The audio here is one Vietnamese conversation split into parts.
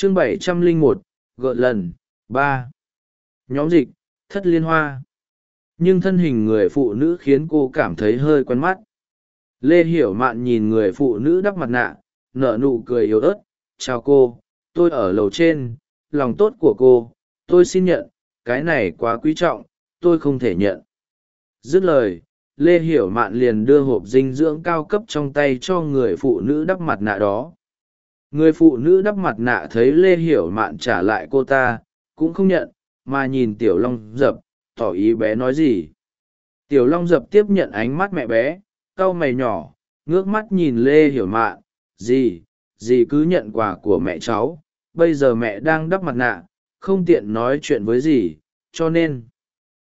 chương bảy trăm linh một, gợn lần, ba. Nhóm dịch, thất liên hoa. Nhưng thân hình người phụ nữ khiến cô cảm thấy hơi quen mắt. Lê hiểu mạn nhìn người phụ nữ đắp mặt nạ, nở nụ cười yếu ớt. Chào cô, tôi ở lầu trên, lòng tốt của cô, tôi xin nhận, cái này quá quý trọng, tôi không thể nhận. Dứt lời, lê hiểu mạn liền đưa hộp dinh dưỡng cao cấp trong tay cho người phụ nữ đắp mặt nạ đó người phụ nữ đắp mặt nạ thấy lê hiểu mạn trả lại cô ta, cũng không nhận, mà nhìn tiểu long dập, tỏ ý bé nói gì. Tiểu long dập tiếp nhận ánh mắt mẹ bé, cau mày nhỏ, ngước mắt nhìn lê hiểu mạn, gì gì cứ nhận quà của mẹ cháu, bây giờ mẹ đang đắp mặt nạ, không tiện nói chuyện với gì, cho nên.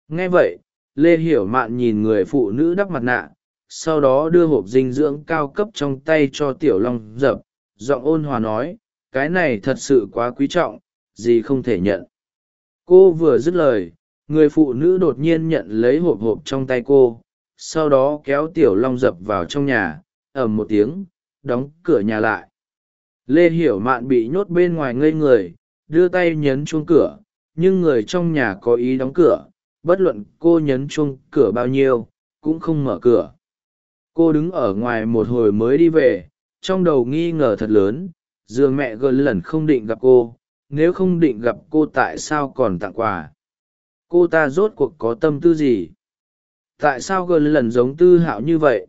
Nghe vậy, lê hiểu mạn nhìn người phụ nữ đắp mặt nạ, sau đó đưa hộp dinh dưỡng cao cấp trong tay cho tiểu long dập giọng ôn hòa nói, cái này thật sự quá quý trọng, gì không thể nhận. Cô vừa dứt lời, người phụ nữ đột nhiên nhận lấy hộp hộp trong tay cô, sau đó kéo tiểu long dập vào trong nhà, ầm một tiếng, đóng cửa nhà lại. Lê hiểu mạn bị nhốt bên ngoài ngây người, đưa tay nhấn chuông cửa, nhưng người trong nhà có ý đóng cửa, bất luận cô nhấn chuông cửa bao nhiêu, cũng không mở cửa. Cô đứng ở ngoài một hồi mới đi về trong đầu nghi ngờ thật lớn dường mẹ gần lần không định gặp cô, nếu không định gặp cô tại sao còn tặng quà? Cô ta rốt cuộc có tâm tư gì? Tại sao gần lần giống tư hạo như vậy?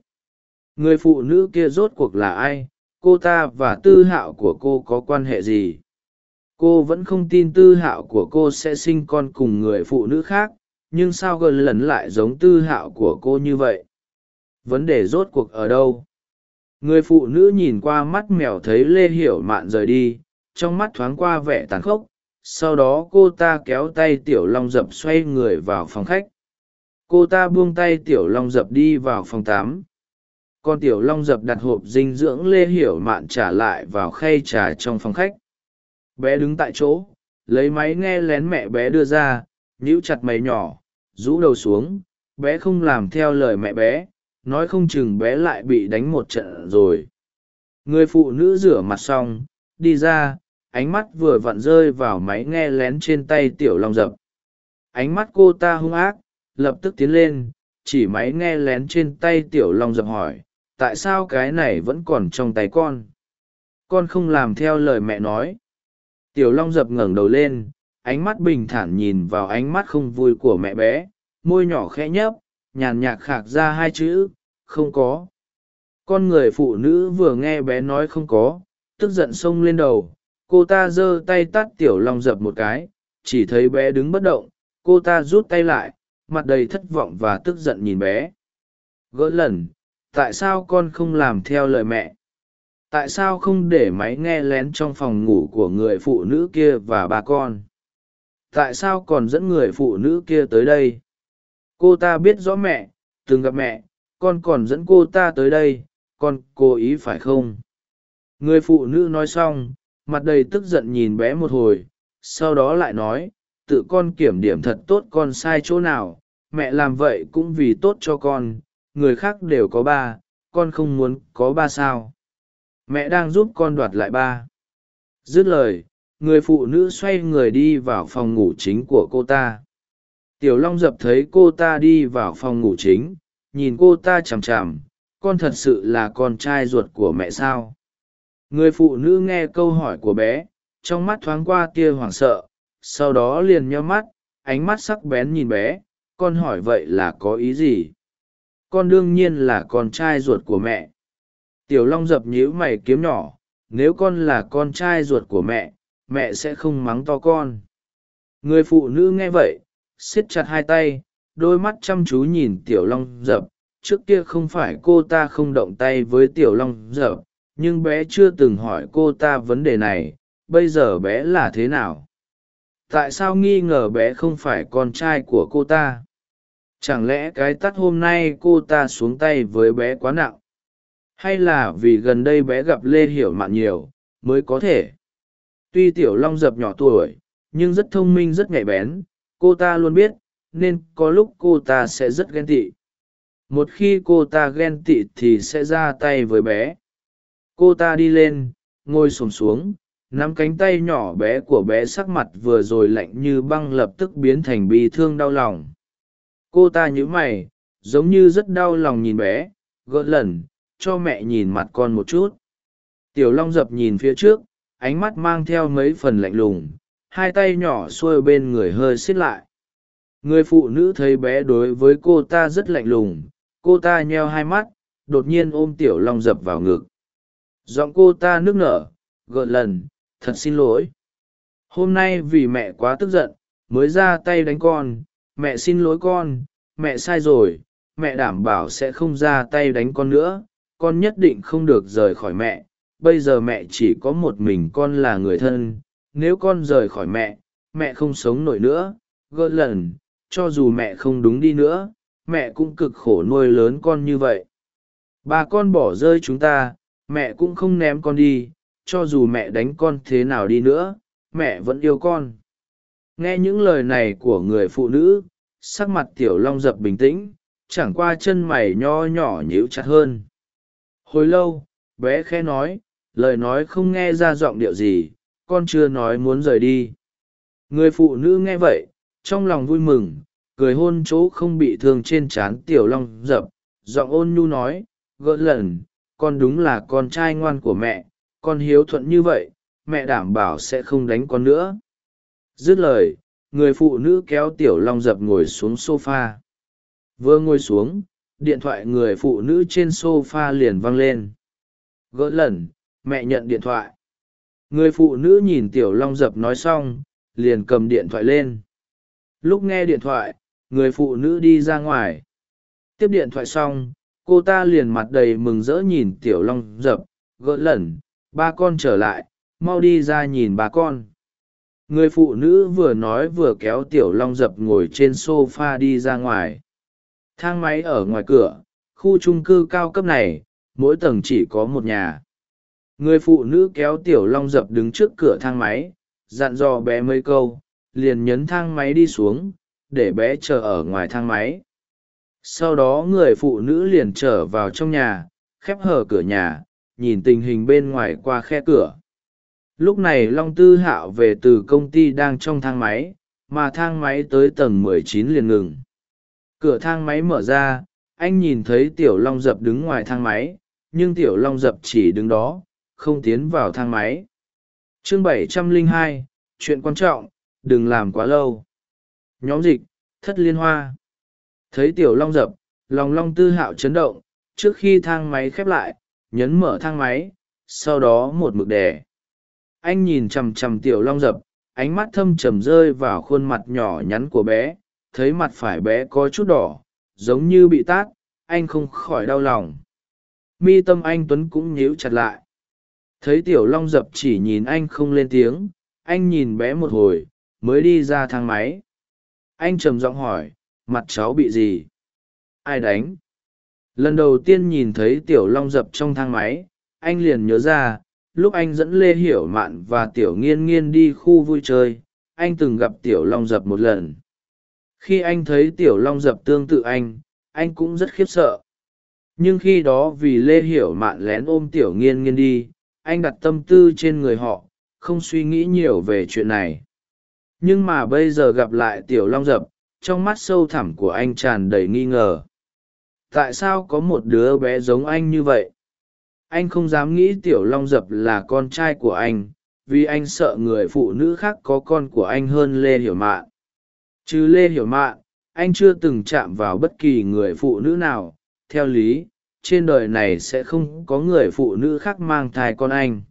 Người phụ nữ kia rốt cuộc là ai? Cô ta và tư hạo của cô có quan hệ gì? Cô vẫn không tin tư hạo của cô sẽ sinh con cùng người phụ nữ khác, nhưng sao gần lần lại giống tư hạo của cô như vậy? Vấn đề rốt cuộc ở đâu? Người phụ nữ nhìn qua mắt mèo thấy lê hiểu mạn rời đi, trong mắt thoáng qua vẻ tàn khốc. Sau đó cô ta kéo tay tiểu long dập xoay người vào phòng khách. Cô ta buông tay tiểu long dập đi vào phòng tám Con tiểu long dập đặt hộp dinh dưỡng lê hiểu mạn trả lại vào khay trà trong phòng khách. Bé đứng tại chỗ, lấy máy nghe lén mẹ bé đưa ra, nhíu chặt mày nhỏ, rũ đầu xuống. Bé không làm theo lời mẹ bé nói không chừng bé lại bị đánh một trận rồi. Người phụ nữ rửa mặt xong, đi ra, ánh mắt vừa vặn rơi vào máy nghe lén trên tay tiểu long dập. Ánh mắt cô ta hung ác, lập tức tiến lên, chỉ máy nghe lén trên tay tiểu long dập hỏi, tại sao cái này vẫn còn trong tay con? Con không làm theo lời mẹ nói. Tiểu long dập ngẩng đầu lên, ánh mắt bình thản nhìn vào ánh mắt không vui của mẹ bé, môi nhỏ khẽ nhấp nhàn nhạc khạc ra hai chữ, không có. Con người phụ nữ vừa nghe bé nói không có, tức giận xông lên đầu, cô ta giơ tay tắt tiểu long dập một cái, chỉ thấy bé đứng bất động, cô ta rút tay lại, mặt đầy thất vọng và tức giận nhìn bé. Gỡ lần, tại sao con không làm theo lời mẹ? Tại sao không để máy nghe lén trong phòng ngủ của người phụ nữ kia và bà con? Tại sao còn dẫn người phụ nữ kia tới đây? Cô ta biết rõ mẹ, từng gặp mẹ, con còn dẫn cô ta tới đây, con cố ý phải không? Người phụ nữ nói xong, mặt đầy tức giận nhìn bé một hồi, sau đó lại nói, tự con kiểm điểm thật tốt con sai chỗ nào, mẹ làm vậy cũng vì tốt cho con, người khác đều có ba, con không muốn có ba sao? Mẹ đang giúp con đoạt lại ba. Dứt lời, người phụ nữ xoay người đi vào phòng ngủ chính của cô ta tiểu long dập thấy cô ta đi vào phòng ngủ chính, nhìn cô ta chằm chằm, con thật sự là con trai ruột của mẹ sao? Người phụ nữ nghe câu hỏi của bé, trong mắt thoáng qua tia hoảng sợ, sau đó liền nheo mắt, ánh mắt sắc bén nhìn bé, con hỏi vậy là có ý gì? Con đương nhiên là con trai ruột của mẹ. Tiểu long dập nhíu mày kiếm nhỏ, nếu con là con trai ruột của mẹ mẹ sẽ không mắng to con. Người phụ nữ nghe vậy siết chặt hai tay, đôi mắt chăm chú nhìn tiểu long dập. Trước kia không phải cô ta không động tay với tiểu long dập, nhưng bé chưa từng hỏi cô ta vấn đề này. Bây giờ bé là thế nào? Tại sao nghi ngờ bé không phải con trai của cô ta? Chẳng lẽ cái tắt hôm nay cô ta xuống tay với bé quá nặng? Hay là vì gần đây bé gặp lê hiểu mạn nhiều, mới có thể? Tuy tiểu long dập nhỏ tuổi, nhưng rất thông minh, rất nhạy bén cô ta luôn biết, nên có lúc cô ta sẽ rất ghen tị. Một khi cô ta ghen tị thì sẽ ra tay với bé. Cô ta đi lên, ngồi xổm xuống, nắm cánh tay nhỏ bé của bé sắc mặt vừa rồi lạnh như băng lập tức biến thành bi thương đau lòng. Cô ta nhíu mày, giống như rất đau lòng nhìn bé gỡ lần cho mẹ nhìn mặt con một chút. Tiểu long dập nhìn phía trước, ánh mắt mang theo mấy phần lạnh lùng hai tay nhỏ xuôi bên người hơi xiết lại. Người phụ nữ thấy bé đối với cô ta rất lạnh lùng, cô ta nheo hai mắt, đột nhiên ôm tiểu long dập vào ngực. Giọng cô ta nước nở, gợn lần, thật xin lỗi. Hôm nay vì mẹ quá tức giận, mới ra tay đánh con, mẹ xin lỗi con, mẹ sai rồi, mẹ đảm bảo sẽ không ra tay đánh con nữa, con nhất định không được rời khỏi mẹ, bây giờ mẹ chỉ có một mình con là người thân nếu con rời khỏi mẹ mẹ không sống nổi nữa gỡ lần, cho dù mẹ không đúng đi nữa, mẹ cũng cực khổ nuôi lớn con như vậy. Bà con bỏ rơi chúng ta, mẹ cũng không ném con đi, cho dù mẹ đánh con thế nào đi nữa, mẹ vẫn yêu con. Nghe những lời này của người phụ nữ, sắc mặt tiểu long dập bình tĩnh, chẳng qua chân mày nho nhỏ nhíu chặt hơn. Hồi lâu, bé khẽ nói, lời nói không nghe ra giọng điệu gì con chưa nói muốn rời đi. Người phụ nữ nghe vậy, trong lòng vui mừng, cười hôn chỗ không bị thương trên trán tiểu long dập, giọng ôn nhu nói gỡ lần, con đúng là con trai ngoan của mẹ, con hiếu thuận như vậy, mẹ đảm bảo sẽ không đánh con nữa. Dứt lời, người phụ nữ kéo tiểu long dập ngồi xuống s o f a vừa ngồi xuống, điện thoại người phụ nữ trên s o f a liền văng lên. Gỡ lần, mẹ nhận điện thoại người phụ nữ nhìn tiểu long dập nói xong liền cầm điện thoại lên. Lúc nghe điện thoại người phụ nữ đi ra ngoài. Tiếp điện thoại xong cô ta liền mặt đầy mừng rỡ nhìn tiểu long dập gỡ lẩn, ba con trở lại mau đi ra nhìn ba con. Người phụ nữ vừa nói vừa kéo tiểu long dập ngồi trên s o f a đi ra ngoài. Thang máy ở ngoài cửa khu trung cư cao cấp này mỗi tầng chỉ có một nhà người phụ nữ kéo tiểu long dập đứng trước cửa thang máy, dặn dò bé mấy câu, liền nhấn thang máy đi xuống, để bé chờ ở ngoài thang máy. Sau đó người phụ nữ liền trở vào trong nhà, khép hở cửa nhà, nhìn tình hình bên ngoài qua khe cửa. Lúc này long tư hạo về từ công ty đang trong thang máy, mà thang máy tới tầng mười chín liền ngừng. Cửa thang máy mở ra, anh nhìn thấy tiểu long dập đứng ngoài thang máy, nhưng tiểu long dập chỉ đứng đó không tiến vào thang máy. Chương bảy trăm lẻ hai, chuyện quan trọng, đừng làm quá lâu. Nhóm dịch, thất liên hoa. Thấy tiểu long dập, lòng long tư hạo chấn động, trước khi thang máy khép lại, nhấn mở thang máy, sau đó một mực đè. Anh nhìn chằm chằm tiểu long dập, ánh mắt thâm trầm rơi vào khuôn mặt nhỏ nhắn của bé, thấy mặt phải bé có chút đỏ, giống như bị tát, anh không khỏi đau lòng. Mi tâm anh tuấn cũng nhíu chặt lại thấy tiểu long dập chỉ nhìn anh không lên tiếng, anh nhìn bé một hồi, mới đi ra thang máy. Anh trầm giọng hỏi, mặt cháu bị gì? Ai đánh? Lần đầu tiên nhìn thấy tiểu long dập trong thang máy, anh liền nhớ ra, lúc anh dẫn lê hiểu mạn và tiểu nghiên nghiên đi khu vui chơi, anh từng gặp tiểu long dập một lần. Khi anh thấy tiểu long dập tương tự anh anh cũng rất khiếp sợ. Nhưng khi đó vì lê hiểu mạn lén ôm tiểu nghiên nghiên đi anh đặt tâm tư trên người họ, không suy nghĩ nhiều về chuyện này. Nhưng mà bây giờ gặp lại tiểu long dập, trong mắt sâu thẳm của anh tràn đầy nghi ngờ. Tại sao có một đứa bé giống anh như vậy? Anh không dám nghĩ tiểu long dập là con trai của anh, vì anh sợ người phụ nữ khác có con của anh hơn lê hiểu mạn. Chứ lê hiểu mạn, anh chưa từng chạm vào bất kỳ người phụ nữ nào, theo lý trên đời này sẽ không có người phụ nữ khác mang thai con anh.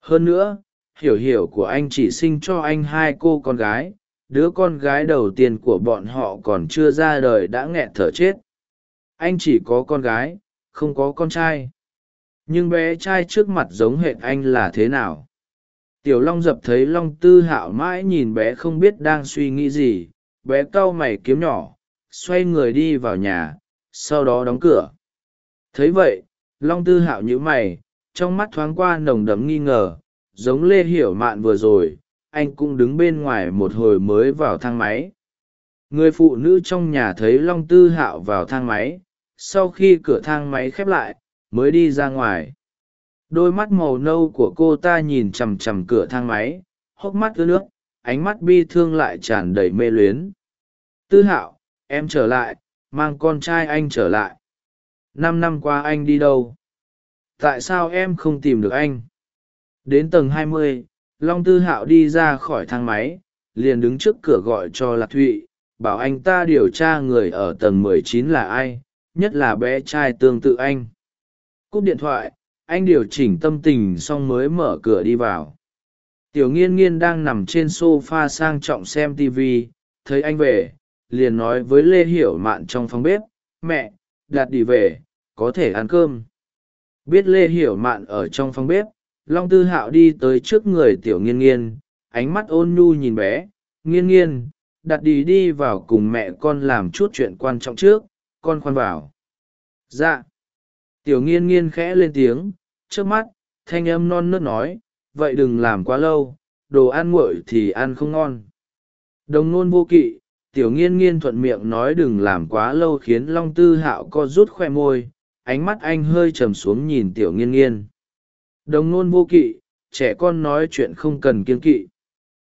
Hơn nữa, hiểu hiểu của anh chỉ sinh cho anh hai cô con gái, đứa con gái đầu tiên của bọn họ còn chưa ra đời đã nghẹn thở chết. Anh chỉ có con gái, không có con trai. Nhưng bé trai trước mặt giống hệt anh là thế nào? Tiểu long dập thấy long tư hạo mãi nhìn bé không biết đang suy nghĩ gì. Bé cau mày kiếm nhỏ, xoay người đi vào nhà, sau đó đóng cửa thấy vậy, long tư hạo nhữ mày, trong mắt thoáng qua nồng đấm nghi ngờ, giống lê hiểu mạn vừa rồi, anh cũng đứng bên ngoài một hồi mới vào thang máy. Người phụ nữ trong nhà thấy long tư hạo vào thang máy, sau khi cửa thang máy khép lại, mới đi ra ngoài. Đôi mắt màu nâu của cô ta nhìn chằm chằm cửa thang máy, hốc mắt ướt nước, ánh mắt bi thương lại tràn đầy mê luyến. Tư hạo, em trở lại, mang con trai anh trở lại năm năm qua anh đi đâu? Tại sao em không tìm được anh? Đến tầng hai mươi, long tư hạo đi ra khỏi thang máy, liền đứng trước cửa gọi cho lạc thụy, bảo anh ta điều tra người ở tầng mười chín là ai, nhất là bé trai tương tự anh. Cúp điện thoại, anh điều chỉnh tâm tình xong mới mở cửa đi vào. Tiểu nghiên nghiên đang nằm trên s o f a sang trọng xem tv thấy anh về, liền nói với lê hiểu mạn trong phòng bếp, mẹ đạt đi về có thể ăn cơm. Biết lê hiểu mạn ở trong phòng bếp, long tư hạo đi tới trước người tiểu nghiên nghiên, ánh mắt ôn nhu nhìn bé. Nghiên nghiên, đặt đi đi vào cùng mẹ con làm chút chuyện quan trọng trước, con khoan vào. Dạ. Tiểu nghiên nghiên khẽ lên tiếng, trước mắt, thanh âm non nớt nói, vậy đừng làm quá lâu, đồ ăn nguội thì ăn không ngon. Đồng nôn vô kỵ, tiểu nghiên nghiên thuận miệng nói, đừng làm quá lâu khiến long tư hạo co rút khoe môi ánh mắt anh hơi trầm xuống nhìn tiểu nghiên nghiên. Đồng nôn vô kỵ, trẻ con nói chuyện không cần kiên kỵ.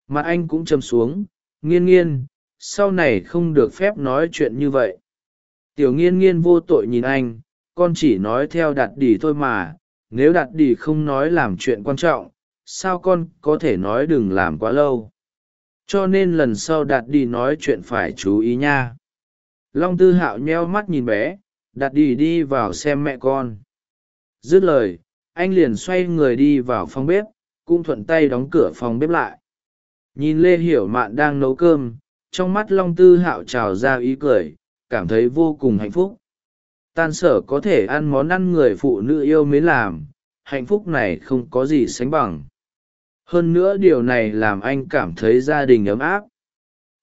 Mặt anh cũng trầm xuống, nghiên nghiên, sau này không được phép nói chuyện như vậy. Tiểu nghiên nghiên vô tội nhìn anh, con chỉ nói theo đạt đỉ thôi mà, nếu đạt đỉ không nói làm chuyện quan trọng, sao con có thể nói đừng làm quá lâu? Cho nên lần sau đạt đi nói chuyện phải chú ý nha. Long tư hạo nheo mắt nhìn bé đặt đi đi vào xem mẹ con. Dứt lời, anh liền xoay người đi vào phòng bếp, cũng thuận tay đóng cửa phòng bếp lại. Nhìn lê hiểu mạn đang nấu cơm, trong mắt long tư hạo trào ra ý cười, cảm thấy vô cùng hạnh phúc. Tan sở có thể ăn món ăn người phụ nữ yêu mến làm, hạnh phúc này không có gì sánh bằng. Hơn nữa điều này làm anh cảm thấy gia đình ấm áp.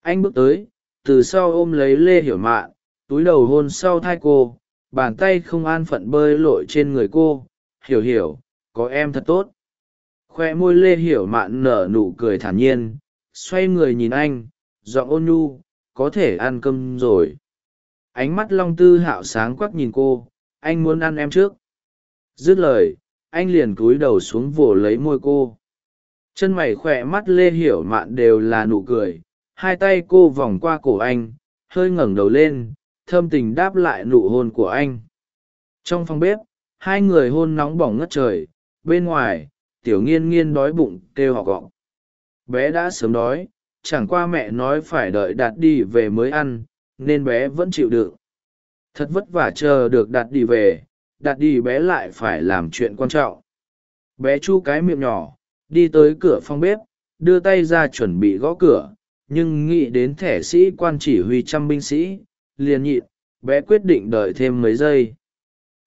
Anh bước tới, từ sau ôm lấy lê hiểu mạn túi đầu hôn sau thai cô, bàn tay không an phận bơi lội trên người cô, hiểu hiểu, có em thật tốt. Khoe môi lê hiểu mạn nở nụ cười thản nhiên, xoay người nhìn anh, giọng ôn nhu, có thể ăn cơm rồi. Ánh mắt long tư hạo sáng quắc nhìn cô, anh muốn ăn em trước. Dứt lời, anh liền cúi đầu xuống vồ lấy môi cô. Chân mày khỏe mắt lê hiểu mạn đều là nụ cười, hai tay cô vòng qua cổ anh, hơi ngẩng đầu lên thâm tình đáp lại nụ hôn của anh. Trong phòng bếp, hai người hôn nóng bỏng ngất trời, bên ngoài, tiểu nghiên nghiên đói bụng kêu họ gọng bé đã sớm đói, chẳng qua mẹ nói phải đợi đạt đi về mới ăn, nên bé vẫn chịu đựng. Thật vất vả chờ được đạt đi về, đạt đi bé lại phải làm chuyện quan trọng. Bé chu cái miệng nhỏ, đi tới cửa phòng bếp, đưa tay ra chuẩn bị gõ cửa, nhưng nghĩ đến thẻ sĩ quan chỉ huy trăm binh sĩ liền nhịn, bé quyết định đợi thêm mấy giây.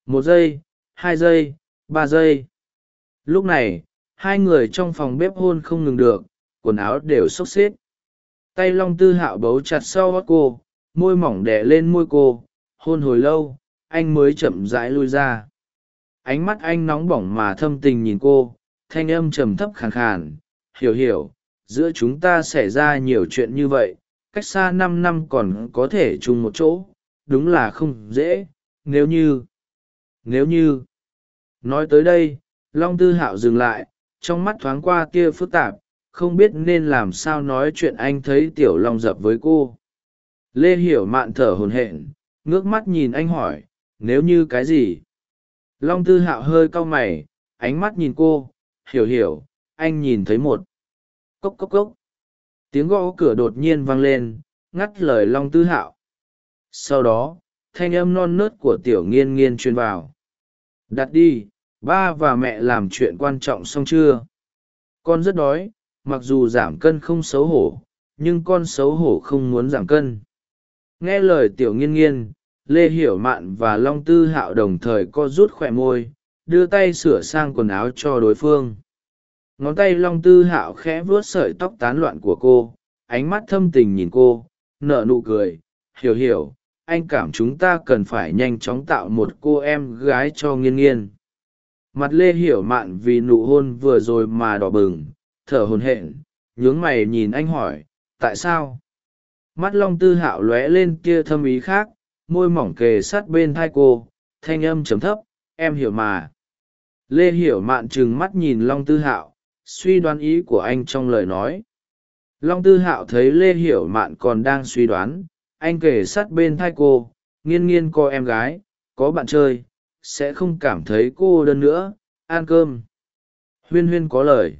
Một giây, hai giây, ba giây. Lúc này, hai người trong phòng bếp hôn không ngừng được, quần áo đều xốc xếp. Tay long tư hạo bấu chặt sau gót cô, môi mỏng đẻ lên môi cô, hôn hồi lâu, anh mới chậm rãi lui ra. Ánh mắt anh nóng bỏng mà thâm tình nhìn cô, thanh âm trầm thấp khàn khàn. Hiểu hiểu, giữa chúng ta xảy ra nhiều chuyện như vậy cách xa năm năm còn có thể chung một chỗ, đúng là không dễ. Nếu như nếu như, nói tới đây, long tư hạo dừng lại, trong mắt thoáng qua kia phức tạp, không biết nên làm sao nói chuyện anh thấy tiểu long dập với cô. Lê hiểu mạn thở hồn hển, ngước mắt nhìn anh hỏi, nếu như cái gì? Long tư hạo hơi cau mày, ánh mắt nhìn cô, hiểu hiểu, anh nhìn thấy một. Cốc cốc cốc tiếng gõ cửa đột nhiên vang lên, ngắt lời long tư hạo. Sau đó, thanh âm non nớt của tiểu nghiên nghiên truyền vào. Đặt đi, ba và mẹ làm chuyện quan trọng xong chưa? Con rất đói, mặc dù giảm cân không xấu hổ, nhưng con xấu hổ không muốn giảm cân. Nghe lời tiểu nghiên nghiên, lê hiểu mạn và long tư hạo đồng thời co rút khỏe môi, đưa tay sửa sang quần áo cho đối phương ngón tay long tư hạo khẽ vuốt sợi tóc tán loạn của cô, ánh mắt thâm tình nhìn cô, nở nụ cười, hiểu hiểu, anh cảm chúng ta cần phải nhanh chóng tạo một cô em gái cho nghiên nghiên. Mặt lê hiểu mạn vì nụ hôn vừa rồi mà đỏ bừng, thở hồn hển, nhướng mày nhìn anh hỏi, tại sao? Mắt long tư hạo lóe lên kia thâm ý khác, môi mỏng kề sát bên thai cô, thanh âm chấm thấp, em hiểu mà. Lê hiểu mạn trừng mắt nhìn long tư hạo suy đoán ý của anh trong lời nói. Long tư hạo thấy lê hiểu mạn còn đang suy đoán, anh kể sát bên thai cô, nghiên nghiên có em gái, có bạn chơi, sẽ không cảm thấy cô đơn nữa, ăn cơm. Huyên huyên có lời.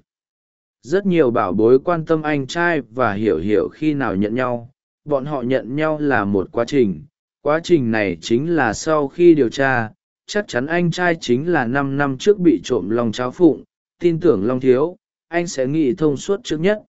Rất nhiều bảo bối quan tâm anh trai và hiểu hiểu khi nào nhận nhau, bọn họ nhận nhau là một quá trình quá trình này chính là sau khi điều tra, chắc chắn anh trai chính là năm năm trước bị trộm lòng cháo phụng tin tưởng long thiếu, anh sẽ nghĩ thông suốt trước nhất.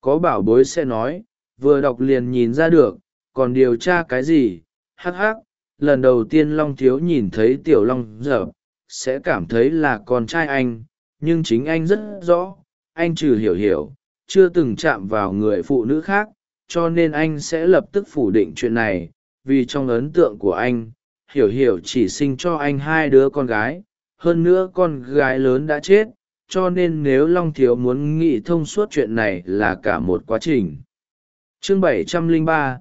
Có bảo bối sẽ nói, vừa đọc liền nhìn ra được, còn điều tra cái gì? Hắc hắc, lần đầu tiên long thiếu nhìn thấy tiểu long dở, sẽ cảm thấy là con trai anh, nhưng chính anh rất rõ, anh trừ hiểu hiểu, chưa từng chạm vào người phụ nữ khác, cho nên anh sẽ lập tức phủ định chuyện này, vì trong ấn tượng của anh, hiểu hiểu chỉ sinh cho anh hai đứa con gái, hơn nữa con gái lớn đã chết cho nên nếu long thiếu muốn nghĩ thông suốt chuyện này là cả một quá trình. Chương bảy trăm lẻ ba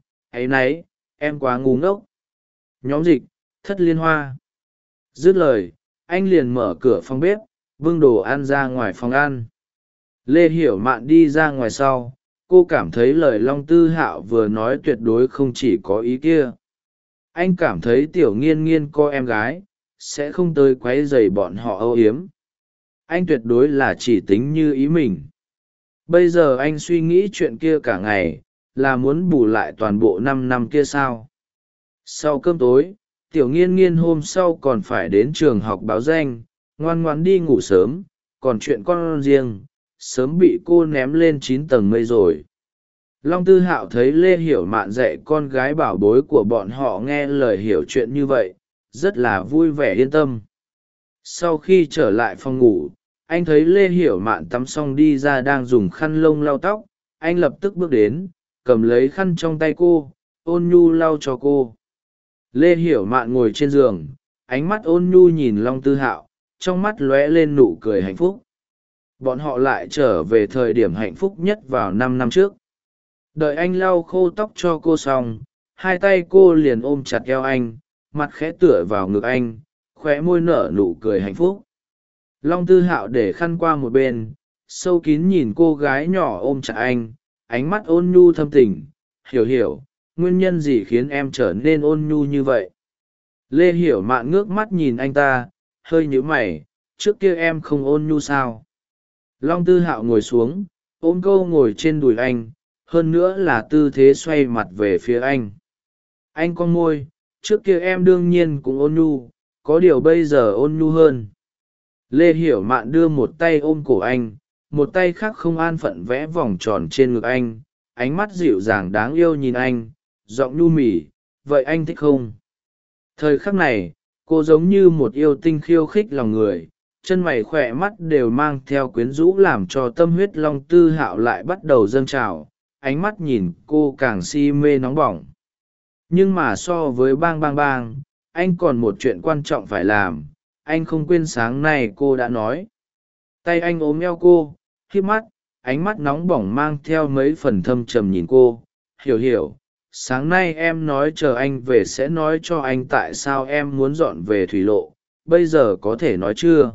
em quá ngu ngốc. Nhóm dịch, thất liên hoa. Dứt lời, anh liền mở cửa phòng bếp vương đồ ăn ra ngoài phòng ăn. Lê hiểu mạn đi ra ngoài sau, cô cảm thấy lời long tư hạo vừa nói tuyệt đối không chỉ có ý kia. Anh cảm thấy tiểu nghiên nghiên có em gái, sẽ không tới q u ấ y dày bọn họ âu yếm anh tuyệt đối là chỉ tính như ý mình. Bây giờ anh suy nghĩ chuyện kia cả ngày, là muốn bù lại toàn bộ năm năm kia sao? Sau cơm tối, tiểu nghiên nghiên hôm sau còn phải đến trường học báo danh, ngoan ngoan đi ngủ sớm, còn chuyện con riêng, sớm bị cô ném lên chín tầng mây rồi. Long tư hạo thấy lê hiểu mạn dạy con gái bảo bối của bọn họ nghe lời hiểu chuyện như vậy, rất là vui vẻ yên tâm. Sau khi trở lại phòng ngủ anh thấy lê hiểu mạn tắm xong đi ra đang dùng khăn lông lau tóc, anh lập tức bước đến, cầm lấy khăn trong tay cô, ôn nhu lau cho cô. Lê hiểu mạn ngồi trên giường, ánh mắt ôn nhu nhìn long tư hạo, trong mắt lóe lên nụ cười hạnh phúc. Bọn họ lại trở về thời điểm hạnh phúc nhất vào năm năm trước. Đợi anh lau khô tóc cho cô xong, hai tay cô liền ôm chặt eo anh, mặt khẽ tựa vào ngực anh, khóe môi nở nụ cười hạnh phúc long tư hạo để khăn qua một bên, sâu kín nhìn cô gái nhỏ ôm chặt anh, ánh mắt ôn nhu thâm tình. Hiểu hiểu, nguyên nhân gì khiến em trở nên ôn nhu như vậy? Lê hiểu mạn ngước mắt nhìn anh ta, hơi nhíu mày, trước kia em không ôn nhu sao? Long tư hạo ngồi xuống, ôm câu ngồi trên đùi anh, hơn nữa là tư thế xoay mặt về phía anh. Anh con môi trước kia em đương nhiên cũng ôn nhu, có điều bây giờ ôn nhu hơn lê hiểu mạn đưa một tay ôm cổ anh, một tay khác không an phận vẽ vòng tròn trên ngực anh, ánh mắt dịu dàng đáng yêu nhìn anh, giọng nhu mỉ vậy anh thích không? Thời khắc này, cô giống như một yêu tinh khiêu khích lòng người, chân mày khỏe mắt đều mang theo quyến rũ làm cho tâm huyết long tư hạo lại bắt đầu dâng trào, ánh mắt nhìn cô càng si mê nóng bỏng. Nhưng mà so với bang bang bang, anh còn một chuyện quan trọng phải làm anh không quên sáng nay cô đã nói. Tay anh ốm eo cô khi mắt, ánh mắt nóng bỏng mang theo mấy phần thâm trầm nhìn cô. Hiểu hiểu, sáng nay em nói chờ anh về sẽ nói cho anh tại sao em muốn dọn về thủy lộ, bây giờ có thể nói chưa?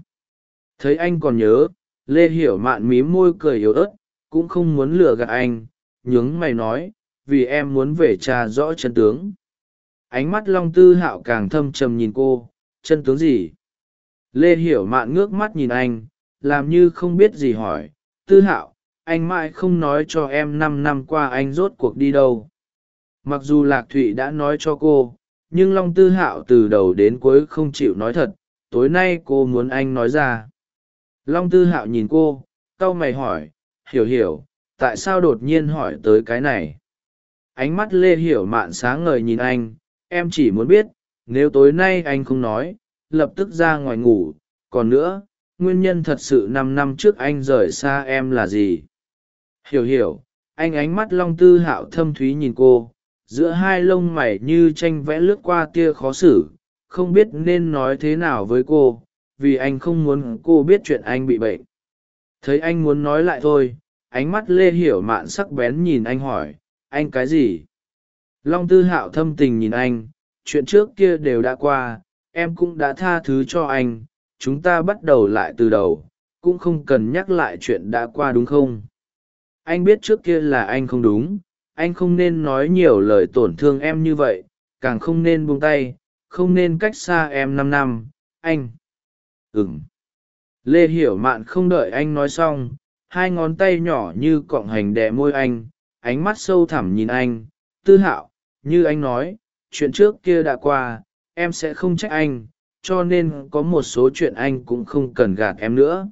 Thấy anh còn nhớ, lê hiểu mạn mí môi cười yếu ớt, cũng không muốn lừa gạt anh, nhướng mày nói, vì em muốn về trà rõ chân tướng. Ánh mắt long tư hạo càng thâm trầm nhìn cô, chân tướng gì? Lê hiểu mạn ngước mắt nhìn anh, làm như không biết gì hỏi, tư hạo, anh mãi không nói cho em năm năm qua anh rốt cuộc đi đâu. Mặc dù lạc thụy đã nói cho cô, nhưng long tư hạo từ đầu đến cuối không chịu nói thật, tối nay cô muốn anh nói ra. Long tư hạo nhìn cô c a o mày hỏi, hiểu hiểu, tại sao đột nhiên hỏi tới cái này? Ánh mắt lê hiểu mạn sáng ngời nhìn anh, em chỉ muốn biết, nếu tối nay anh không nói lập tức ra ngoài ngủ. Còn nữa, nguyên nhân thật sự năm năm trước anh rời xa em là gì? Hiểu hiểu. Anh ánh mắt long tư hạo thâm thúy nhìn cô. Giữa hai lông mày như tranh vẽ lướt qua tia khó xử. Không biết nên nói thế nào với cô, vì anh không muốn cô biết chuyện anh bị bệnh. Thấy anh muốn nói lại thôi, ánh mắt lê hiểu mạn sắc bén nhìn anh hỏi, anh cái gì? Long tư hạo thâm tình nhìn anh, chuyện trước kia đều đã qua em cũng đã tha thứ cho anh, chúng ta bắt đầu lại từ đầu, cũng không cần nhắc lại chuyện đã qua đúng không? Anh biết trước kia là anh không đúng, anh không nên nói nhiều lời tổn thương em như vậy, càng không nên buông tay, không nên cách xa em năm năm, anh. Ừng lê hiểu mạn không đợi anh nói xong, hai ngón tay nhỏ như cọng hành đè môi anh, ánh mắt sâu thẳm nhìn anh. Tư hạo, như anh nói, chuyện trước kia đã qua em sẽ không trách anh, cho nên có một số chuyện anh cũng không cần gạt em nữa.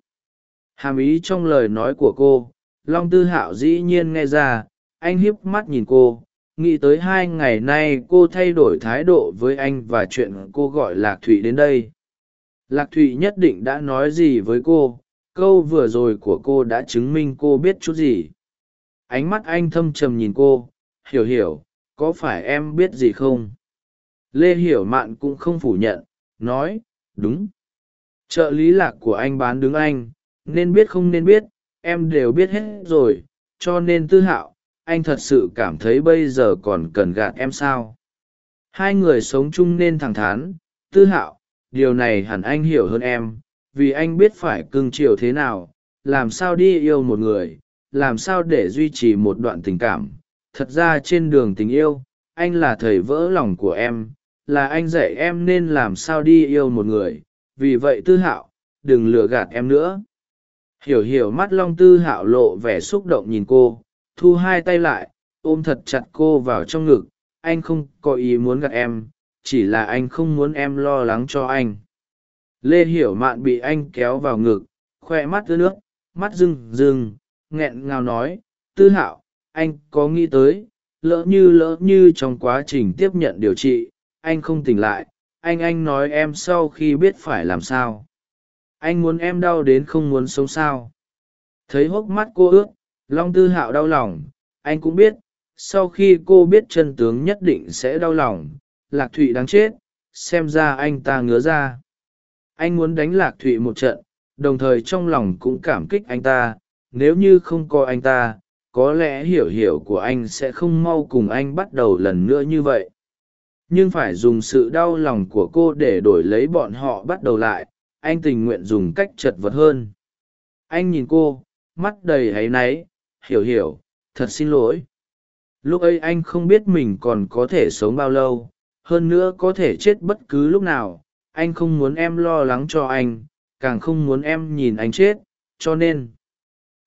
Hàm ý trong lời nói của cô, long tư hạo dĩ nhiên nghe ra, anh hiếp mắt nhìn cô, nghĩ tới hai ngày nay cô thay đổi thái độ với anh và chuyện cô gọi lạc thụy đến đây. Lạc thụy nhất định đã nói gì với cô, câu vừa rồi của cô đã chứng minh cô biết chút gì. Ánh mắt anh thâm trầm nhìn cô, hiểu hiểu, có phải em biết gì không? Lê hiểu mạn cũng không phủ nhận, nói, đúng. Trợ lý lạc của anh bán đứng anh, nên biết không nên biết, em đều biết hết rồi, cho nên tư hạo, anh thật sự cảm thấy bây giờ còn cần gạt em sao? Hai người sống chung nên thẳng thắn, tư hạo, điều này hẳn anh hiểu hơn em, vì anh biết phải cưng chiều thế nào, làm sao đi yêu một người, làm sao để duy trì một đoạn tình cảm. Thật ra trên đường tình yêu, anh là thầy vỡ lòng của em là anh dạy em nên làm sao đi yêu một người, vì vậy tư hạo, đừng lừa gạt em nữa. Hiểu hiểu mắt long tư hạo lộ vẻ xúc động nhìn cô, thu hai tay lại, ôm thật chặt cô vào trong ngực, anh không có ý muốn gạt em, chỉ là anh không muốn em lo lắng cho anh. Lê hiểu mạn bị anh kéo vào ngực, khoe mắt ướt nước, mắt rừng rừng nghẹn ngào nói, tư hạo, anh có nghĩ tới, lỡ như lỡ như trong quá trình tiếp nhận điều trị anh không tỉnh lại, anh anh nói em sau khi biết phải làm sao. Anh muốn em đau đến không muốn sống sao. Thấy hốc mắt cô ướt, long tư hạo đau lòng, anh cũng biết, sau khi cô biết chân tướng nhất định sẽ đau lòng, lạc thụy đáng chết, xem ra anh ta ngứa ra anh muốn đánh lạc thụy một trận, đồng thời trong lòng cũng cảm kích anh ta, nếu như không có anh ta, có lẽ hiểu hiểu của anh sẽ không mau cùng anh bắt đầu lần nữa như vậy nhưng phải dùng sự đau lòng của cô để đổi lấy bọn họ bắt đầu lại, anh tình nguyện dùng cách chật vật hơn. Anh nhìn cô, mắt đầy áy náy, hiểu hiểu, thật xin lỗi. Lúc ấy anh không biết mình còn có thể sống bao lâu, hơn nữa có thể chết bất cứ lúc nào. Anh không muốn em lo lắng cho anh, càng không muốn em nhìn anh chết, cho nên.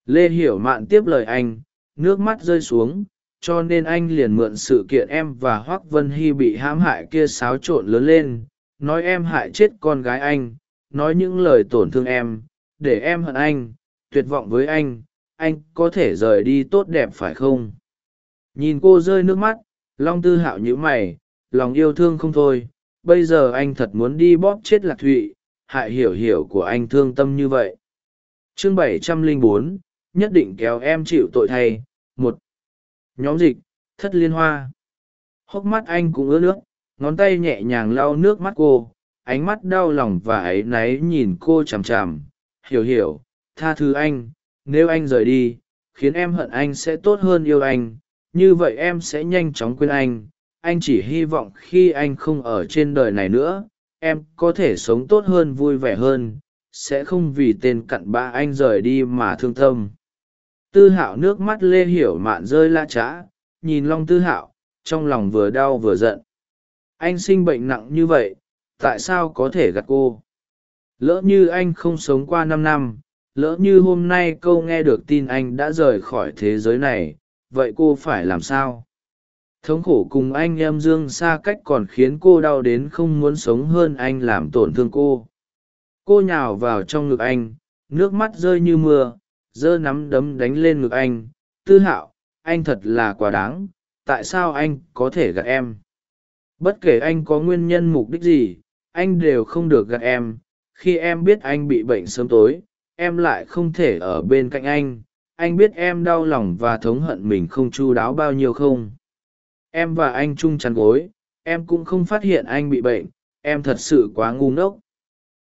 Lê hiểu mạn tiếp lời anh, nước mắt rơi xuống cho nên anh liền mượn sự kiện em và hoác vân hy bị hãm hại kia xáo trộn lớn lên, nói em hại chết con gái anh, nói những lời tổn thương em, để em hận anh, tuyệt vọng với anh anh có thể rời đi tốt đẹp phải không? Nhìn cô rơi nước mắt, long tư hạo nhữ mày, lòng yêu thương không thôi, bây giờ anh thật muốn đi bóp chết lạc thụy, hại hiểu hiểu của anh thương tâm như vậy. Chương bảy trăm lẻ bốn, nhất định kéo em chịu tội thay, một nhóm dịch, thất liên hoa. Hốc mắt anh cũng ướt nước, ngón tay nhẹ nhàng lau nước mắt cô, ánh mắt đau lòng và áy náy nhìn cô chằm chằm. Hiểu hiểu, tha thứ anh, nếu anh rời đi, khiến em hận anh sẽ tốt hơn yêu anh. Như vậy em sẽ nhanh chóng quên anh. Anh chỉ hy vọng khi anh không ở trên đời này nữa, em có thể sống tốt hơn, vui vẻ hơn. Sẽ không vì tên cặn bã anh rời đi mà thương tâm tư hạo nước mắt lê hiểu mạn rơi la trã nhìn long tư hạo, trong lòng vừa đau vừa giận. Anh sinh bệnh nặng như vậy, tại sao có thể gặp cô? Lỡ như anh không sống qua năm năm, lỡ như hôm nay câu nghe được tin anh đã rời khỏi thế giới này, vậy cô phải làm sao? Thống khổ cùng anh em dương xa cách còn khiến cô đau đến không muốn sống hơn anh làm tổn thương cô. Cô nhào vào trong ngực anh, nước mắt rơi như mưa giơ nắm đấm đánh lên ngực anh. Tư hạo, anh thật là quá đáng, tại sao anh có thể gạt em? Bất kể anh có nguyên nhân mục đích gì, anh đều không được gạt em. Khi em biết anh bị bệnh sớm tối, em lại không thể ở bên cạnh anh. Anh biết em đau lòng và thống hận mình không chu đáo bao nhiêu không? Em và anh chung chăn gối, em cũng không phát hiện anh bị bệnh. Em thật sự quá ngu ngốc.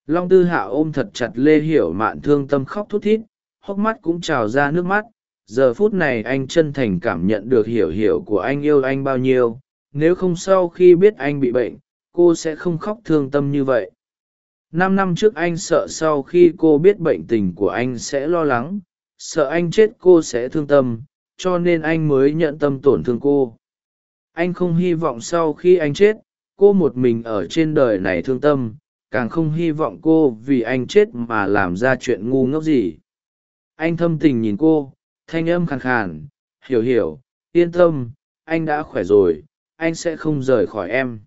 Long tư hạ ôm thật chặt lê hiểu mạn thương tâm khóc thút thít hốc mắt cũng trào ra nước mắt. Giờ phút này anh chân thành cảm nhận được hiểu hiểu của anh yêu anh bao nhiêu. Nếu không sau khi biết anh bị bệnh, cô sẽ không khóc thương tâm như vậy. Năm năm trước anh sợ sau khi cô biết bệnh tình của anh sẽ lo lắng, sợ anh chết cô sẽ thương tâm, cho nên anh mới nhận tâm tổn thương cô. Anh không hy vọng sau khi anh chết, cô một mình ở trên đời này thương tâm, càng không hy vọng cô vì anh chết mà làm ra chuyện ngu ngốc gì anh thâm tình nhìn cô, thanh âm khàn khàn, hiểu hiểu, yên tâm, anh đã khỏe rồi, anh sẽ không rời khỏi em.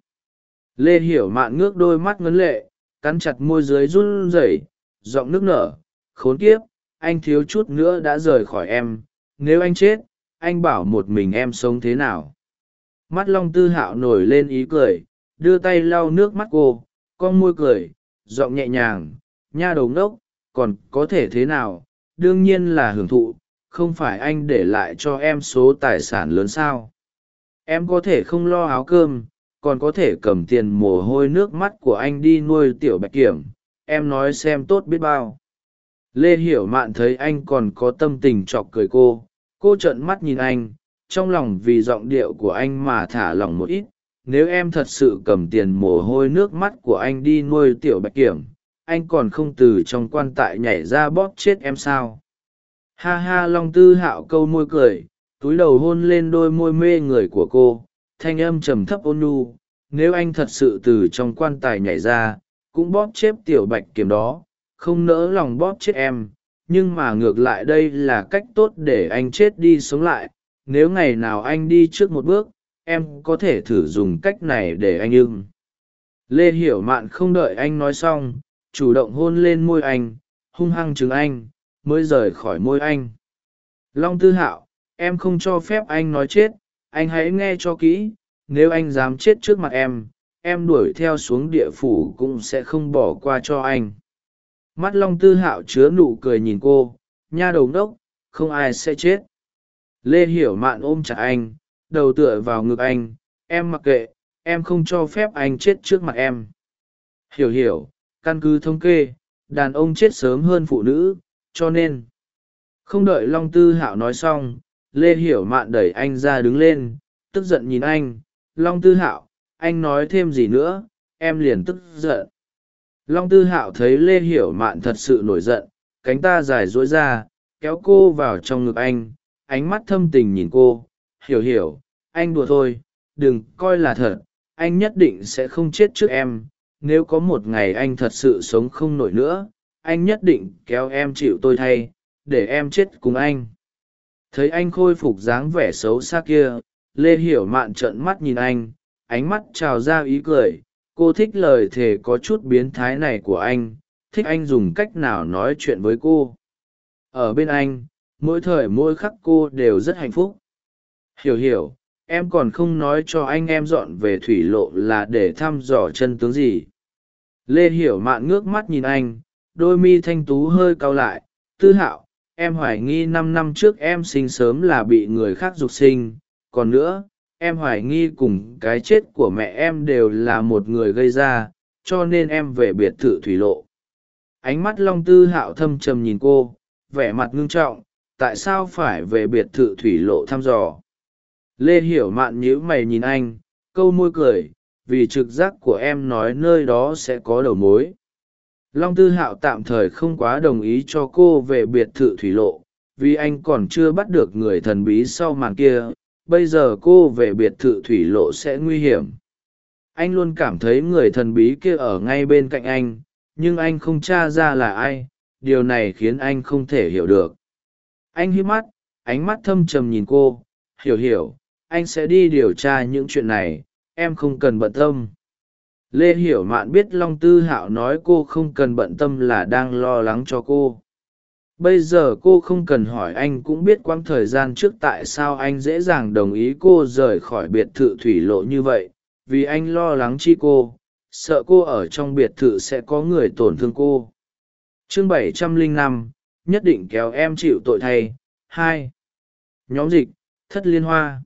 Lê hiểu mạn ngước đôi mắt ngấn lệ, cắn chặt môi dưới run rẩy, giọng nước nở, khốn kiếp, anh thiếu chút nữa đã rời khỏi em, nếu anh chết, anh bảo một mình em sống thế nào? Mắt long tư hạo nổi lên ý cười, đưa tay lau nước mắt cô, con môi cười, giọng nhẹ nhàng, nha đầu ngốc, còn có thể thế nào đương nhiên là hưởng thụ, không phải anh để lại cho em số tài sản lớn sao. Em có thể không lo áo cơm, còn có thể cầm tiền mồ hôi nước mắt của anh đi nuôi tiểu bạch kiểm, em nói xem tốt biết bao. Lê hiểu mạn thấy anh còn có tâm tình chọc cười cô cô trợn mắt nhìn anh, trong lòng vì giọng điệu của anh mà thả lỏng một ít, nếu em thật sự cầm tiền mồ hôi nước mắt của anh đi nuôi tiểu bạch kiểm anh còn không từ trong quan tài nhảy ra bóp chết em sao. Ha ha long tư hạo câu môi cười, túi đầu hôn lên đôi môi mê người của cô, thanh âm trầm thấp ôn nhu, nếu anh thật sự từ trong quan tài nhảy ra, cũng bóp chết tiểu bạch kiếm đó, không nỡ lòng bóp chết em, nhưng mà ngược lại đây là cách tốt để anh chết đi sống lại, nếu ngày nào anh đi trước một bước, em có thể thử dùng cách này để anh ưng. Lê hiểu mạn không đợi anh nói xong chủ động hôn lên môi anh, hung hăng chừng anh, mới rời khỏi môi anh. Long tư hạo, em không cho phép anh nói chết, anh hãy nghe cho kỹ, nếu anh dám chết trước mặt em em đuổi theo xuống địa phủ cũng sẽ không bỏ qua cho anh. Mắt long tư hạo chứa nụ cười nhìn cô, nha đầu đốc không ai sẽ chết. Lê hiểu mạn ôm chặt anh, đầu tựa vào ngực anh, em mặc kệ, em không cho phép anh chết trước mặt em. Hiểu hiểu căn cứ thống kê, đàn ông chết sớm hơn phụ nữ, cho nên. Không đợi long tư hạo nói xong, lê hiểu mạn đẩy anh ra đứng lên, tức giận nhìn anh. Long tư hạo, anh nói thêm gì nữa? Em liền tức giận. Long tư hạo thấy lê hiểu mạn thật sự nổi giận, cánh ta dài dối ra, kéo cô vào trong ngực anh. Ánh mắt thâm tình nhìn cô. Hiểu hiểu, anh đùa thôi, đừng coi là thật, anh nhất định sẽ không chết trước em nếu có một ngày anh thật sự sống không nổi nữa, anh nhất định kéo em chịu tôi thay, để em chết cùng anh. Thấy anh khôi phục dáng vẻ xấu xa kia, lê hiểu mạn trợn mắt nhìn anh, ánh mắt trào ra ý cười, cô thích lời thề có chút biến thái này của anh, thích anh dùng cách nào nói chuyện với cô. Ở bên anh, mỗi thời mỗi khắc cô đều rất hạnh phúc. Hiểu hiểu em còn không nói cho anh em dọn về thủy lộ là để thăm dò chân tướng gì. Lê hiểu mạn ngước mắt nhìn anh, đôi mi thanh tú hơi cau lại. Tư hạo, em hoài nghi năm năm trước em sinh sớm là bị người khác dục sinh. Còn nữa, em hoài nghi cùng cái chết của mẹ em đều là một người gây ra, cho nên em về biệt thự thủy lộ. Ánh mắt long tư hạo thâm trầm nhìn cô, vẻ mặt ngưng trọng. Tại sao phải về biệt thự thủy lộ thăm dò? Lê hiểu mạn nhíu mày nhìn anh, câu môi cười, vì trực giác của em nói nơi đó sẽ có đầu mối. Long tư hạo tạm thời không quá đồng ý cho cô về biệt thự thủy lộ, vì anh còn chưa bắt được người thần bí sau màn kia, bây giờ cô về biệt thự thủy lộ sẽ nguy hiểm. Anh luôn cảm thấy người thần bí kia ở ngay bên cạnh anh, nhưng anh không t r a ra là ai, điều này khiến anh không thể hiểu được. Anh hít mắt, ánh mắt thâm trầm nhìn cô, hiểu hiểu anh sẽ đi điều tra những chuyện này, em không cần bận tâm. Lê hiểu mạn biết long tư hạo nói cô không cần bận tâm là đang lo lắng cho cô. Bây giờ cô không cần hỏi anh cũng biết quãng thời gian trước tại sao anh dễ dàng đồng ý cô rời khỏi biệt thự thủy lộ như vậy, vì anh lo lắng chi cô, sợ cô ở trong biệt thự sẽ có người tổn thương cô. Chương bảy trăm lẻ năm, nhất định kéo em chịu tội thay. Hai. Nhóm dịch, thất liên hoa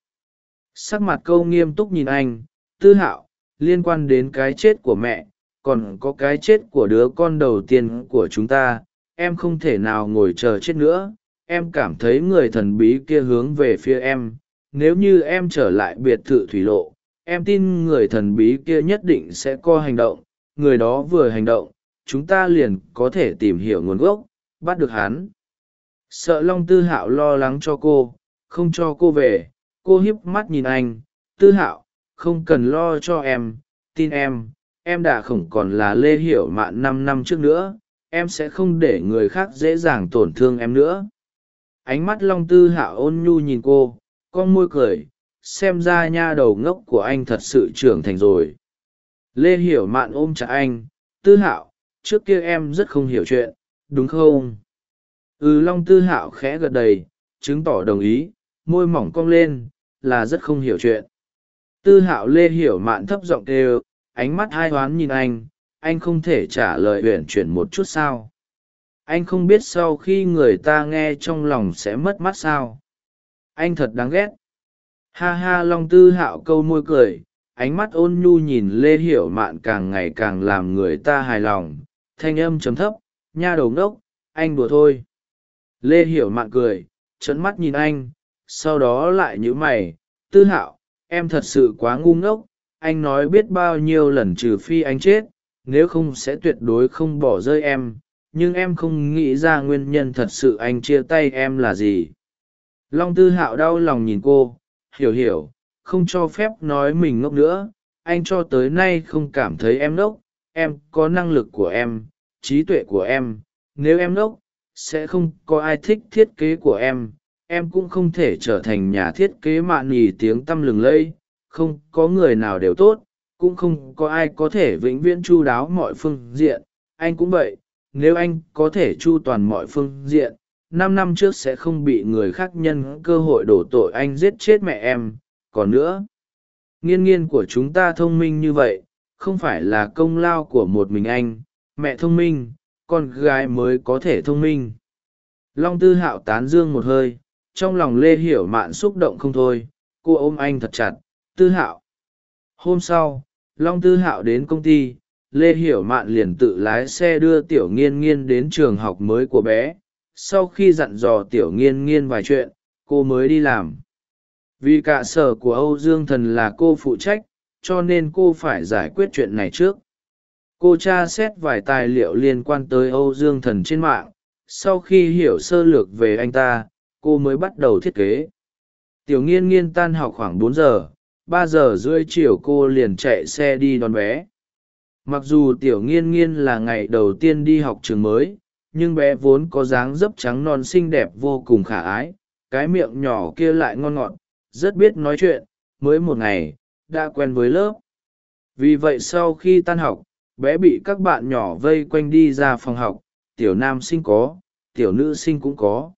sắc mặt câu nghiêm túc nhìn anh, tư hạo, liên quan đến cái chết của mẹ, còn có cái chết của đứa con đầu tiên của chúng ta, em không thể nào ngồi chờ chết nữa. Em cảm thấy người thần bí kia hướng về phía em. Nếu như em trở lại biệt thự thủy lộ, em tin người thần bí kia nhất định sẽ có hành động. Người đó vừa hành động, chúng ta liền có thể tìm hiểu nguồn gốc, bắt được hắn. Sợ long tư hạo lo lắng cho cô, không cho cô về cô hiếp mắt nhìn anh, tư hạo, không cần lo cho em, tin em em đã không còn là lê hiểu mạn năm năm trước nữa, em sẽ không để người khác dễ dàng tổn thương em nữa. Ánh mắt long tư hạo ôn nhu nhìn cô, con môi cười, xem ra nha đầu ngốc của anh thật sự trưởng thành rồi. Lê hiểu mạn ôm chặt anh, tư hạo, trước kia em rất không hiểu chuyện, đúng không? Ừ long tư hạo khẽ gật đầy, chứng tỏ đồng ý môi mỏng cong lên, là rất không hiểu chuyện. Tư hạo lê hiểu mạn thấp giọng kêu, ánh mắt hai hoán nhìn anh anh không thể trả lời uyển chuyển một chút sao. Anh không biết sau khi người ta nghe trong lòng sẽ mất mắt sao. Anh thật đáng ghét. Ha ha long tư hạo câu môi cười, ánh mắt ôn nhu nhìn lê hiểu mạn càng ngày càng làm người ta hài lòng, thanh âm chấm thấp, nha đầu ngốc, anh đùa thôi. Lê hiểu mạn cười, trấn mắt nhìn anh sau đó lại nhữ mày, tư hạo, em thật sự quá ngu ngốc, anh nói biết bao nhiêu lần trừ phi anh chết, nếu không sẽ tuyệt đối không bỏ rơi em, nhưng em không nghĩ ra nguyên nhân thật sự anh chia tay em là gì. Long tư hạo đau lòng nhìn cô, hiểu hiểu, không cho phép nói mình ngốc nữa, anh cho tới nay không cảm thấy em ngốc, em có năng lực của em, trí tuệ của em, nếu em ngốc, sẽ không có ai thích thiết kế của em em cũng không thể trở thành nhà thiết kế mạn nhì tiếng tăm lừng lẫy, không có người nào đều tốt, cũng không có ai có thể vĩnh viễn chu đáo mọi phương diện. Anh cũng vậy, nếu anh có thể chu toàn mọi phương diện, năm năm trước sẽ không bị người khác nhân cơ hội đổ tội anh giết chết mẹ em. Còn nữa, nghiên nghiên của chúng ta thông minh như vậy, không phải là công lao của một mình anh. Mẹ thông minh, con gái mới có thể thông minh. Long tư hạo tán dương một hơi trong lòng lê hiểu mạn xúc động không thôi, cô ôm anh thật chặt, tư hạo. Hôm sau, long tư hạo đến công ty, lê hiểu mạn liền tự lái xe đưa tiểu nghiên nghiên đến trường học mới của bé. Sau khi dặn dò tiểu nghiên nghiên vài chuyện, cô mới đi làm. Vì cả sở của âu dương thần là cô phụ trách, cho nên cô phải giải quyết chuyện này trước. Cô tra xét vài tài liệu liên quan tới âu dương thần trên mạng. Sau khi hiểu sơ lược về anh ta cô mới bắt đầu thiết kế. Tiểu nghiên nghiên tan học khoảng bốn giờ, ba giờ rưỡi chiều cô liền chạy xe đi đón bé. Mặc dù tiểu nghiên nghiên là ngày đầu tiên đi học trường mới, nhưng bé vốn có dáng dấp trắng non xinh đẹp vô cùng khả ái, cái miệng nhỏ kia lại ngon ngọt, rất biết nói chuyện, mới một ngày, đã quen với lớp. Vì vậy sau khi tan học, bé bị các bạn nhỏ vây quanh đi ra phòng học, tiểu nam sinh có, tiểu nữ sinh cũng có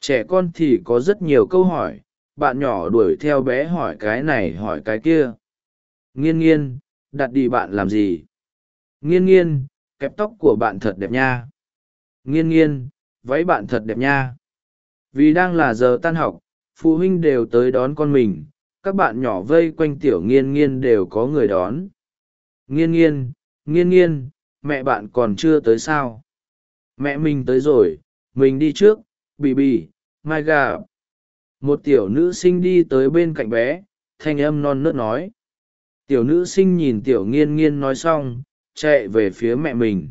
trẻ con thì có rất nhiều câu hỏi, bạn nhỏ đuổi theo bé hỏi cái này hỏi cái kia. Nghiên nghiên, đặt đi bạn làm gì? Nghiên nghiên, kẹp tóc của bạn thật đẹp nha. Nghiên nghiên, váy bạn thật đẹp nha. Vì đang là giờ tan học, phụ huynh đều tới đón con mình, các bạn nhỏ vây quanh tiểu nghiên nghiên đều có người đón. Nghiên nghiên nghiên nghiên, mẹ bạn còn chưa tới sao? Mẹ mình tới rồi, mình đi trước bì bì, mai gà. Một tiểu nữ sinh đi tới bên cạnh bé, thanh âm non nớt nói. Tiểu nữ sinh nhìn tiểu nghiên nghiên nói xong, chạy về phía mẹ mình.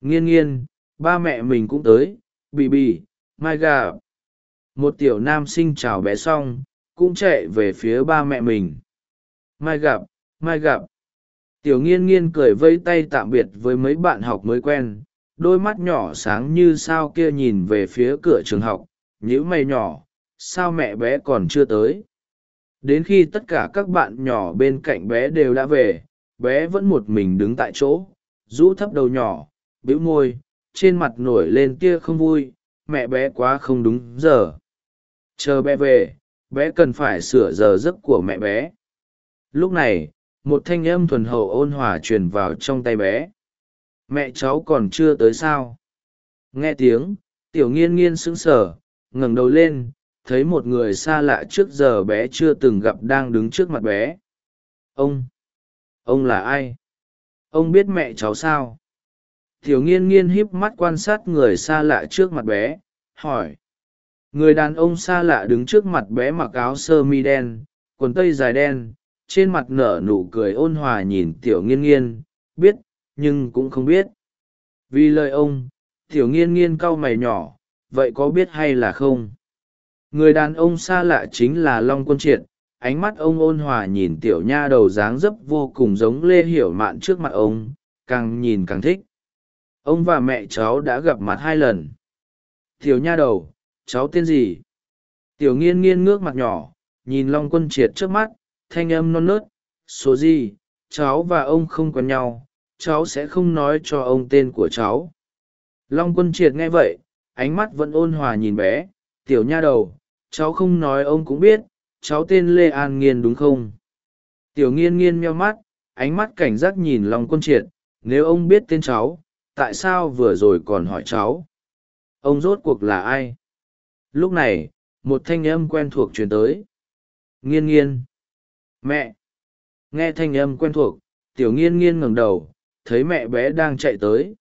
Nghiên nghiên, ba mẹ mình cũng tới, bì bì, mai gà. Một tiểu nam sinh chào bé xong, cũng chạy về phía ba mẹ mình. Mai gặp mai gặp. Tiểu nghiên nghiên cười vây tay tạm biệt với mấy bạn học mới quen đôi mắt nhỏ sáng như sao kia nhìn về phía cửa trường học nhữ mày nhỏ, sao mẹ bé còn chưa tới? Đến khi tất cả các bạn nhỏ bên cạnh bé đều đã về, bé vẫn một mình đứng tại chỗ, rũ thấp đầu nhỏ, bĩu môi, trên mặt nổi lên tia không vui, mẹ bé quá không đúng giờ. Chờ bé về, bé cần phải sửa giờ giấc của mẹ bé. Lúc này, một thanh âm thuần hậu ôn hòa truyền vào trong tay bé mẹ cháu còn chưa tới sao? Nghe tiếng, tiểu nghiên nghiên sững sờ, ngẩng đầu lên, thấy một người xa lạ trước giờ bé chưa từng gặp đang đứng trước mặt bé. Ông ông là ai? Ông biết mẹ cháu sao? Tiểu nghiên nghiên híp mắt quan sát người xa lạ trước mặt bé, hỏi. Người đàn ông xa lạ đứng trước mặt bé mặc áo sơ mi đen, quần tây dài đen, trên mặt nở nụ cười ôn hòa nhìn tiểu nghiên nghiên, biết nhưng cũng không biết. Vì lời ông, tiểu nghiên nghiên cau mày nhỏ, vậy có biết hay là không? Người đàn ông xa lạ chính là long quân triệt, ánh mắt ông ôn hòa nhìn tiểu nha đầu dáng dấp vô cùng giống lê hiểu mạn trước mặt ông, càng nhìn càng thích. Ông và mẹ cháu đã gặp mặt hai lần. Tiểu nha đầu, cháu tên gì? Tiểu nghiên nghiên ngước mặt nhỏ, nhìn long quân triệt trước mắt, thanh âm non nớt, số gì? Cháu và ông không quen nhau cháu sẽ không nói cho ông tên của cháu. Long quân triệt nghe vậy, ánh mắt vẫn ôn hòa nhìn bé. Tiểu nha đầu, cháu không nói ông cũng biết, cháu tên lê an nghiên đúng không? Tiểu nghiên nghiên meo mắt, ánh mắt cảnh giác nhìn long quân triệt. Nếu ông biết tên cháu, tại sao vừa rồi còn hỏi cháu? Ông rốt cuộc là ai? Lúc này, một thanh âm quen thuộc truyền tới. Nghiên nghiên. Mẹ. Nghe thanh âm quen thuộc, tiểu nghiên nghiên ngẩng đầu thấy mẹ bé đang chạy tới.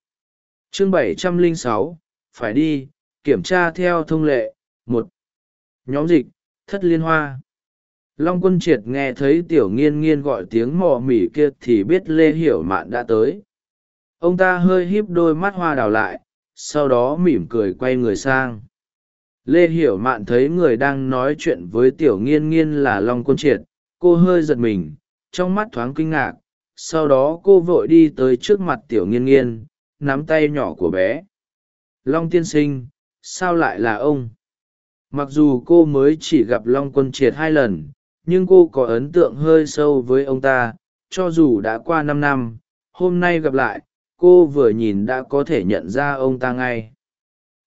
Chương bảy trăm lẻ sáu, phải đi, kiểm tra theo thông lệ, một. Nhóm dịch, thất liên hoa. Long quân triệt nghe thấy tiểu nghiên nghiên gọi tiếng mò mỉ kia thì biết lê hiểu mạn đã tới. Ông ta hơi híp đôi mắt hoa đào lại, sau đó mỉm cười quay người sang. Lê hiểu mạn thấy người đang nói chuyện với tiểu nghiên nghiên là long quân triệt, cô hơi giật mình, trong mắt thoáng kinh ngạc sau đó cô vội đi tới trước mặt tiểu nghiên nghiên, nắm tay nhỏ của bé. Long tiên sinh, sao lại là ông? Mặc dù cô mới chỉ gặp long quân triệt hai lần, nhưng cô có ấn tượng hơi sâu với ông ta, cho dù đã qua năm năm, hôm nay gặp lại, cô vừa nhìn đã có thể nhận ra ông ta ngay.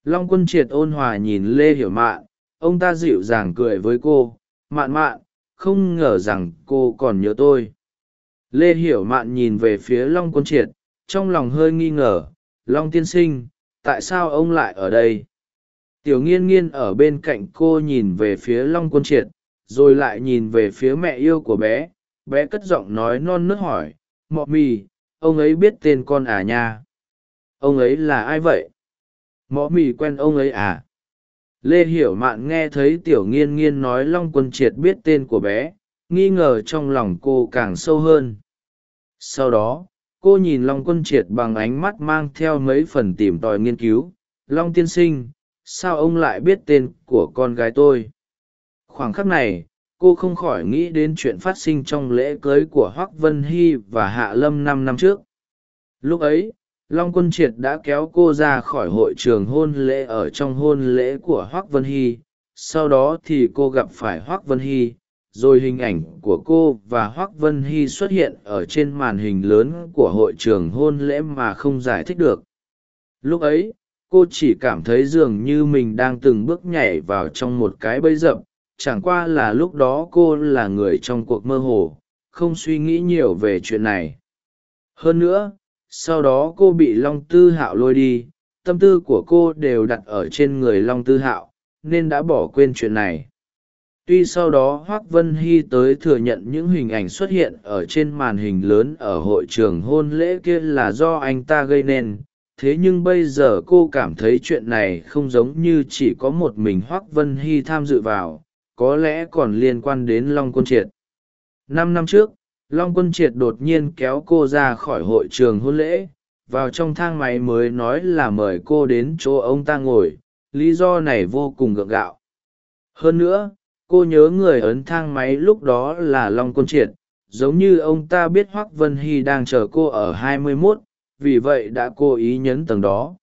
Long quân triệt ôn hòa nhìn lê hiểu mạn, ông ta dịu dàng cười với cô, mạn mạn, không ngờ rằng cô còn nhớ tôi lê hiểu mạn nhìn về phía long quân triệt, trong lòng hơi nghi ngờ, long tiên sinh, tại sao ông lại ở đây? Tiểu nghiên nghiên ở bên cạnh cô nhìn về phía long quân triệt, rồi lại nhìn về phía mẹ yêu của bé. Bé cất giọng nói non nớt hỏi, mọ mì ông ấy biết tên con à nha? Ông ấy là ai vậy? Mọ mì quen ông ấy à? Lê hiểu mạn nghe thấy tiểu nghiên nghiên nói long quân triệt biết tên của bé nghi ngờ trong lòng cô càng sâu hơn. Sau đó, cô nhìn long quân triệt bằng ánh mắt mang theo mấy phần tìm tòi nghiên cứu. Long tiên sinh, sao ông lại biết tên của con gái tôi? Khoảng khắc này, cô không khỏi nghĩ đến chuyện phát sinh trong lễ cưới của hoác vân hy và hạ lâm năm năm trước. Lúc ấy, long quân triệt đã kéo cô ra khỏi hội trường hôn lễ ở trong hôn lễ của hoác vân hy. Sau đó thì cô gặp phải hoác vân hy rồi hình ảnh của cô và hoác vân hy xuất hiện ở trên màn hình lớn của hội trường hôn lễ mà không giải thích được. Lúc ấy, cô chỉ cảm thấy dường như mình đang từng bước nhảy vào trong một cái bẫy rậm chẳng qua là lúc đó cô là người trong cuộc mơ hồ, không suy nghĩ nhiều về chuyện này. Hơn nữa, sau đó cô bị long tư hạo lôi đi, tâm tư của cô đều đặt ở trên người long tư hạo, nên đã bỏ quên chuyện này tuy sau đó hoác vân hy tới thừa nhận những hình ảnh xuất hiện ở trên màn hình lớn ở hội trường hôn lễ kia là do anh ta gây nên, thế nhưng bây giờ cô cảm thấy chuyện này không giống như chỉ có một mình hoác vân hy tham dự vào, có lẽ còn liên quan đến long quân triệt. Năm năm trước, long quân triệt đột nhiên kéo cô ra khỏi hội trường hôn lễ, vào trong thang máy mới nói là mời cô đến chỗ ông ta ngồi, lý do này vô cùng gượng gạo. Hơn nữa cô nhớ người ấn thang máy lúc đó là long quân triệt giống như ông ta biết hoác vân hy đang chờ cô ở 21, vì vậy đã cố ý nhấn tầng đó.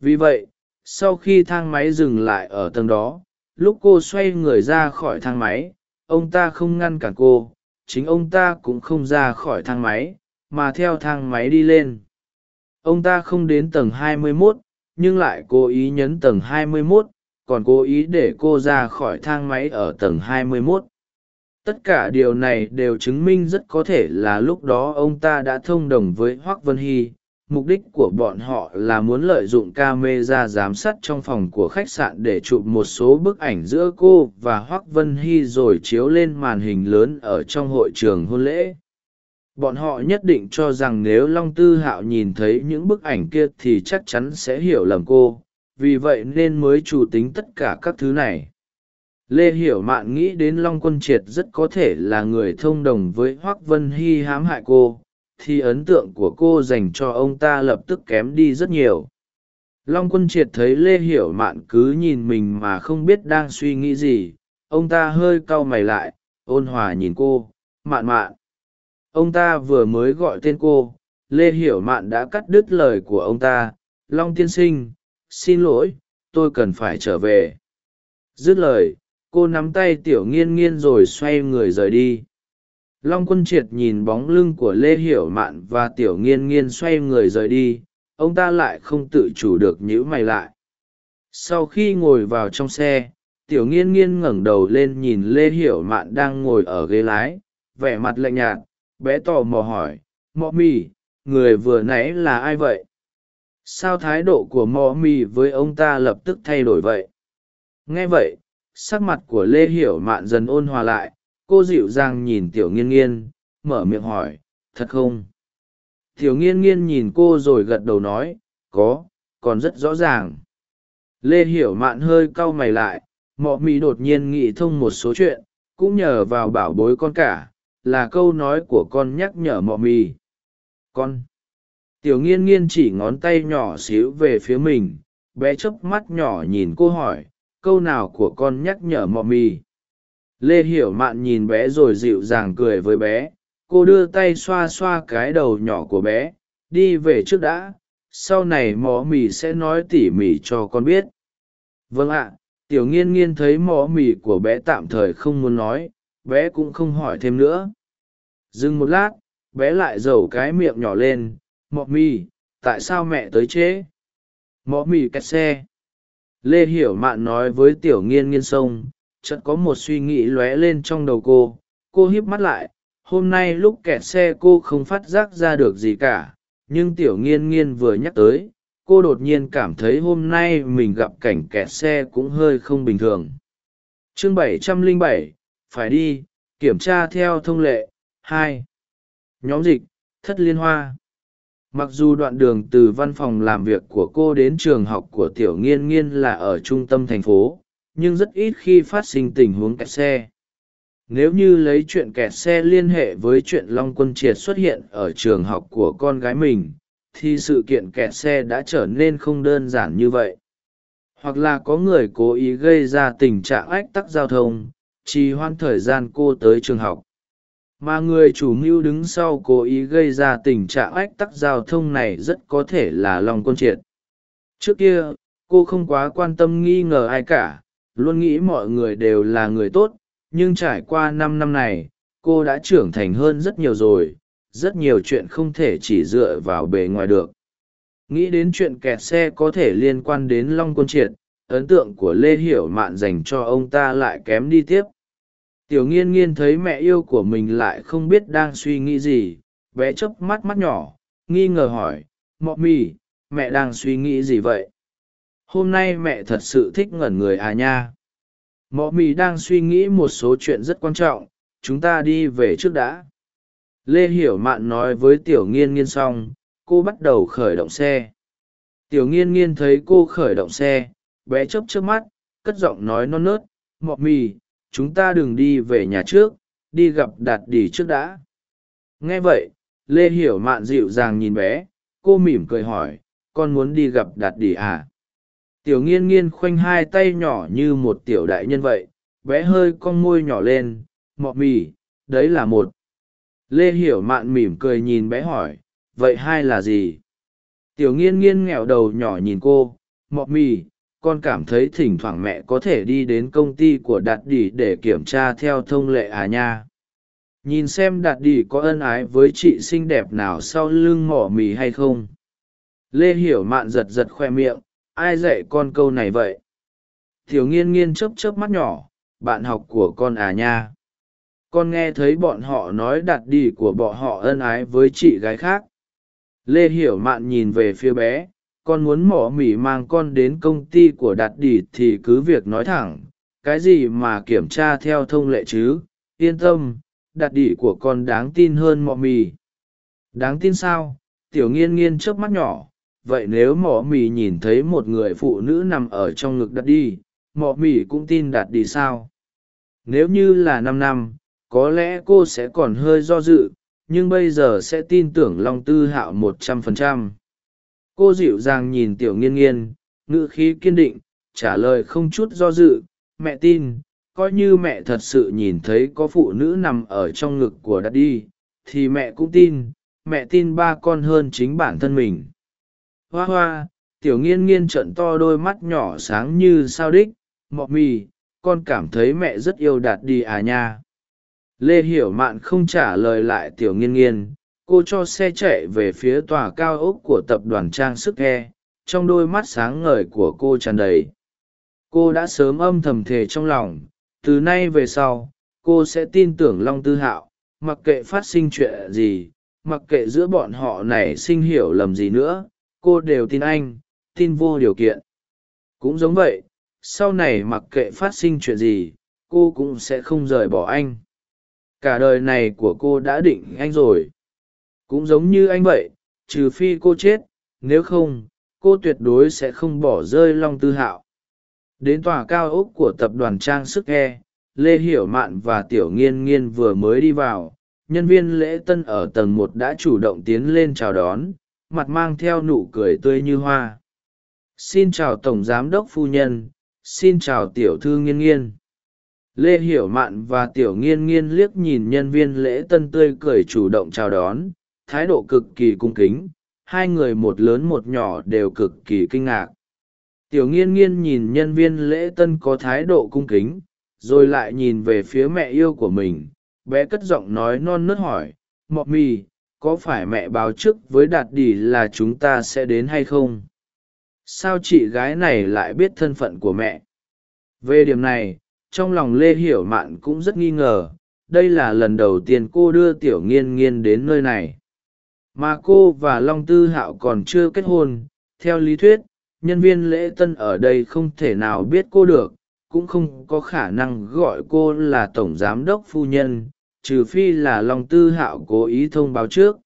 Vì vậy sau khi thang máy dừng lại ở tầng đó lúc cô xoay người ra khỏi thang máy ông ta không ngăn cản cô chính ông ta cũng không ra khỏi thang máy mà theo thang máy đi lên. Ông ta không đến tầng 21, nhưng lại cố ý nhấn tầng 21, còn cố ý để cô ra khỏi thang máy ở tầng 21. tất cả điều này đều chứng minh rất có thể là lúc đó ông ta đã thông đồng với hoác vân hy. Mục đích của bọn họ là muốn lợi dụng ca mê ra giám sát trong phòng của khách sạn để chụp một số bức ảnh giữa cô và hoác vân hy rồi chiếu lên màn hình lớn ở trong hội trường hôn lễ. Bọn họ nhất định cho rằng nếu long tư hạo nhìn thấy những bức ảnh kia thì chắc chắn sẽ hiểu lầm cô vì vậy nên mới chủ tính tất cả các thứ này. Lê hiểu mạn nghĩ đến long quân triệt rất có thể là người thông đồng với hoác vân hy hãm hại cô, thì ấn tượng của cô dành cho ông ta lập tức kém đi rất nhiều. Long quân triệt thấy lê hiểu mạn cứ nhìn mình mà không biết đang suy nghĩ gì, ông ta hơi cau mày lại, ôn hòa nhìn cô, mạn mạn. Ông ta vừa mới gọi tên cô, lê hiểu mạn đã cắt đứt lời của ông ta, long tiên sinh xin lỗi, tôi cần phải trở về. Dứt lời, cô nắm tay tiểu nghiên nghiên rồi xoay người rời đi. Long quân triệt nhìn bóng lưng của lê hiểu mạn và tiểu nghiên nghiên xoay người rời đi, ông ta lại không tự chủ được nhíu mày lại. Sau khi ngồi vào trong xe, tiểu nghiên nghiên ngẩng đầu lên nhìn lê hiểu mạn đang ngồi ở ghế lái, vẻ mặt lạnh nhạt, bé tò mò hỏi, mọ mì người vừa nãy là ai vậy? Sao thái độ của mò mì với ông ta lập tức thay đổi vậy? Nghe vậy, sắc mặt của lê hiểu mạn dần ôn hòa lại, cô dịu dàng nhìn tiểu nghiên nghiên, mở miệng hỏi, thật không? Tiểu nghiên nghiên nhìn cô rồi gật đầu nói, có, còn rất rõ ràng. Lê hiểu mạn hơi cau mày lại mọ mì đột nhiên nghĩ thông một số chuyện, cũng nhờ vào bảo bối con cả, là câu nói của con nhắc nhở mọ mì. Con tiểu nghiên nghiên chỉ ngón tay nhỏ xíu về phía mình, bé chớp mắt nhỏ nhìn cô hỏi, câu nào của con nhắc nhở mọ mì? Lê hiểu mạn nhìn bé rồi dịu dàng cười với bé, cô đưa tay xoa xoa cái đầu nhỏ của bé, đi về trước đã, sau này mỏ mì sẽ nói tỉ mỉ cho con biết. Vâng ạ, tiểu nghiên nghiên thấy mỏ mì của bé tạm thời không muốn nói, bé cũng không hỏi thêm nữa. Dừng một lát, bé lại giầu cái miệng nhỏ lên mọ mì tại sao mẹ tới trễ? Mọ mì kẹt xe. Lê hiểu mạn nói với tiểu nghiên nghiên sông chợt có một suy nghĩ lóe lên trong đầu cô. Cô híp mắt lại hôm nay lúc kẹt xe cô không phát giác ra được gì cả. Nhưng tiểu nghiên nghiên vừa nhắc tới cô đột nhiên cảm thấy hôm nay mình gặp cảnh kẹt xe cũng hơi không bình thường. Chương 707, phải đi kiểm tra theo thông lệ hai. Nhóm dịch thất liên hoa mặc dù đoạn đường từ văn phòng làm việc của cô đến trường học của tiểu nghiên nghiên là ở trung tâm thành phố, nhưng rất ít khi phát sinh tình huống kẹt xe. Nếu như lấy chuyện kẹt xe liên hệ với chuyện long quân triệt xuất hiện ở trường học của con gái mình, thì sự kiện kẹt xe đã trở nên không đơn giản như vậy. Hoặc là có người cố ý gây ra tình trạng ách tắc giao thông, trì hoãn thời gian cô tới trường học mà người chủ mưu đứng sau cố ý gây ra tình trạng ách tắc giao thông này rất có thể là long quân triệt. Trước kia, cô không quá quan tâm nghi ngờ ai cả, luôn nghĩ mọi người đều là người tốt, nhưng trải qua năm năm này, cô đã trưởng thành hơn rất nhiều rồi, rất nhiều chuyện không thể chỉ dựa vào bề ngoài được. Nghĩ đến chuyện kẹt xe có thể liên quan đến long quân triệt, ấn tượng của lê hiểu mạn dành cho ông ta lại kém đi tiếp tiểu nghiên nghiên thấy mẹ yêu của mình lại không biết đang suy nghĩ gì bé chớp mắt mắt nhỏ, nghi ngờ hỏi, mọ mì mẹ đang suy nghĩ gì vậy? Hôm nay mẹ thật sự thích ngẩn người à nha. Mọ mì đang suy nghĩ một số chuyện rất quan trọng, chúng ta đi về trước đã. Lê hiểu mạn nói với tiểu nghiên nghiên xong, cô bắt đầu khởi động xe. Tiểu nghiên nghiên thấy cô khởi động xe bé chớp trước mắt, cất giọng nói non nớt, mọ mì chúng ta đừng đi về nhà trước, đi gặp đạt đi trước đã. Nghe vậy, lê hiểu mạn dịu dàng nhìn bé, cô mỉm cười hỏi, con muốn đi gặp đạt đi à? Tiểu nghiên nghiên khoanh hai tay nhỏ như một tiểu đại nhân vậy, bé hơi con môi nhỏ lên, mọ mì, đấy là một. Lê hiểu mạn mỉm cười nhìn bé hỏi, vậy hai là gì? Tiểu nghiên nghiên nghẹo đầu nhỏ nhìn cô, mọ mì con cảm thấy thỉnh thoảng mẹ có thể đi đến công ty của đạt đỉ để kiểm tra theo thông lệ à nha. Nhìn xem đạt đỉ có ân ái với chị xinh đẹp nào sau lưng mỏ mì hay không. Lê hiểu mạn giật giật khoe miệng, ai dạy con câu này vậy? Thiếu nghiên nghiên chớp chớp mắt nhỏ, bạn học của con à nha. Con nghe thấy bọn họ nói đạt đỉ của bọn họ ân ái với chị gái khác. Lê hiểu mạn nhìn về phía bé con muốn mỏ mỉ mang con đến công ty của đạt Đỉ thì cứ việc nói thẳng, cái gì mà kiểm tra theo thông lệ chứ? Yên tâm, đạt Đỉ của con đáng tin hơn mọ mì đáng tin sao? Tiểu nghiên nghiên trước mắt nhỏ. Vậy nếu mỏ mì nhìn thấy một người phụ nữ nằm ở trong ngực Đạt đi mỏ mì cũng tin đạt đi sao? Nếu như là năm năm, có lẽ cô sẽ còn hơi do dự, nhưng bây giờ sẽ tin tưởng long tư hạo một trăm phần trăm cô dịu dàng nhìn tiểu nghiên nghiên, ngữ khí kiên định, trả lời không chút do dự, mẹ tin, coi như mẹ thật sự nhìn thấy có phụ nữ nằm ở trong ngực của Đạt đi thì mẹ cũng tin, mẹ tin ba con hơn chính bản thân mình. Hoa hoa, tiểu nghiên nghiên trận to đôi mắt nhỏ sáng như sao đích, mọ mì, con cảm thấy mẹ rất yêu đạt đi à nha. Lê hiểu mạn không trả lời lại tiểu nghiên nghiên cô cho xe chạy về phía tòa cao ốc của tập đoàn trang sức e trong đôi mắt sáng ngời của cô tràn đầy. Cô đã sớm âm thầm thề trong lòng, từ nay về sau, cô sẽ tin tưởng long tư hạo, mặc kệ phát sinh chuyện gì, mặc kệ giữa bọn họ nảy sinh hiểu lầm gì nữa, cô đều tin anh, tin vô điều kiện. Cũng giống vậy, sau này mặc kệ phát sinh chuyện gì, cô cũng sẽ không rời bỏ anh. Cả đời này của cô đã định anh rồi cũng giống như anh vậy, trừ phi cô chết, nếu không, cô tuyệt đối sẽ không bỏ rơi long tư hạo. Đến tòa cao ốc của tập đoàn trang sức e lê hiểu mạn và tiểu nghiên nghiên vừa mới đi vào, nhân viên lễ tân ở tầng một đã chủ động tiến lên chào đón, mặt mang theo nụ cười tươi như hoa. Xin chào tổng giám đốc phu nhân, xin chào tiểu thư nghiên nghiên. Lê hiểu mạn và tiểu nghiên nghiên liếc nhìn nhân viên lễ tân tươi cười chủ động chào đón thái độ cực kỳ cung kính, hai người một lớn một nhỏ đều cực kỳ kinh ngạc. Tiểu nghiên nghiên nhìn nhân viên lễ tân có thái độ cung kính, rồi lại nhìn về phía mẹ yêu của mình, bé cất giọng nói non nớt hỏi mọc mì, có phải mẹ báo trước với đạt đi là chúng ta sẽ đến hay không? Sao chị gái này lại biết thân phận của mẹ? Về điểm này, trong lòng lê hiểu mạn cũng rất nghi ngờ, đây là lần đầu tiên cô đưa tiểu nghiên nghiên đến nơi này mà cô và long tư hạo còn chưa kết hôn. Theo lý thuyết, nhân viên lễ tân ở đây không thể nào biết cô được, cũng không có khả năng gọi cô là tổng giám đốc phu nhân, trừ phi là long tư hạo cố ý thông báo trước.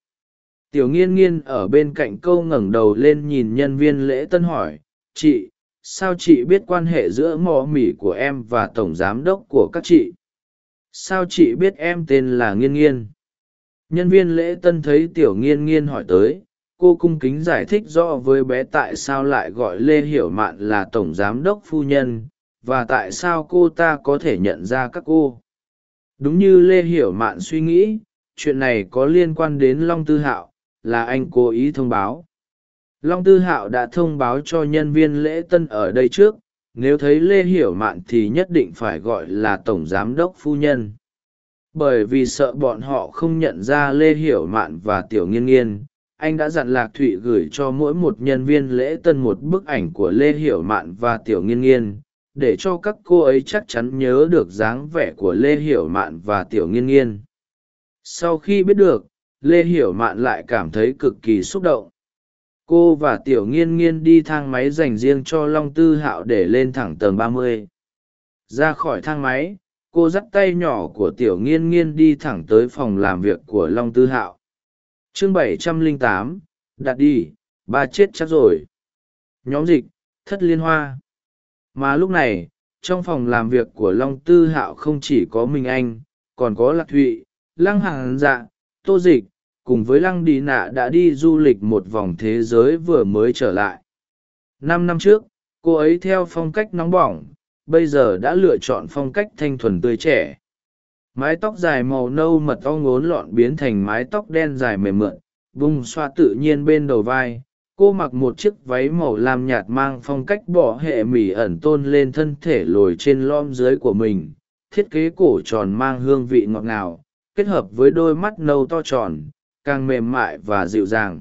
Tiểu nghiên nghiên ở bên cạnh câu ngẩng đầu lên nhìn nhân viên lễ tân hỏi, chị, sao chị biết quan hệ giữa mò mỉ của em và tổng giám đốc của các chị? Sao chị biết em tên là nghiên nghiên? Nhân viên lễ tân thấy tiểu nghiên nghiên hỏi tới, cô cung kính giải thích rõ với bé tại sao lại gọi lê hiểu mạn là tổng giám đốc phu nhân, và tại sao cô ta có thể nhận ra các cô. Đúng như lê hiểu mạn suy nghĩ, chuyện này có liên quan đến long tư hạo, là anh cố ý thông báo. Long tư hạo đã thông báo cho nhân viên lễ tân ở đây trước, nếu thấy lê hiểu mạn thì nhất định phải gọi là tổng giám đốc phu nhân bởi vì sợ bọn họ không nhận ra lê hiểu mạn và tiểu nghiên nghiên, anh đã dặn lạc thụy gửi cho mỗi một nhân viên lễ tân một bức ảnh của lê hiểu mạn và tiểu nghiên nghiên, để cho các cô ấy chắc chắn nhớ được dáng vẻ của lê hiểu mạn và tiểu nghiên nghiên. Sau khi biết được, lê hiểu mạn lại cảm thấy cực kỳ xúc động. Cô và tiểu nghiên nghiên đi thang máy dành riêng cho long tư hạo để lên thẳng tầng ba mươi. Ra khỏi thang máy cô dắt tay nhỏ của tiểu nghiên nghiên đi thẳng tới phòng làm việc của long tư hạo. Chương bảy trăm lẻ tám đặt đi ba chết chắc rồi. Nhóm dịch, thất liên hoa. Mà lúc này, trong phòng làm việc của long tư hạo không chỉ có mình anh, còn có lạc thụy, lăng hàng dạ tô dịch, cùng với lăng đi nạ đã đi du lịch một vòng thế giới vừa mới trở lại. Năm năm trước, cô ấy theo phong cách nóng bỏng bây giờ đã lựa chọn phong cách thanh thuần tươi trẻ. Mái tóc dài màu nâu mật to ngốn lọn biến thành mái tóc đen dài mềm mượn vùng xoa tự nhiên bên đầu vai. Cô mặc một chiếc váy màu lam nhạt mang phong cách bỏ hệ mỉ ẩn tôn lên thân thể lồi trên lom dưới của mình. Thiết kế cổ tròn mang hương vị ngọt ngào, kết hợp với đôi mắt nâu to tròn, càng mềm mại và dịu dàng.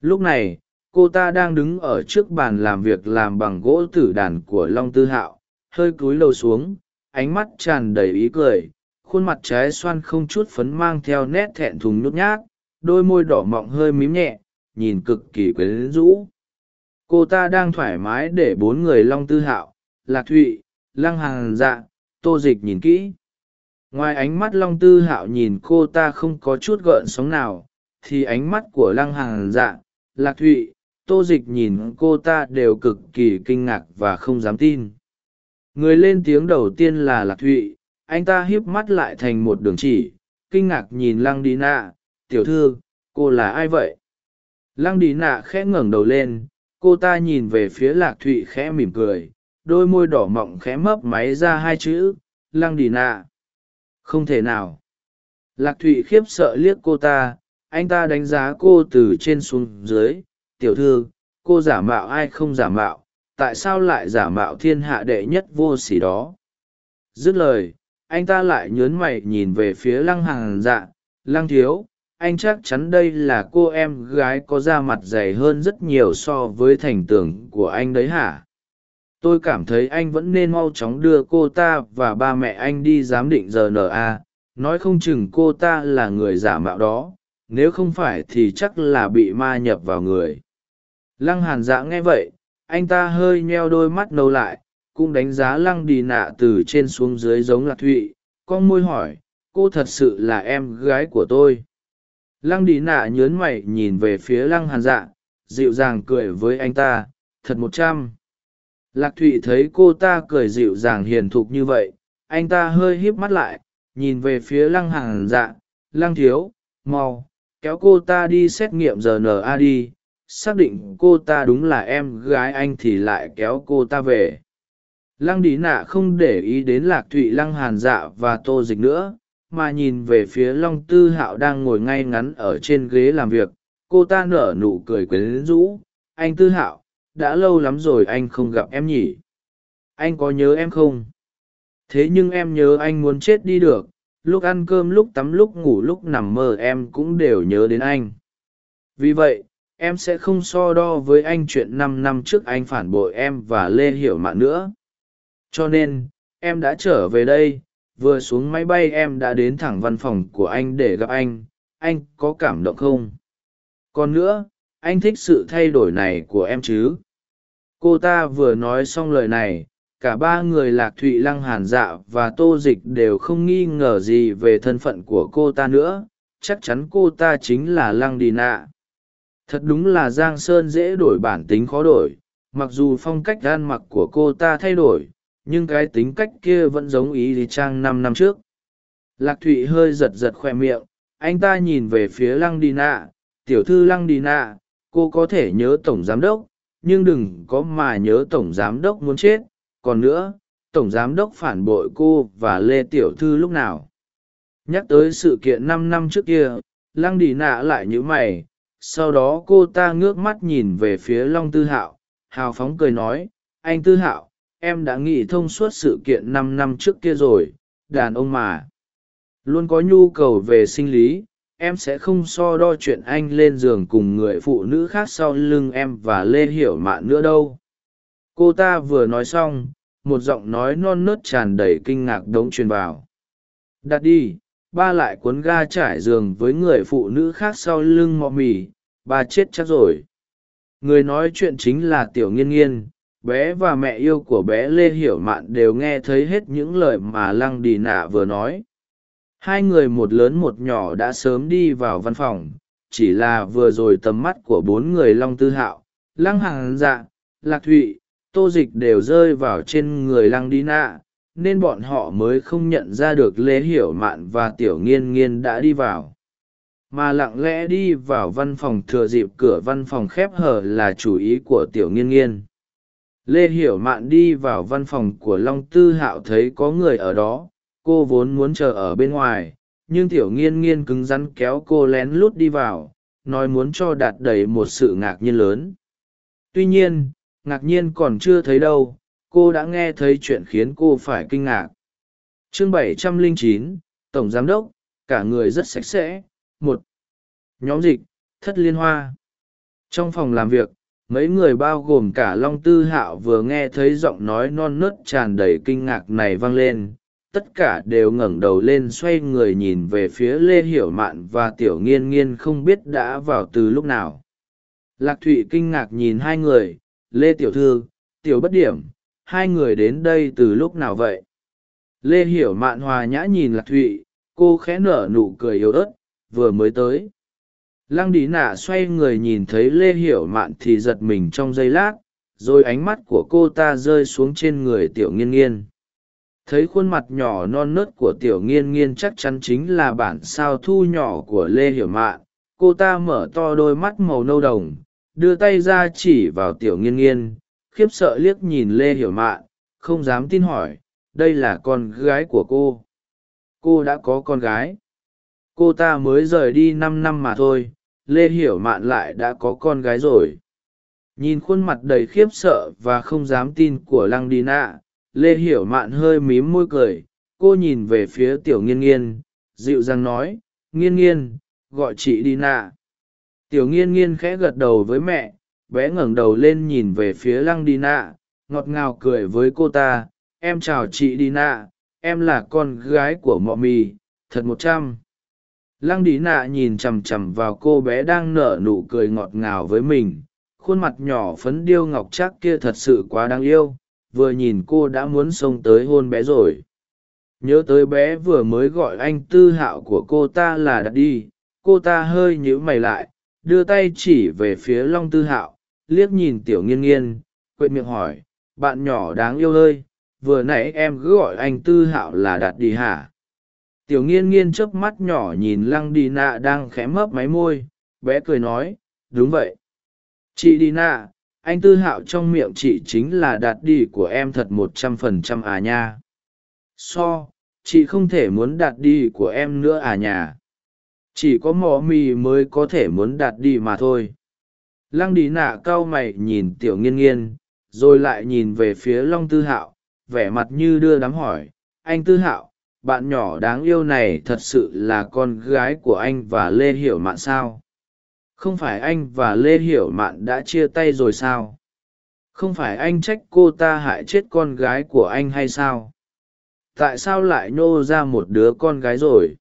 Lúc này, cô ta đang đứng ở trước bàn làm việc làm bằng gỗ tử đàn của long tư hạo hơi cúi lầu xuống, ánh mắt tràn đầy ý cười, khuôn mặt trái xoan không chút phấn mang theo nét thẹn thùng nhút nhát, đôi môi đỏ mọng hơi mím nhẹ, nhìn cực kỳ quyến rũ. Cô ta đang thoải mái để bốn người long tư hạo, lạc thụy, lăng hàng dạ tô dịch nhìn kỹ. Ngoài ánh mắt long tư hạo nhìn cô ta không có chút gợn sóng nào, thì ánh mắt của lăng hàng dạ lạc thụy, tô dịch nhìn cô ta đều cực kỳ kinh ngạc và không dám tin người lên tiếng đầu tiên là lạc thụy, anh ta hiếp mắt lại thành một đường chỉ, kinh ngạc nhìn lăng đi nạ, tiểu thư, cô là ai vậy? Lăng đi nạ khẽ ngẩng đầu lên, cô ta nhìn về phía lạc thụy khẽ mỉm cười, đôi môi đỏ mọng khẽ mấp máy ra hai chữ, lăng đi nạ. Không thể nào. Lạc thụy khiếp sợ liếc cô ta, anh ta đánh giá cô từ trên xuống dưới, tiểu thư, cô giả mạo ai không giả mạo? Tại sao lại giả mạo thiên hạ đệ nhất vô s ỉ đó? Dứt lời, anh ta lại nhớn mày nhìn về phía lăng hàng dạ. Lăng thiếu, anh chắc chắn đây là cô em gái có da mặt dày hơn rất nhiều so với thành tưởng của anh đấy hả? Tôi cảm thấy anh vẫn nên mau chóng đưa cô ta và ba mẹ anh đi giám định rna nói không chừng cô ta là người giả mạo đó, nếu không phải thì chắc là bị ma nhập vào người. Lăng hàn dạ nghe vậy anh ta hơi nheo đôi mắt nâu lại, cũng đánh giá lăng đi nạ từ trên xuống dưới giống lạc thụy, con môi hỏi, cô thật sự là em gái của tôi? Lăng đi nạ nhớn mày nhìn về phía lăng hàn dạ dịu dàng cười với anh ta, thật một trăm. Lạc thụy thấy cô ta cười dịu dàng hiền thục như vậy, anh ta hơi híp mắt lại, nhìn về phía lăng hàn dạ lăng thiếu, mau, kéo cô ta đi xét nghiệm rna đi xác định cô ta đúng là em gái anh thì lại kéo cô ta về. Lăng đi nạ không để ý đến lạc thụy lăng hàn dạ và tô dịch nữa, mà nhìn về phía long tư hạo đang ngồi ngay ngắn ở trên ghế làm việc. Cô ta nở nụ cười quyến rũ. Anh tư hạo, đã lâu lắm rồi anh không gặp em nhỉ? Anh có nhớ em không? Thế nhưng em nhớ anh muốn chết đi được. Lúc ăn cơm, lúc tắm, lúc ngủ, lúc nằm mơ em cũng đều nhớ đến anh. Vì vậy em sẽ không so đo với anh chuyện năm năm trước anh phản bội em và lê hiểu mạn nữa. Cho nên, em đã trở về đây, vừa xuống máy bay em đã đến thẳng văn phòng của anh để gặp anh. Anh có cảm động không? Còn nữa, anh thích sự thay đổi này của em chứ? Cô ta vừa nói xong lời này, cả ba người lạc thụy lăng hàn dạ và tô dịch đều không nghi ngờ gì về thân phận của cô ta nữa. Chắc chắn cô ta chính là lăng đi nạ thật đúng là giang sơn dễ đổi bản tính khó đổi, mặc dù phong cách gan mặc của cô ta thay đổi, nhưng cái tính cách kia vẫn giống ý lý trang năm năm trước. Lạc thụy hơi giật giật khoe miệng, anh ta nhìn về phía lăng đi nạ, tiểu thư lăng đi nạ, cô có thể nhớ tổng giám đốc, nhưng đừng có mà nhớ tổng giám đốc muốn chết. Còn nữa, tổng giám đốc phản bội cô và lê tiểu thư lúc nào? Nhắc tới sự kiện năm năm trước kia, lăng đi nạ lại nhớ mày sau đó cô ta ngước mắt nhìn về phía long tư hạo, hào phóng cười nói, anh tư hạo, em đã nghĩ thông suốt sự kiện năm năm trước kia rồi, đàn ông mà. Luôn có nhu cầu về sinh lý, em sẽ không so đo chuyện anh lên giường cùng người phụ nữ khác sau lưng em và lê hiểu mạn nữa đâu. Cô ta vừa nói xong, một giọng nói non nớt tràn đầy kinh ngạc đống truyền vào. Đặt đi, ba lại cuốn ga trải giường với người phụ nữ khác sau lưng mọ mì ba chết chắc rồi. Người nói chuyện chính là tiểu nghiên nghiên, bé và mẹ yêu của bé lê hiểu mạn đều nghe thấy hết những lời mà lăng đi nạ vừa nói. Hai người một lớn một nhỏ đã sớm đi vào văn phòng, chỉ là vừa rồi tầm mắt của bốn người long tư hạo, lăng hàng dạ lạc thụy, tô dịch đều rơi vào trên người lăng đi nạ, nên bọn họ mới không nhận ra được lê hiểu mạn và tiểu nghiên nghiên đã đi vào mà lặng lẽ đi vào văn phòng thừa dịp cửa văn phòng khép hở là chủ ý của tiểu nghiên nghiên. Lê hiểu mạn đi vào văn phòng của long tư hạo thấy có người ở đó cô vốn muốn chờ ở bên ngoài nhưng tiểu nghiên nghiên cứng rắn kéo cô lén lút đi vào nói muốn cho đạt đầy một sự ngạc nhiên lớn. Tuy nhiên ngạc nhiên còn chưa thấy đâu cô đã nghe thấy chuyện khiến cô phải kinh ngạc. Chương 709, tổng giám đốc cả người rất sạch sẽ một. Nhóm dịch, thất liên hoa. Trong phòng làm việc, mấy người bao gồm cả long tư hạo vừa nghe thấy giọng nói non nớt tràn đầy kinh ngạc này vang lên. Tất cả đều ngẩng đầu lên xoay người nhìn về phía lê hiểu mạn và tiểu nghiên nghiên không biết đã vào từ lúc nào. Lạc thụy kinh ngạc nhìn hai người. Lê tiểu thư, tiểu bất điểm, hai người đến đây từ lúc nào vậy? Lê hiểu mạn hòa nhã nhìn lạc thụy. Cô khẽ nở nụ cười yếu ớt vừa mới tới. Lăng đi nạ xoay người nhìn thấy lê hiểu mạn thì giật mình trong giây lát, rồi ánh mắt của cô ta rơi xuống trên người tiểu nghiên nghiên. Thấy khuôn mặt nhỏ non nớt của tiểu nghiên nghiên chắc chắn chính là bản sao thu nhỏ của lê hiểu mạn, cô ta mở to đôi mắt màu nâu đồng, đưa tay ra chỉ vào tiểu nghiên nghiên, khiếp sợ liếc nhìn lê hiểu mạn, không dám tin hỏi, đây là con gái của cô. Cô đã có con gái cô ta mới rời đi năm năm mà thôi, lê hiểu mạn lại đã có con gái rồi. Nhìn khuôn mặt đầy khiếp sợ và không dám tin của lăng đi nạ, lê hiểu mạn hơi mím môi cười. Cô nhìn về phía tiểu nghiên nghiên, dịu dàng nói, nghiên nghiên, gọi chị đi nạ. Tiểu nghiên nghiên khẽ gật đầu với mẹ, bé ngẩng đầu lên nhìn về phía lăng đi nạ, ngọt ngào cười với cô ta, em chào chị đi nạ, em là con gái của mọ mì, thật một trăm lăng đi nạ nhìn chằm chằm vào cô bé đang nở nụ cười ngọt ngào với mình. Khuôn mặt nhỏ phấn điêu ngọc trác kia thật sự quá đáng yêu. Vừa nhìn cô đã muốn xông tới hôn bé rồi. Nhớ tới bé vừa mới gọi anh tư hạo của cô ta là đặt đi. Cô ta hơi nhíu mày lại, đưa tay chỉ về phía long tư hạo, liếc nhìn tiểu nghiên nghiên, quệt miệng hỏi, bạn nhỏ đáng yêu ơi, vừa nãy em cứ gọi anh tư hạo là đạt đi hả? Tiểu nghiên nghiên chớp mắt nhỏ nhìn lăng đi nạ đang khẽ mấp máy môi, bé cười nói, đúng vậy. Chị đi nạ anh tư hạo trong miệng chị chính là đạt đi của em thật một trăm phần trăm à nha. So, chị không thể muốn đạt đi của em nữa à nhà chỉ có mò mì mới có thể muốn đạt đi mà thôi. Lăng đi nạ cau mày nhìn tiểu nghiên nghiên, rồi lại nhìn về phía long tư hạo, vẻ mặt như đưa đám hỏi, anh tư hạo bạn nhỏ đáng yêu này thật sự là con gái của anh và lê hiểu mạn sao? Không phải anh và lê hiểu mạn đã chia tay rồi sao? Không phải anh trách cô ta hại chết con gái của anh hay sao? Tại sao lại nhô ra một đứa con gái rồi?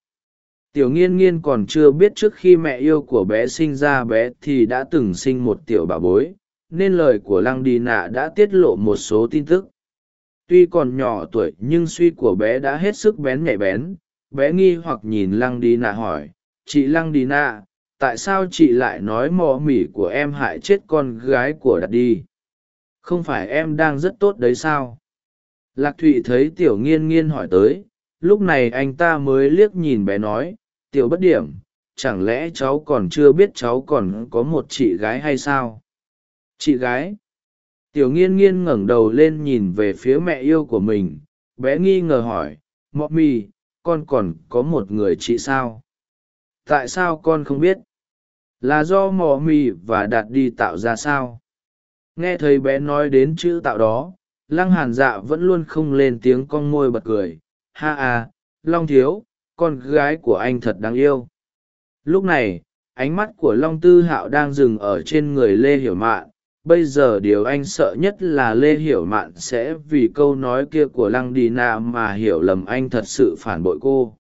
Tiểu nghiên nghiên còn chưa biết trước khi mẹ yêu của bé sinh ra bé thì đã từng sinh một tiểu bà bối, nên lời của lăng đi nạ đã tiết lộ một số tin tức tuy còn nhỏ tuổi nhưng suy của bé đã hết sức bén nhạy bén. Bé nghi hoặc nhìn lăng đi nạ hỏi, chị lăng đi nạ tại sao chị lại nói mò mỉ của em hại chết con gái của đặt đi? Không phải em đang rất tốt đấy sao? Lạc thụy thấy tiểu nghiên nghiên hỏi tới, lúc này anh ta mới liếc nhìn bé nói, tiểu bất điểm, chẳng lẽ cháu còn chưa biết cháu còn có một chị gái hay sao chị gái? Tiểu nghiên nghiên ngẩng đầu lên nhìn về phía mẹ yêu của mình, bé nghi ngờ hỏi, mọ mì, con còn có một người chị sao? Tại sao con không biết? Là do mò mì và đạt đi tạo ra sao? Nghe thấy bé nói đến chữ tạo đó, lăng hàn dạ vẫn luôn không lên tiếng con môi bật cười. Ha à long thiếu, con gái của anh thật đáng yêu. Lúc này, ánh mắt của long tư hạo đang dừng ở trên người lê hiểu mạn bây giờ điều anh sợ nhất là lê hiểu mạn sẽ vì câu nói kia của lăng đi na mà hiểu lầm anh thật sự phản bội cô.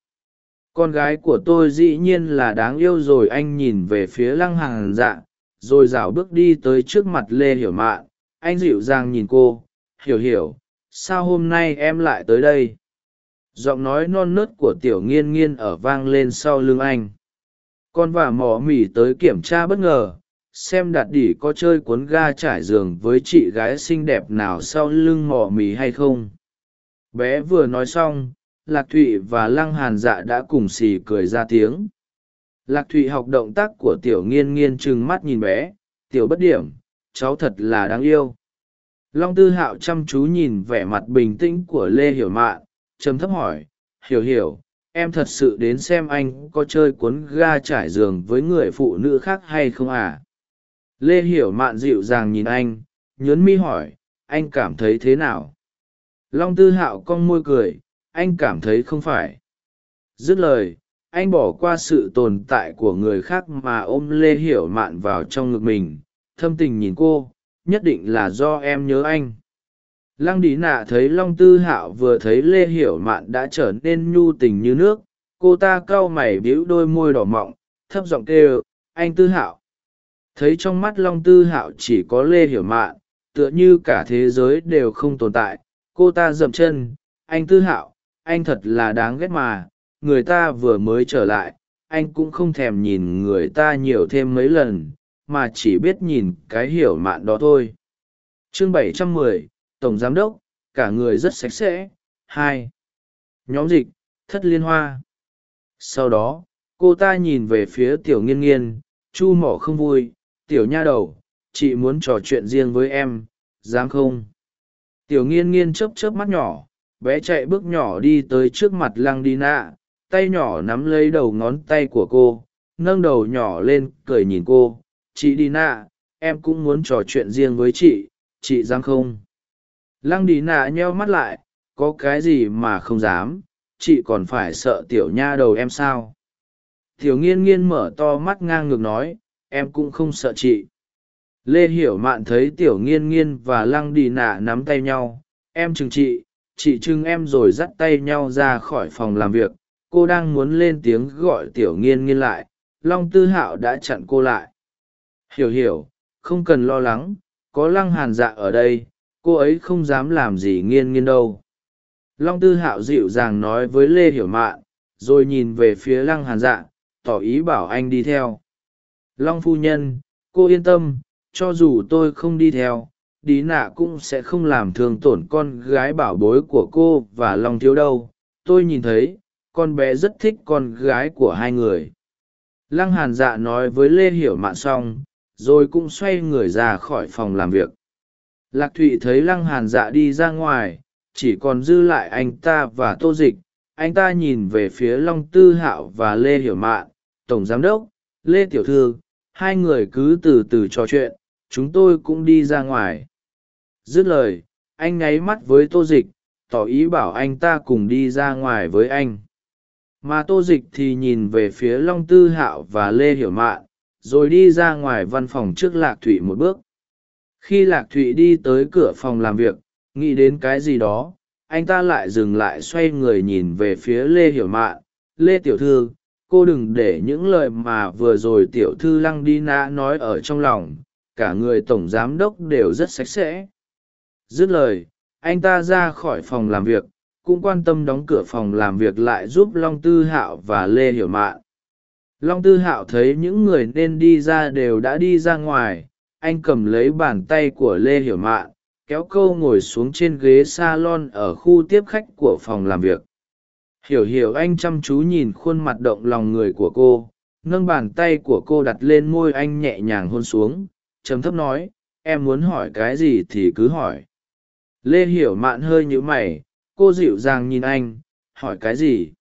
Con gái của tôi dĩ nhiên là đáng yêu rồi, anh nhìn về phía lăng hàng dạ rồi rảo bước đi tới trước mặt lê hiểu mạn. Anh dịu dàng nhìn cô, hiểu hiểu, sao hôm nay em lại tới đây? Giọng nói non nớt của tiểu nghiên nghiên ở vang lên sau lưng anh. Con và mỏ mỉ tới kiểm tra bất ngờ xem đạt đỉ có chơi cuốn ga trải giường với chị gái xinh đẹp nào sau lưng mỏ mì hay không? Bé vừa nói xong, lạc thụy và lăng hàn dạ đã cùng xì cười ra tiếng. Lạc thụy học động tác của tiểu nghiên nghiên trừng mắt nhìn bé, tiểu bất điểm, cháu thật là đáng yêu. Long tư hạo chăm chú nhìn vẻ mặt bình tĩnh của lê hiểu mạn trầm thấp hỏi, hiểu hiểu, em thật sự đến xem anh có chơi cuốn ga trải giường với người phụ nữ khác hay không à? Lê hiểu mạn dịu dàng nhìn anh, nhớn mi hỏi, anh cảm thấy thế nào? Long tư hạo cong môi cười, anh cảm thấy không phải. Dứt lời, anh bỏ qua sự tồn tại của người khác mà ôm lê hiểu mạn vào trong ngực mình, thâm tình nhìn cô, nhất định là do em nhớ anh. Lăng đi nạ thấy long tư hạo vừa thấy lê hiểu mạn đã trở nên nhu tình như nước, cô ta cau mày bĩu đôi môi đỏ mọng, thấp giọng kêu, anh tư hạo thấy trong mắt long tư hạo chỉ có lê hiểu mạn tựa như cả thế giới đều không tồn tại cô ta dậm chân anh tư hạo anh thật là đáng ghét mà người ta vừa mới trở lại anh cũng không thèm nhìn người ta nhiều thêm mấy lần mà chỉ biết nhìn cái hiểu mạn đó thôi. Chương 710, tổng giám đốc cả người rất sạch sẽ. Hai. Nhóm dịch thất liên hoa. Sau đó cô ta nhìn về phía tiểu nghiên nghiên chu mỏ không vui tiểu nha đầu, chị muốn trò chuyện riêng với em, dám không? Tiểu nghiên nghiên chớp chớp mắt nhỏ, bé chạy bước nhỏ đi tới trước mặt lăng đi nạ tay nhỏ nắm lấy đầu ngón tay của cô, nâng đầu nhỏ lên cười nhìn cô. Chị đi nạ em cũng muốn trò chuyện riêng với chị chị dám không? Lăng đi nạ nheo mắt lại, có cái gì mà không dám? Chị còn phải sợ tiểu nha đầu em sao? Tiểu nghiên nghiên mở to mắt ngang ngược nói em cũng không sợ chị. Lê hiểu mạn thấy tiểu nghiên nghiên và lăng đi nạ nắm tay nhau, em chừng chị chị chừng em rồi dắt tay nhau ra khỏi phòng làm việc. Cô đang muốn lên tiếng gọi tiểu nghiên nghiên lại, long tư hạo đã chặn cô lại. Hiểu hiểu, không cần lo lắng, có lăng hàn dạ ở đây, cô ấy không dám làm gì nghiên nghiên đâu. Long tư hạo dịu dàng nói với lê hiểu mạn, rồi nhìn về phía lăng hàn dạ tỏ ý bảo anh đi theo long phu nhân, cô yên tâm, cho dù tôi không đi theo đi nạ cũng sẽ không làm thương tổn con gái bảo bối của cô và long thiếu đâu. Tôi nhìn thấy, con bé rất thích con gái của hai người. Lăng hàn dạ nói với lê hiểu mạn xong, rồi cũng xoay người ra khỏi phòng làm việc. Lạc thụy thấy lăng hàn dạ đi ra ngoài, chỉ còn dư lại anh ta và tô dịch. Anh ta nhìn về phía long tư hạo và lê hiểu mạn, tổng giám đốc, lê tiểu thư hai người cứ từ từ trò chuyện, chúng tôi cũng đi ra ngoài. Dứt lời, anh nháy mắt với tô dịch, tỏ ý bảo anh ta cùng đi ra ngoài với anh. Mà tô dịch thì nhìn về phía long tư hạo và lê hiểu mạn, rồi đi ra ngoài văn phòng trước lạc thụy một bước. Khi lạc thụy đi tới cửa phòng làm việc, nghĩ đến cái gì đó, anh ta lại dừng lại xoay người nhìn về phía lê hiểu mạn. Lê tiểu thư cô đừng để những lời mà vừa rồi tiểu thư lăng đi na nói ở trong lòng, cả người tổng giám đốc đều rất sạch sẽ. Dứt lời, anh ta ra khỏi phòng làm việc, cũng quan tâm đóng cửa phòng làm việc lại giúp long tư hạo và lê hiểu mạn. Long tư hạo thấy những người nên đi ra đều đã đi ra ngoài, anh cầm lấy bàn tay của lê hiểu mạn, kéo câu ngồi xuống trên ghế s a lon ở khu tiếp khách của phòng làm việc hiểu hiểu anh chăm chú nhìn khuôn mặt động lòng người của cô, nâng bàn tay của cô đặt lên môi anh nhẹ nhàng hôn xuống, trầm thấp nói, em muốn hỏi cái gì thì cứ hỏi. Lê hiểu mạn hơi nhữ mày, cô dịu dàng nhìn anh, hỏi cái gì?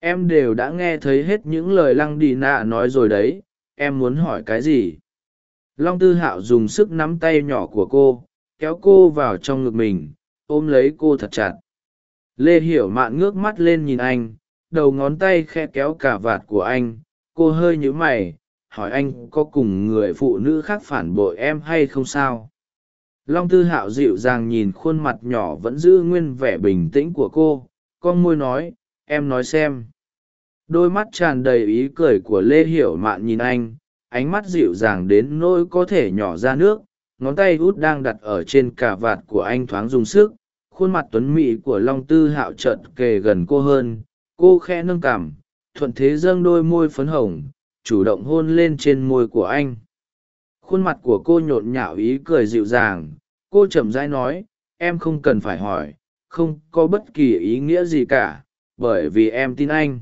Em đều đã nghe thấy hết những lời lăng đi nạ nói rồi đấy, em muốn hỏi cái gì? Long tư hạo dùng sức nắm tay nhỏ của cô, kéo cô vào trong ngực mình, ôm lấy cô thật chặt lê hiểu mạn ngước mắt lên nhìn anh, đầu ngón tay khe kéo cả vạt của anh. Cô hơi nhíu mày, hỏi anh có cùng người phụ nữ khác phản bội em hay không sao? Long tư hạo dịu dàng nhìn khuôn mặt nhỏ vẫn giữ nguyên vẻ bình tĩnh của cô, con môi nói, em nói xem. Đôi mắt tràn đầy ý cười của lê hiểu mạn nhìn anh, ánh mắt dịu dàng đến nỗi có thể nhỏ ra nước, ngón tay út đang đặt ở trên cà vạt của anh thoáng dùng sức khuôn mặt tuấn mị của long tư hạo trợt kề gần cô hơn, cô khe nâng cảm thuận thế dâng đôi môi phấn hồng, chủ động hôn lên trên môi của anh. Khuôn mặt của cô nhộn nhạo ý cười dịu dàng, cô chậm rãi nói, em không cần phải hỏi, không có bất kỳ ý nghĩa gì cả, bởi vì em tin anh.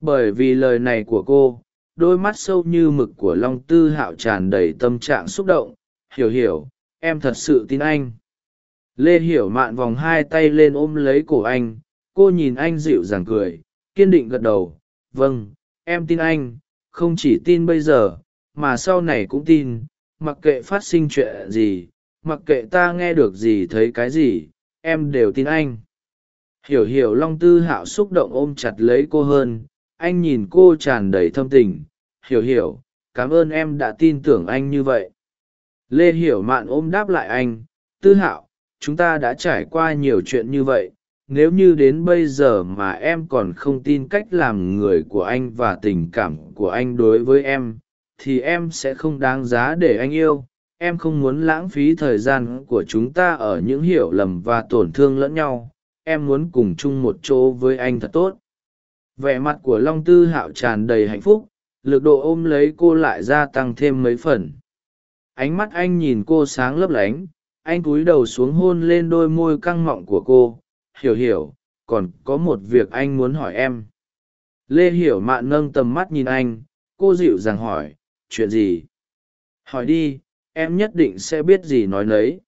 Bởi vì lời này của cô, đôi mắt sâu như mực của long tư hạo tràn đầy tâm trạng xúc động, hiểu hiểu, em thật sự tin anh lê hiểu mạn vòng hai tay lên ôm lấy cổ anh, cô nhìn anh dịu dàng cười, kiên định gật đầu vâng em tin anh, không chỉ tin bây giờ, mà sau này cũng tin, mặc kệ phát sinh chuyện gì, mặc kệ ta nghe được gì thấy cái gì, em đều tin anh. Hiểu hiểu long tư hạo xúc động ôm chặt lấy cô hơn, anh nhìn cô tràn đầy thâm tình, hiểu hiểu, cảm ơn em đã tin tưởng anh như vậy. Lê hiểu mạn ôm đáp lại anh, tư hạo chúng ta đã trải qua nhiều chuyện như vậy, nếu như đến bây giờ mà em còn không tin cách làm người của anh và tình cảm của anh đối với em, thì em sẽ không đáng giá để anh yêu. Em không muốn lãng phí thời gian của chúng ta ở những hiểu lầm và tổn thương lẫn nhau. Em muốn cùng chung một chỗ với anh thật tốt. Vẻ mặt của long tư hạo tràn đầy hạnh phúc, lực độ ôm lấy cô lại gia tăng thêm mấy phần. Ánh mắt anh nhìn cô sáng lấp lánh anh cúi đầu xuống hôn lên đôi môi căng mọng của cô. Hiểu hiểu, còn có một việc anh muốn hỏi em. Lê hiểu mạn nâng tầm mắt nhìn anh, cô dịu dàng hỏi, chuyện gì? Hỏi đi, em nhất định sẽ biết gì nói nấy.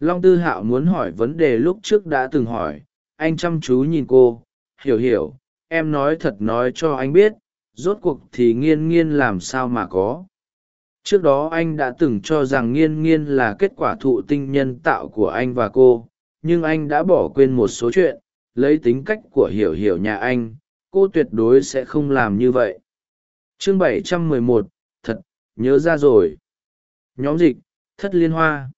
Long tư hạo muốn hỏi vấn đề lúc trước đã từng hỏi, anh chăm chú nhìn cô. Hiểu hiểu, em nói thật nói cho anh biết, rốt cuộc thì nghiên nghiên làm sao mà có trước đó anh đã từng cho rằng nghiên nghiên là kết quả thụ tinh nhân tạo của anh và cô nhưng anh đã bỏ quên một số chuyện lấy tính cách của hiểu hiểu nhà anh cô tuyệt đối sẽ không làm như vậy. Chương 711, thật nhớ ra rồi. Nhóm dịch thất liên hoa.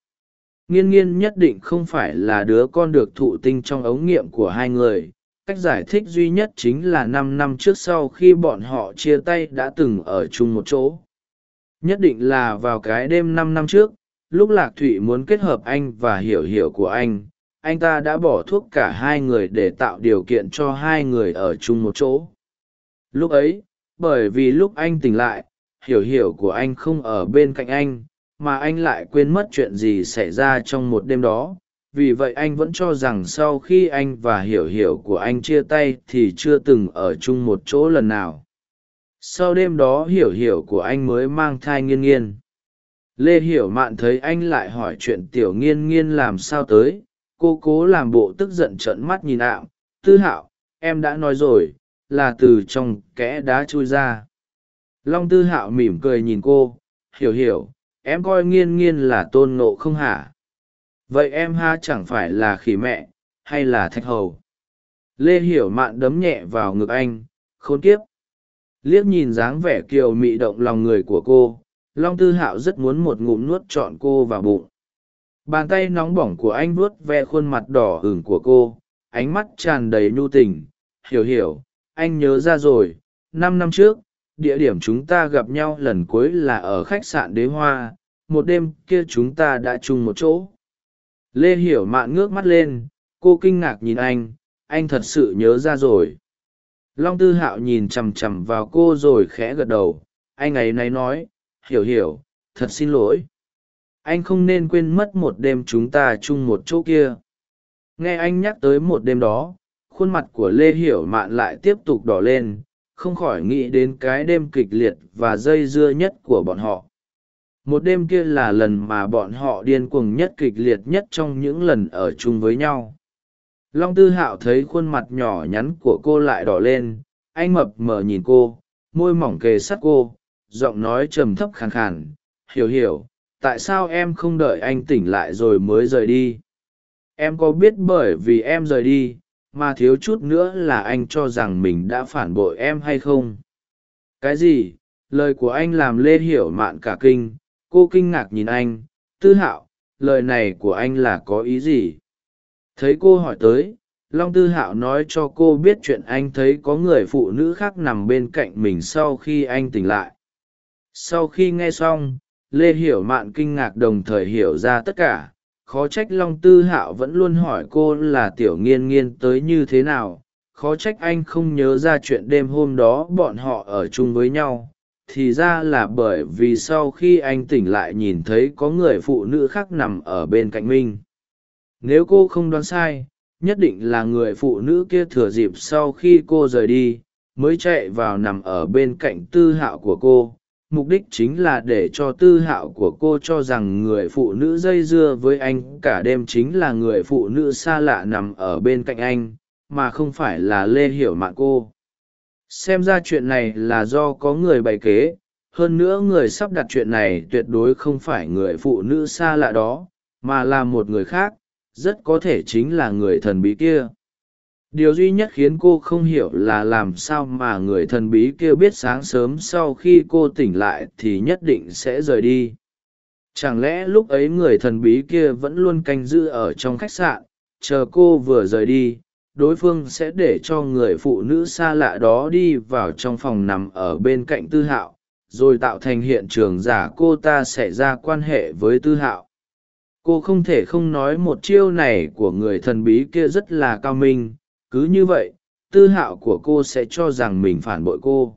Nghiên nghiên nhất định không phải là đứa con được thụ tinh trong ống nghiệm của hai người. Cách giải thích duy nhất chính là năm năm trước sau khi bọn họ chia tay đã từng ở chung một chỗ nhất định là vào cái đêm năm năm trước, lúc lạc thụy muốn kết hợp anh và hiểu hiểu của anh anh ta đã bỏ thuốc cả hai người để tạo điều kiện cho hai người ở chung một chỗ. Lúc ấy, bởi vì lúc anh tỉnh lại, hiểu hiểu của anh không ở bên cạnh anh, mà anh lại quên mất chuyện gì xảy ra trong một đêm đó. Vì vậy anh vẫn cho rằng sau khi anh và hiểu hiểu của anh chia tay thì chưa từng ở chung một chỗ lần nào sau đêm đó hiểu hiểu của anh mới mang thai nghiên nghiên. Lê hiểu mạn thấy anh lại hỏi chuyện tiểu nghiên nghiên làm sao tới. Cô cố làm bộ tức giận trợn mắt nhìn ạo tư hạo, em đã nói rồi, là từ trong kẽ đá chui ra. Long tư hạo mỉm cười nhìn cô. Hiểu hiểu, em coi nghiên nghiên là tôn nộ không hả? Vậy em ha chẳng phải là khỉ mẹ, hay là thạch hầu? Lê hiểu mạn đấm nhẹ vào ngực anh. Khốn kiếp! Liếc nhìn dáng vẻ kiều mị động lòng người của cô, long tư hạo rất muốn một ngụm nuốt trọn cô vào bụng. Bàn tay nóng bỏng của anh vuốt ve khuôn mặt đỏ ửng của cô, ánh mắt tràn đầy nhu tình. Hiểu hiểu, anh nhớ ra rồi, năm năm trước, địa điểm chúng ta gặp nhau lần cuối là ở khách sạn đế hoa, một đêm kia chúng ta đã chung một chỗ. Lê hiểu mạn ngước mắt lên, cô kinh ngạc nhìn anh anh thật sự nhớ ra rồi long tư hạo nhìn chằm chằm vào cô rồi khẽ gật đầu. Anh ấy náy nói, hiểu hiểu, thật xin lỗi. Anh không nên quên mất một đêm chúng ta chung một chỗ kia. Nghe anh nhắc tới một đêm đó, khuôn mặt của lê hiểu mạn lại tiếp tục đỏ lên, không khỏi nghĩ đến cái đêm kịch liệt và dây dưa nhất của bọn họ. Một đêm kia là lần mà bọn họ điên cuồng nhất kịch liệt nhất trong những lần ở chung với nhau long tư hạo thấy khuôn mặt nhỏ nhắn của cô lại đỏ lên, anh mập mờ nhìn cô, môi mỏng kề sắt cô, giọng nói trầm thấp khàn khàn. Hiểu hiểu, tại sao em không đợi anh tỉnh lại rồi mới rời đi? Em có biết bởi vì em rời đi mà thiếu chút nữa là anh cho rằng mình đã phản bội em hay không? Cái gì? Lời của anh làm lê hiểu mạn cả kinh. Cô kinh ngạc nhìn anh. Tư hạo, lời này của anh là có ý gì? Thấy cô hỏi tới, long tư hạo nói cho cô biết chuyện anh thấy có người phụ nữ khác nằm bên cạnh mình sau khi anh tỉnh lại. Sau khi nghe xong, lê hiểu mạn kinh ngạc đồng thời hiểu ra tất cả. Khó trách long tư hạo vẫn luôn hỏi cô là tiểu nghiên nghiên tới như thế nào. Khó trách anh không nhớ ra chuyện đêm hôm đó bọn họ ở chung với nhau. Thì ra là bởi vì sau khi anh tỉnh lại nhìn thấy có người phụ nữ khác nằm ở bên cạnh mình nếu cô không đoán sai, nhất định là người phụ nữ kia thừa dịp sau khi cô rời đi, mới chạy vào nằm ở bên cạnh tư hạo của cô. Mục đích chính là để cho tư hạo của cô cho rằng người phụ nữ dây dưa với anh cả đêm chính là người phụ nữ xa lạ nằm ở bên cạnh anh, mà không phải là lê hiểu mạng cô. Xem ra chuyện này là do có người bày kế, hơn nữa người sắp đặt chuyện này tuyệt đối không phải người phụ nữ xa lạ đó, mà là một người khác rất có thể chính là người thần bí kia. Điều duy nhất khiến cô không hiểu là làm sao mà người thần bí kia biết sáng sớm sau khi cô tỉnh lại thì nhất định sẽ rời đi. Chẳng lẽ lúc ấy người thần bí kia vẫn luôn canh giữ ở trong khách sạn, chờ cô vừa rời đi, đối phương sẽ để cho người phụ nữ xa lạ đó đi vào trong phòng nằm ở bên cạnh tư hạo, rồi tạo thành hiện trường giả cô ta sẽ ra quan hệ với tư hạo cô không thể không nói một chiêu này của người thần bí kia rất là cao minh. Cứ như vậy, tư hạo của cô sẽ cho rằng mình phản bội cô.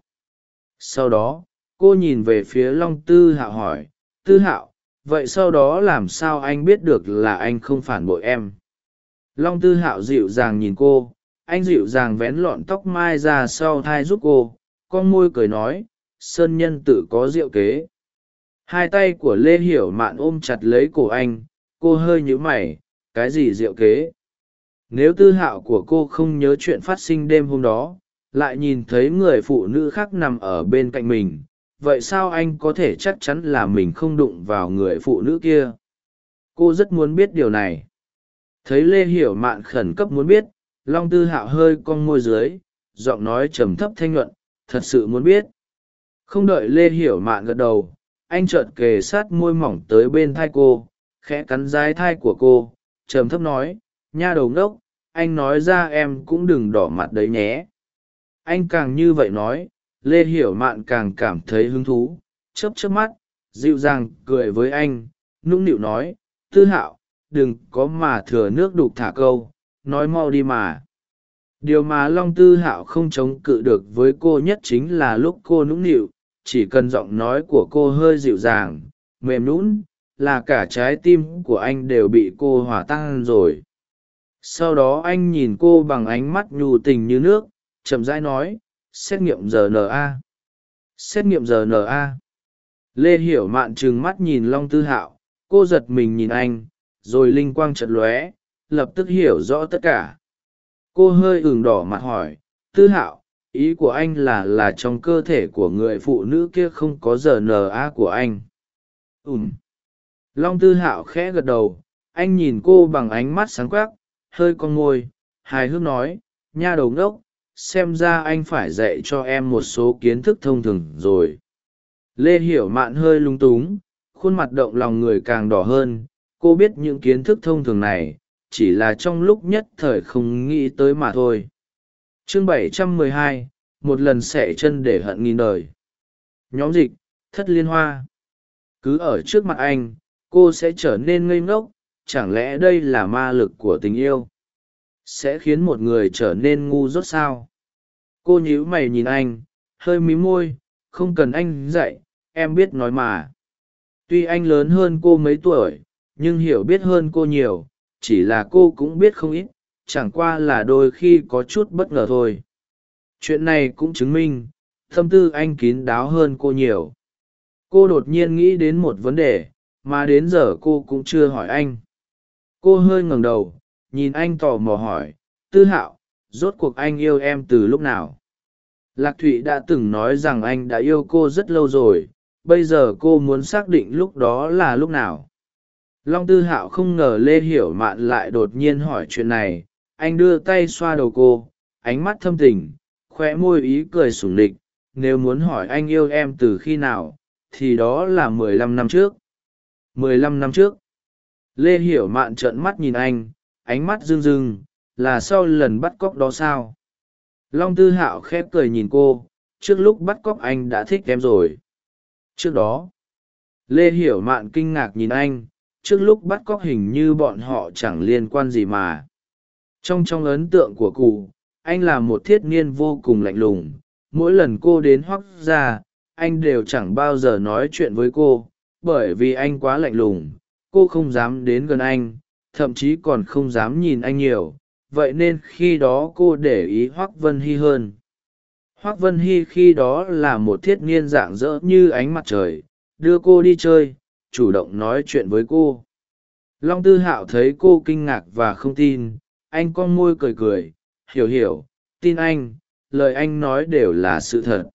Sau đó, cô nhìn về phía long tư hạo hỏi, tư hạo, vậy sau đó làm sao anh biết được là anh không phản bội em? Long tư hạo dịu dàng nhìn cô, anh dịu dàng vén lọn tóc mai ra sau thai giúp cô. Con môi cười nói, sơn nhân tự có diệu kế. Hai tay của lê hiểu mạn ôm chặt lấy cổ anh cô hơi nhíu mày, cái gì diệu kế? Nếu tư hạo của cô không nhớ chuyện phát sinh đêm hôm đó, lại nhìn thấy người phụ nữ khác nằm ở bên cạnh mình, vậy sao anh có thể chắc chắn là mình không đụng vào người phụ nữ kia? Cô rất muốn biết điều này. Thấy lê hiểu mạn khẩn cấp muốn biết, long tư hạo hơi cong môi dưới, giọng nói trầm thấp thanh nhuận, thật sự muốn biết. Không đợi lê hiểu mạn gật đầu, anh chợt kề sát môi mỏng tới bên thai cô khẽ cắn dái thai của cô, trầm thấp nói, nha đầu ngốc, anh nói ra em cũng đừng đỏ mặt đấy nhé. Anh càng như vậy nói, lê hiểu mạn càng cảm thấy hứng thú, chớp chớp mắt, dịu dàng cười với anh, nũng nịu nói, tư hạo, đừng có mà thừa nước đục thả câu, nói mau đi mà. Điều mà long tư hạo không chống cự được với cô nhất chính là lúc cô nũng nịu, chỉ cần giọng nói của cô hơi dịu dàng, mềm nũng là cả trái tim của anh đều bị cô hòa tan rồi. Sau đó anh nhìn cô bằng ánh mắt nhu tình như nước, chậm rãi nói, xét nghiệm rna xét nghiệm rna lê hiểu mạn trừng mắt nhìn long tư hạo, cô giật mình nhìn anh, rồi linh quang chật lóe, lập tức hiểu rõ tất cả. Cô hơi ửng đỏ mặt hỏi, tư hạo, ý của anh là là trong cơ thể của người phụ nữ kia không có rna của anh? Ùm long tư hạo khẽ gật đầu anh nhìn cô bằng ánh mắt sáng quắc hơi con môi hài hước nói nha đầu ngốc xem ra anh phải dạy cho em một số kiến thức thông thường rồi. Lê hiểu mạn hơi lung túng khuôn mặt động lòng người càng đỏ hơn cô biết những kiến thức thông thường này chỉ là trong lúc nhất thời không nghĩ tới mà thôi. Chương 712, một lần xẻ chân để hận nghìn đời. Nhóm dịch thất liên hoa. Cứ ở trước mặt anh cô sẽ trở nên ngây ngốc, chẳng lẽ đây là ma lực của tình yêu? Sẽ khiến một người trở nên ngu dốt sao? Cô nhíu mày nhìn anh, hơi mí môi, không cần anh dạy, em biết nói mà. Tuy anh lớn hơn cô mấy tuổi, nhưng hiểu biết hơn cô nhiều, chỉ là cô cũng biết không ít, chẳng qua là đôi khi có chút bất ngờ thôi. Chuyện này cũng chứng minh, tâm tư anh kín đáo hơn cô nhiều. Cô đột nhiên nghĩ đến một vấn đề mà đến giờ cô cũng chưa hỏi anh. Cô hơi ngẩng đầu, nhìn anh tò mò hỏi, tư hạo, rốt cuộc anh yêu em từ lúc nào? Lạc thụy đã từng nói rằng anh đã yêu cô rất lâu rồi, bây giờ cô muốn xác định lúc đó là lúc nào. Long tư hạo không ngờ lê hiểu mạn lại đột nhiên hỏi chuyện này. Anh đưa tay xoa đầu cô, ánh mắt thâm tình khoe môi ý cười sủng lịch. Nếu muốn hỏi anh yêu em từ khi nào, thì đó là mười lăm năm trước mười lăm năm trước. Lê hiểu mạn trợn mắt nhìn anh, ánh mắt rưng rưng, là sau lần bắt cóc đó sao? Long tư hạo khép cười nhìn cô, trước lúc bắt cóc anh đã thích em rồi. Trước đó, lê hiểu mạn kinh ngạc nhìn anh, trước lúc bắt cóc hình như bọn họ chẳng liên quan gì mà. Trong trong ấn tượng của cụ, anh là một thiết niên vô cùng lạnh lùng, mỗi lần cô đến hoắc ra anh đều chẳng bao giờ nói chuyện với cô bởi vì anh quá lạnh lùng, cô không dám đến gần anh, thậm chí còn không dám nhìn anh nhiều, vậy nên khi đó cô để ý hoác vân hy hơn. Hoác vân hy khi đó là một thiết niên dạng dỡ như ánh mặt trời, đưa cô đi chơi, chủ động nói chuyện với cô. Long tư hạo thấy cô kinh ngạc và không tin, anh con môi cười cười, hiểu hiểu, tin anh, lời anh nói đều là sự thật.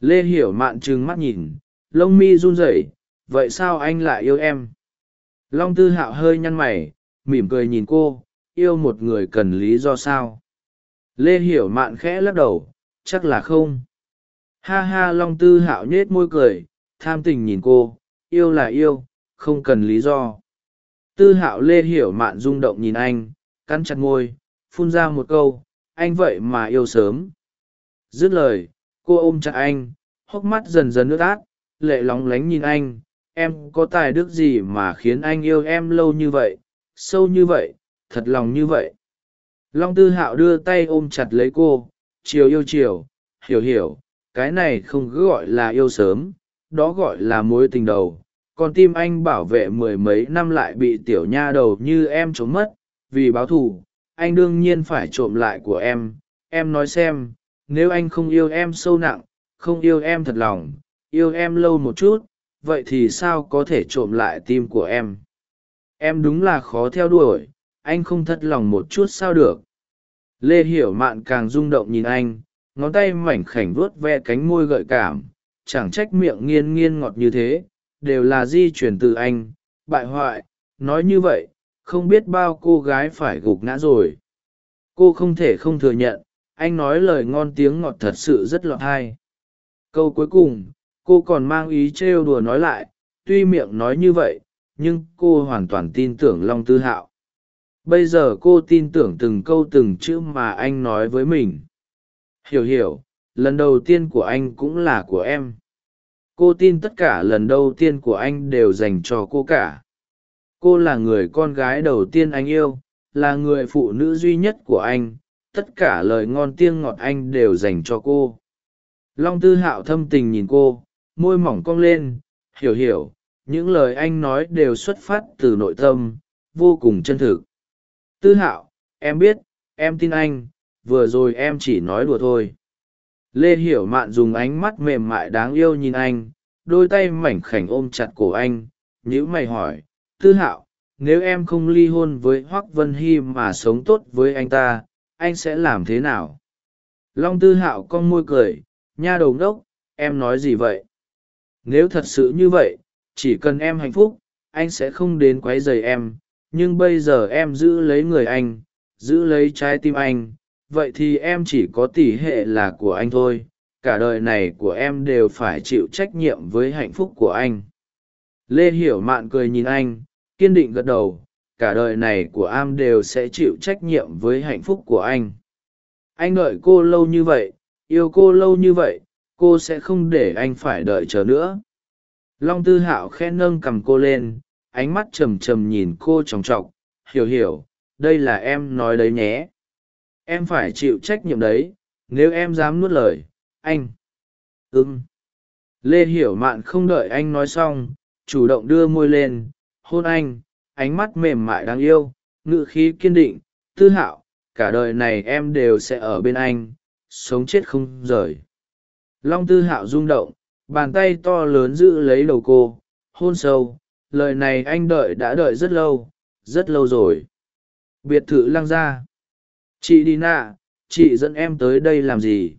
Lê hiểu mạn trừng mắt nhìn, lông mi run rẩy vậy sao anh lại yêu em? Long tư hạo hơi nhăn mày, mỉm cười nhìn cô, yêu một người cần lý do sao? Lê hiểu mạn khẽ lắc đầu, chắc là không. Ha ha, long tư hạo nhết môi cười, tham tình nhìn cô, yêu là yêu, không cần lý do. Tư hạo lê hiểu mạn rung động nhìn anh, cắn chặt môi, phun ra một câu, anh vậy mà yêu sớm. Dứt lời, cô ôm chặt anh, hốc mắt dần dần ướt át, lệ lóng lánh nhìn anh em có tài đức gì mà khiến anh yêu em lâu như vậy, sâu như vậy, thật lòng như vậy? Long tư hạo đưa tay ôm chặt lấy cô, chiều yêu chiều, hiểu hiểu, cái này không cứ gọi là yêu sớm, đó gọi là mối tình đầu. Còn tim anh bảo vệ mười mấy năm lại bị tiểu nha đầu như em trốn mất, vì báo thù, anh đương nhiên phải trộm lại của em. Em nói xem, nếu anh không yêu em sâu nặng, không yêu em thật lòng, yêu em lâu một chút vậy thì sao có thể trộm lại tim của em? Em đúng là khó theo đuổi, anh không thất lòng một chút sao được? Lê hiểu mạn càng rung động nhìn anh, ngón tay mảnh khảnh vuốt ve cánh môi gợi cảm, chẳng trách miệng nghiên nghiên ngọt như thế, đều là di chuyển từ anh. Bại hoại, nói như vậy, không biết bao cô gái phải gục ngã rồi. Cô không thể không thừa nhận, anh nói lời ngon tiếng ngọt thật sự rất lọt hay câu cuối cùng cô còn mang ý trêu đùa nói lại, tuy miệng nói như vậy, nhưng cô hoàn toàn tin tưởng long tư hạo. Bây giờ cô tin tưởng từng câu từng chữ mà anh nói với mình. Hiểu hiểu, lần đầu tiên của anh cũng là của em. Cô tin tất cả lần đầu tiên của anh đều dành cho cô cả. Cô là người con gái đầu tiên anh yêu, là người phụ nữ duy nhất của anh. Tất cả lời ngon tiếng ngọt anh đều dành cho cô. Long tư hạo thâm tình nhìn cô môi mỏng cong lên, hiểu hiểu, những lời anh nói đều xuất phát từ nội tâm, vô cùng chân thực. Tư hạo, em biết, em tin anh, vừa rồi em chỉ nói đùa thôi. Lê hiểu mạn dùng ánh mắt mềm mại đáng yêu nhìn anh, đôi tay mảnh khảnh ôm chặt cổ anh nhữ mày hỏi, tư hạo, nếu em không ly hôn với hoác vân hy mà sống tốt với anh ta, anh sẽ làm thế nào? Long tư hạo con môi cười, nha đầu ngốc, em nói gì vậy? Nếu thật sự như vậy, chỉ cần em hạnh phúc, anh sẽ không đến q u ấ y dày em. Nhưng bây giờ em giữ lấy người anh, giữ lấy trái tim anh, vậy thì em chỉ có tỷ hệ là của anh thôi. Cả đời này của em đều phải chịu trách nhiệm với hạnh phúc của anh. Lê hiểu mạn cười nhìn anh, kiên định gật đầu. Cả đời này của am đều sẽ chịu trách nhiệm với hạnh phúc của anh. Anh đợi cô lâu như vậy, yêu cô lâu như vậy cô sẽ không để anh phải đợi chờ nữa. Long tư hạo khen nâng cầm cô lên, ánh mắt trầm trầm nhìn cô chòng chọc, hiểu hiểu, đây là em nói đấy nhé. Em phải chịu trách nhiệm đấy, nếu em dám nuốt lời, anh ưng. Lê hiểu mạn không đợi anh nói xong, chủ động đưa môi lên, hôn anh, ánh mắt mềm mại đáng yêu ngự khí kiên định, tư hạo, cả đời này em đều sẽ ở bên anh, sống chết không rời long tư hạo rung động, bàn tay to lớn giữ lấy đầu cô, hôn sâu, lời này anh đợi đã đợi rất lâu rất lâu rồi. Biệt thự lăng ra chị đi nạ, chị dẫn em tới đây làm gì?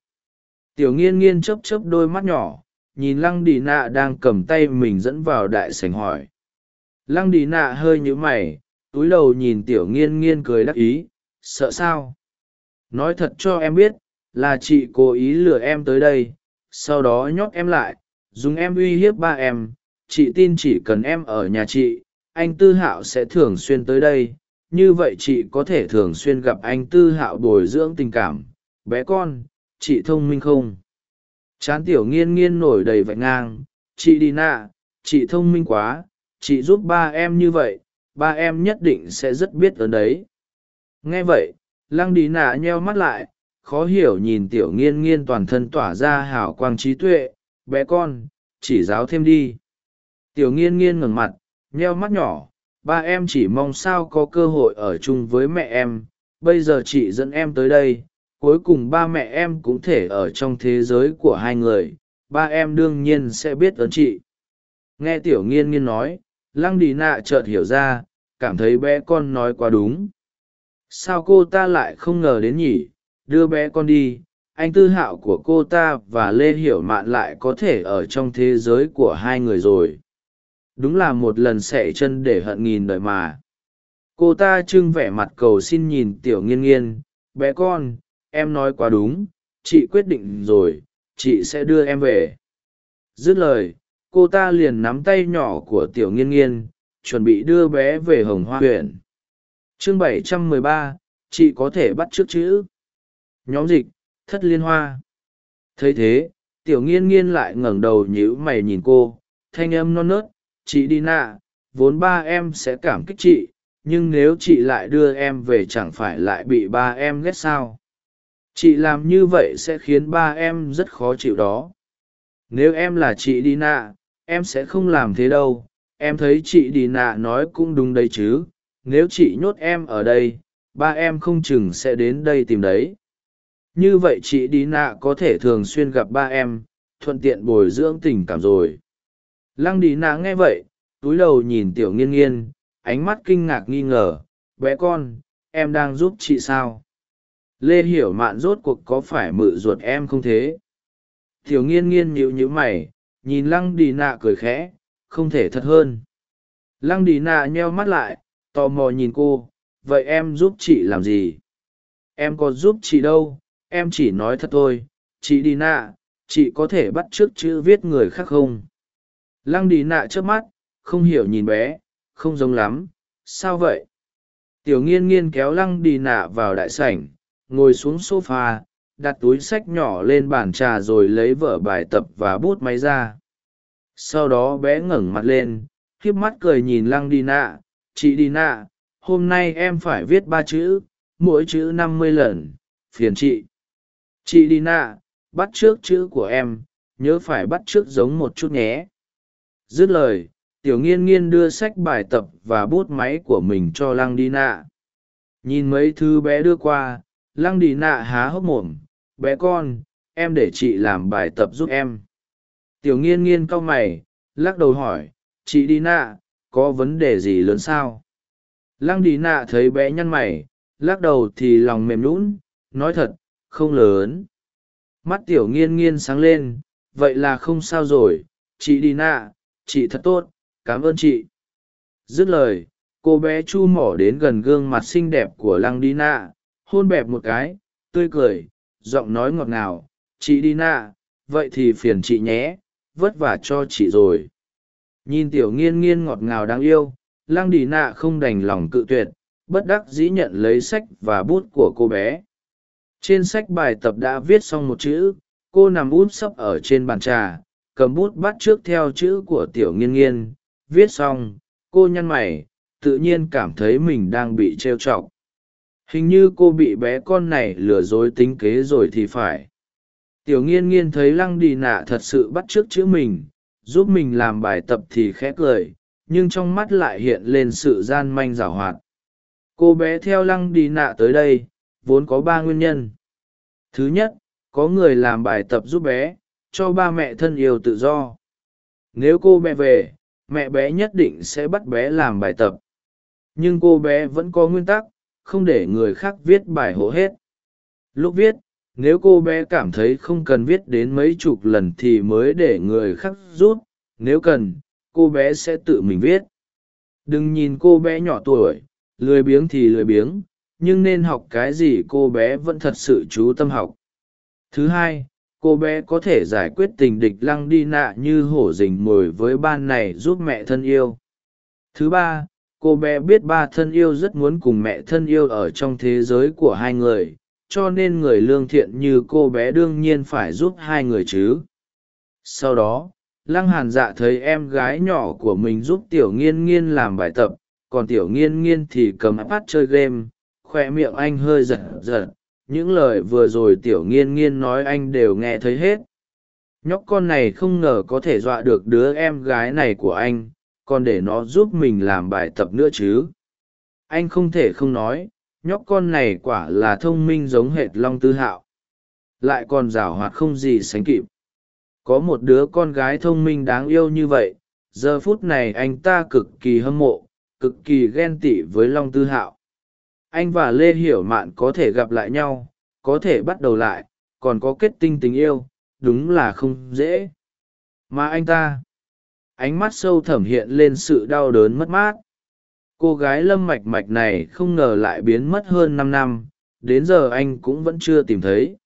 Tiểu nghiên nghiên chấp chấp đôi mắt nhỏ, nhìn lăng đi nạ đang cầm tay mình dẫn vào đại sảnh hỏi. Lăng đi nạ hơi nhíu mày, túi đầu nhìn tiểu nghiên nghiên cười đắc ý, sợ sao? Nói thật cho em biết, là chị cố ý lừa em tới đây sau đó nhót em lại, dùng em uy hiếp ba em. Chị tin chỉ cần em ở nhà chị, anh tư hạo sẽ thường xuyên tới đây. Như vậy chị có thể thường xuyên gặp anh tư hạo bồi dưỡng tình cảm. Bé con, chị thông minh không? Chán tiểu nghiên nghiên nổi đầy vạch ngang. Chị đi nạ, chị thông minh quá. Chị giúp ba em như vậy, ba em nhất định sẽ rất biết ơn đấy. Nghe vậy, lăng đi nạ nheo mắt lại khó hiểu nhìn tiểu nghiên nghiên toàn thân tỏa ra hào quang trí tuệ, bé con, chỉ giáo thêm đi. Tiểu nghiên nghiên ngừng mặt, nheo mắt nhỏ, ba em chỉ mong sao có cơ hội ở chung với mẹ em, bây giờ chị dẫn em tới đây, cuối cùng ba mẹ em cũng thể ở trong thế giới của hai người, ba em đương nhiên sẽ biết ơn chị. Nghe tiểu nghiên nghiên nói, lăng đi nạ chợt hiểu ra, cảm thấy bé con nói quá đúng. Sao cô ta lại không ngờ đến nhỉ? Đưa bé con đi anh tư hạo của cô ta và lê hiểu mạn lại có thể ở trong thế giới của hai người rồi. Đúng là một lần xẻ chân để hận nghìn đời mà. Cô ta trưng vẻ mặt cầu xin nhìn tiểu nghiên nghiên bé con em nói quá đúng chị quyết định rồi chị sẽ đưa em về. Dứt lời cô ta liền nắm tay nhỏ của tiểu nghiên nghiên chuẩn bị đưa bé về hồng hoa huyện. Chương 713, chị có thể bắt t r ư ớ c chữ nhóm dịch, thất liên hoa. Thấy thế, tiểu nghiên nghiên lại ngẩng đầu nhíu mày nhìn cô, thanh âm non nớt, chị đi nạ, vốn ba em sẽ cảm kích chị, nhưng nếu chị lại đưa em về chẳng phải lại bị ba em ghét sao? Chị làm như vậy sẽ khiến ba em rất khó chịu đó. Nếu em là chị đi nạ, em sẽ không làm thế đâu. Em thấy chị đi nạ nói cũng đúng đấy chứ. Nếu chị nhốt em ở đây, ba em không chừng sẽ đến đây tìm đấy như vậy chị đi nạ có thể thường xuyên gặp ba em, thuận tiện bồi dưỡng tình cảm rồi. Lăng đi nạ nghe vậy, túi đầu nhìn tiểu nghiên nghiên, ánh mắt kinh ngạc nghi ngờ, bé con, em đang giúp chị sao? Lê hiểu mạn rốt cuộc có phải mự ruột em không thế? Tiểu nghiên nghiên nhịu nhữ mày, nhìn lăng đi nạ cười khẽ, không thể thật hơn. Lăng đi nạ nheo mắt lại, tò mò nhìn cô, vậy em giúp chị làm gì? Em có giúp chị đâu? Em chỉ nói thật thôi, chị đi nạ, chị có thể bắt t r ư ớ c chữ viết người khác không? Lăng đi nạ trước mắt, không hiểu nhìn bé, không giống lắm, sao vậy? Tiểu nghiên nghiên kéo lăng đi nạ vào đại sảnh, ngồi xuống s o f a đặt túi sách nhỏ lên bàn trà rồi lấy vở bài tập và bút máy ra. Sau đó bé ngẩng mặt lên, khiếp mắt cười nhìn lăng đi nạ, chị đi nạ, hôm nay em phải viết ba chữ, mỗi chữ năm mươi lần, phiền chị chị đi nạ, bắt trước chữ của em, nhớ phải bắt trước giống một chút nhé. Dứt lời, tiểu nghiên nghiên đưa sách bài tập và bút máy của mình cho lăng đi nạ. Nhìn mấy thứ bé đưa qua, lăng đi nạ há hốc mồm, bé con, em để chị làm bài tập giúp em. Tiểu nghiên nghiên cau mày, lắc đầu hỏi, chị đi nạ, có vấn đề gì lớn sao? Lăng đi nạ thấy bé nhăn mày, lắc đầu thì lòng mềm lún nói thật không lớn. Mắt tiểu nghiên nghiên sáng lên, vậy là không sao rồi, chị đi nạ, chị thật tốt, cảm ơn chị. Dứt lời, cô bé chu mỏ đến gần gương mặt xinh đẹp của lăng đi nạ, hôn bẹp một cái, tươi cười, giọng nói ngọt ngào, chị đi nạ, vậy thì phiền chị nhé, vất vả cho chị rồi. Nhìn tiểu nghiên nghiên ngọt ngào đáng yêu, lăng đi nạ không đành lòng cự tuyệt, bất đắc dĩ nhận lấy sách và bút của cô bé trên sách bài tập đã viết xong một chữ, cô nằm út sấp ở trên bàn trà, cầm bút bắt trước theo chữ của tiểu nghiên nghiên, viết xong, cô nhăn mày, tự nhiên cảm thấy mình đang bị trêu chọc. Hình như cô bị bé con này lừa dối tính kế rồi thì phải. Tiểu nghiên nghiên thấy lăng đi nạ thật sự bắt trước chữ mình, giúp mình làm bài tập thì khẽ cười, nhưng trong mắt lại hiện lên sự gian manh giảo hoạt. Cô bé theo lăng đi nạ tới đây vốn có ba nguyên nhân. Thứ nhất, có người làm bài tập giúp bé, cho ba mẹ thân yêu tự do. Nếu cô bé về, mẹ bé nhất định sẽ bắt bé làm bài tập. Nhưng cô bé vẫn có nguyên tắc, không để người khác viết bài hộ hết. Lúc viết, nếu cô bé cảm thấy không cần viết đến mấy chục lần thì mới để người khác rút. Nếu cần, cô bé sẽ tự mình viết. Đừng nhìn cô bé nhỏ tuổi, lười biếng thì lười biếng nhưng nên học cái gì cô bé vẫn thật sự chú tâm học. Thứ hai, cô bé có thể giải quyết tình địch lăng đi nạ như hổ dình mồi với ban này giúp mẹ thân yêu. Thứ ba, cô bé biết ba thân yêu rất muốn cùng mẹ thân yêu ở trong thế giới của hai người, cho nên người lương thiện như cô bé đương nhiên phải giúp hai người chứ. Sau đó, lăng hàn dạ thấy em gái nhỏ của mình giúp tiểu nghiên nghiên làm bài tập, còn tiểu nghiên nghiên thì cầm ipad chơi game khoe miệng anh hơi giật giật, những lời vừa rồi tiểu nghiên nghiên nói anh đều nghe thấy hết. Nhóc con này không ngờ có thể dọa được đứa em gái này của anh, còn để nó giúp mình làm bài tập nữa chứ. Anh không thể không nói, nhóc con này quả là thông minh giống hệt long tư hạo. Lại còn giảo hoạt không gì sánh kịp. Có một đứa con gái thông minh đáng yêu như vậy, giờ phút này anh ta cực kỳ hâm mộ, cực kỳ ghen tị với long tư hạo anh và lê hiểu mạn có thể gặp lại nhau, có thể bắt đầu lại, còn có kết tinh tình yêu, đúng là không dễ. Mà anh ta, ánh mắt sâu thẩm hiện lên sự đau đớn mất mát. Cô gái lâm mạch mạch này không ngờ lại biến mất hơn năm năm, đến giờ anh cũng vẫn chưa tìm thấy.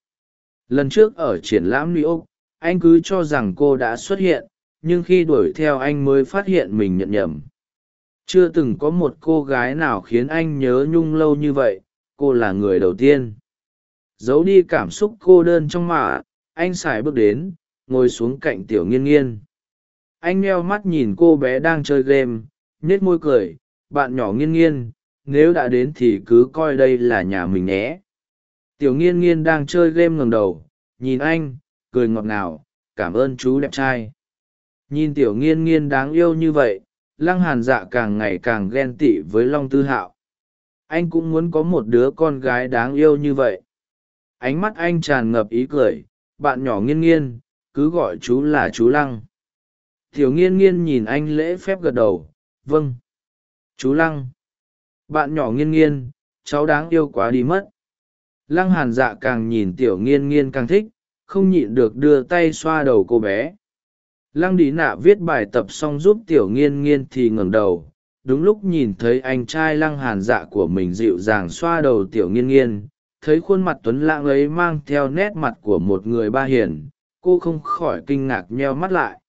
Lần trước ở triển lãm new york, anh cứ cho rằng cô đã xuất hiện, nhưng khi đuổi theo anh mới phát hiện mình nhận nhầm chưa từng có một cô gái nào khiến anh nhớ nhung lâu như vậy, cô là người đầu tiên. Giấu đi cảm xúc cô đơn trong mạ, anh sải bước đến, ngồi xuống cạnh tiểu nghiên nghiên. Anh meo mắt nhìn cô bé đang chơi game nết môi cười, bạn nhỏ nghiên nghiên, nếu đã đến thì cứ coi đây là nhà mình nhé. Tiểu nghiên nghiên đang chơi game ngầm đầu, nhìn anh, cười ngọt ngào, cảm ơn chú đẹp trai. Nhìn tiểu nghiên nghiên đáng yêu như vậy lăng hàn dạ càng ngày càng ghen tị với long tư hạo. Anh cũng muốn có một đứa con gái đáng yêu như vậy. Ánh mắt anh tràn ngập ý cười, bạn nhỏ nghiên nghiên, cứ gọi chú là chú lăng. Thiếu nghiên nghiên nhìn anh lễ phép gật đầu vâng. Chú lăng. Bạn nhỏ nghiên nghiên, cháu đáng yêu quá đi mất. Lăng hàn dạ càng nhìn tiểu nghiên nghiên càng thích, không nhịn được đưa tay xoa đầu cô bé lăng đi nạ viết bài tập xong giúp tiểu nghiên nghiên thì ngẩng đầu, đúng lúc nhìn thấy anh trai lăng hàn dạ của mình dịu dàng xoa đầu tiểu nghiên nghiên, thấy khuôn mặt tuấn lãng ấy mang theo nét mặt của một người ba hiền, cô không khỏi kinh ngạc nheo mắt lại.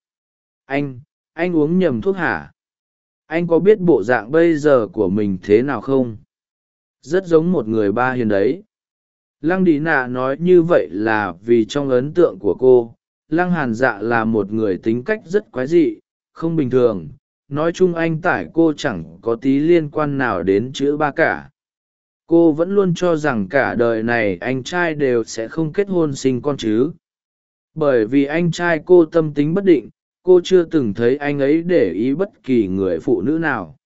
Anh anh uống nhầm thuốc hả? Anh có biết bộ dạng bây giờ của mình thế nào không? Rất giống một người ba hiền đấy. Lăng đi nạ nói như vậy là vì trong ấn tượng của cô lăng hàn dạ là một người tính cách rất quái dị, không bình thường. Nói chung anh tải cô chẳng có tí liên quan nào đến chữ ba cả. Cô vẫn luôn cho rằng cả đời này anh trai đều sẽ không kết hôn sinh con chứ. Bởi vì anh trai cô tâm tính bất định, cô chưa từng thấy anh ấy để ý bất kỳ người phụ nữ nào.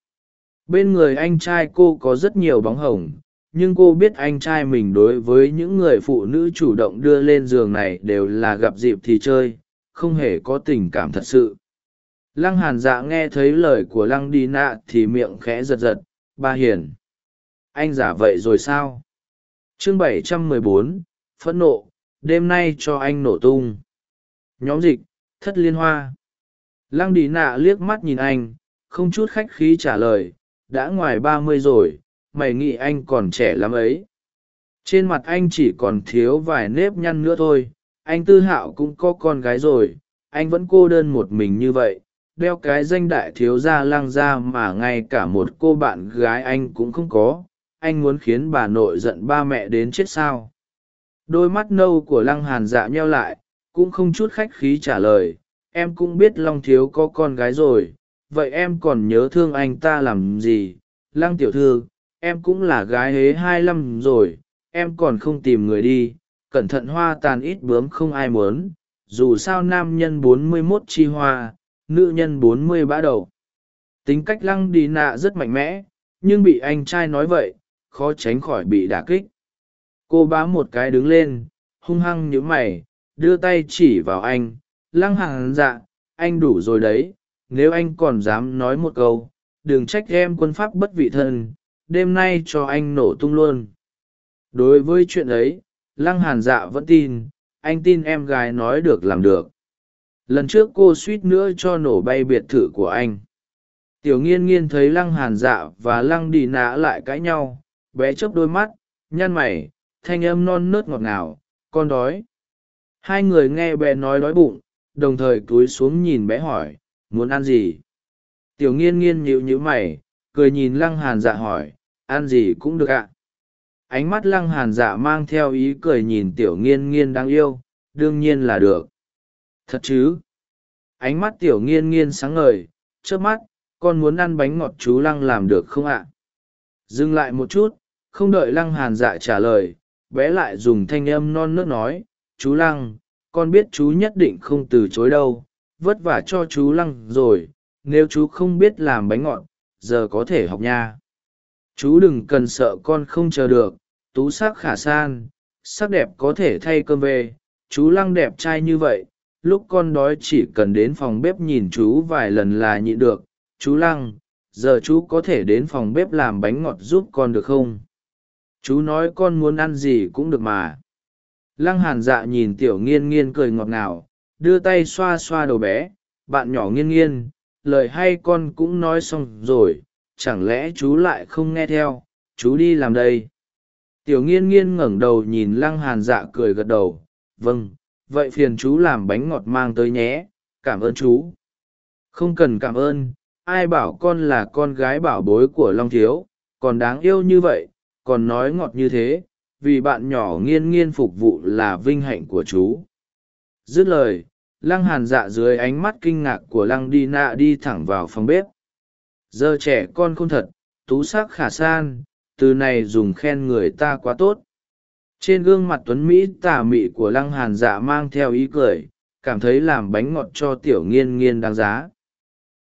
Bên người anh trai cô có rất nhiều bóng hồng nhưng cô biết anh trai mình đối với những người phụ nữ chủ động đưa lên giường này đều là gặp dịp thì chơi không hề có tình cảm thật sự. Lăng hàn dạ nghe thấy lời của lăng đi nạ thì miệng khẽ giật giật ba hiền anh giả vậy rồi sao? Chương 714, phẫn nộ đêm nay cho anh nổ tung. Nhóm dịch thất liên hoa. Lăng đi nạ liếc mắt nhìn anh không chút khách khí trả lời đã ngoài ba mươi rồi mày nghĩ anh còn trẻ lắm ấy. Trên mặt anh chỉ còn thiếu vài nếp nhăn nữa thôi. Anh tư hạo cũng có con gái rồi. Anh vẫn cô đơn một mình như vậy. Đeo cái danh đại thiếu gia Lang ra mà ngay cả một cô bạn gái anh cũng không có. Anh muốn khiến bà nội giận ba mẹ đến chết sao? Đôi mắt nâu của lăng hàn dạ nheo lại, cũng không chút khách khí trả lời. Em cũng biết long thiếu có con gái rồi. Vậy em còn nhớ thương anh ta làm gì? Lăng tiểu thư em cũng là gái hế hai lăm rồi, em còn không tìm người đi, cẩn thận hoa tàn ít bướm không ai muốn, dù sao nam nhân bốn mươi mốt chi hoa, nữ nhân bốn mươi bã đầu tính cách lăng đi nạ rất mạnh mẽ, nhưng bị anh trai nói vậy, khó tránh khỏi bị đả kích. Cô bá một cái đứng lên, hung hăng nhíu mày, đưa tay chỉ vào anh, lăng hàng dạ anh đủ rồi đấy, nếu anh còn dám nói một câu, đừng trách em quân pháp bất vị thân đêm nay cho anh nổ tung luôn. Đối với chuyện ấy, lăng hàn dạ vẫn tin, anh tin em gái nói được làm được. Lần trước cô suýt nữa cho nổ bay biệt thự của anh. Tiểu nghiên nghiên thấy lăng hàn dạ và lăng đi nã lại cãi nhau, bé chớp đôi mắt, nhăn mày, thanh âm non nớt ngọt ngào, con đói. Hai người nghe bé nói đói bụng, đồng thời cúi xuống nhìn bé hỏi, muốn ăn gì? Tiểu nghiên nghiên nhịu nhữ mày, cười nhìn lăng hàn dạ hỏi ăn gì cũng được ạ. Ánh mắt lăng hàn dạ mang theo ý cười nhìn tiểu nghiên nghiên đáng yêu, đương nhiên là được. Thật chứ? Ánh mắt tiểu nghiên nghiên sáng ngời trước mắt, con muốn ăn bánh ngọt chú lăng làm được không ạ? Dừng lại một chút, không đợi lăng hàn dạ trả lời, bé lại dùng thanh âm non nớt nói, chú lăng, con biết chú nhất định không từ chối đâu, vất vả cho chú lăng rồi, nếu chú không biết làm bánh ngọt, giờ có thể học nha chú đừng cần sợ con không chờ được, tú sắc khả san, sắc đẹp có thể thay cơm về. Chú lăng đẹp trai như vậy, lúc con đói chỉ cần đến phòng bếp nhìn chú vài lần là nhịn được. Chú lăng, giờ chú có thể đến phòng bếp làm bánh ngọt giúp con được không? Chú nói con muốn ăn gì cũng được mà. Lăng hàn dạ nhìn tiểu nghiên nghiên cười ngọt ngào, đưa tay xoa xoa đầu bé. Bạn nhỏ nghiên nghiên, lời hay con cũng nói xong rồi chẳng lẽ chú lại không nghe theo? Chú đi làm đây. Tiểu nghiên nghiên ngẩng đầu nhìn lăng hàn dạ cười gật đầu. Vâng vậy phiền chú làm bánh ngọt mang tới nhé. Cảm ơn chú. Không cần cảm ơn. Ai bảo con là con gái bảo bối của long thiếu? Còn đáng yêu như vậy, còn nói ngọt như thế. Vì bạn nhỏ nghiên nghiên phục vụ là vinh hạnh của chú. Dứt lời, lăng hàn dạ dưới ánh mắt kinh ngạc của lăng đi nạ đi thẳng vào phòng bếp giờ trẻ con không thật, tú sắc khả san, từ này dùng khen người ta quá tốt. Trên gương mặt tuấn mỹ tà mị của lăng hàn dạ mang theo ý cười, cảm thấy làm bánh ngọt cho tiểu nghiên nghiên đáng giá.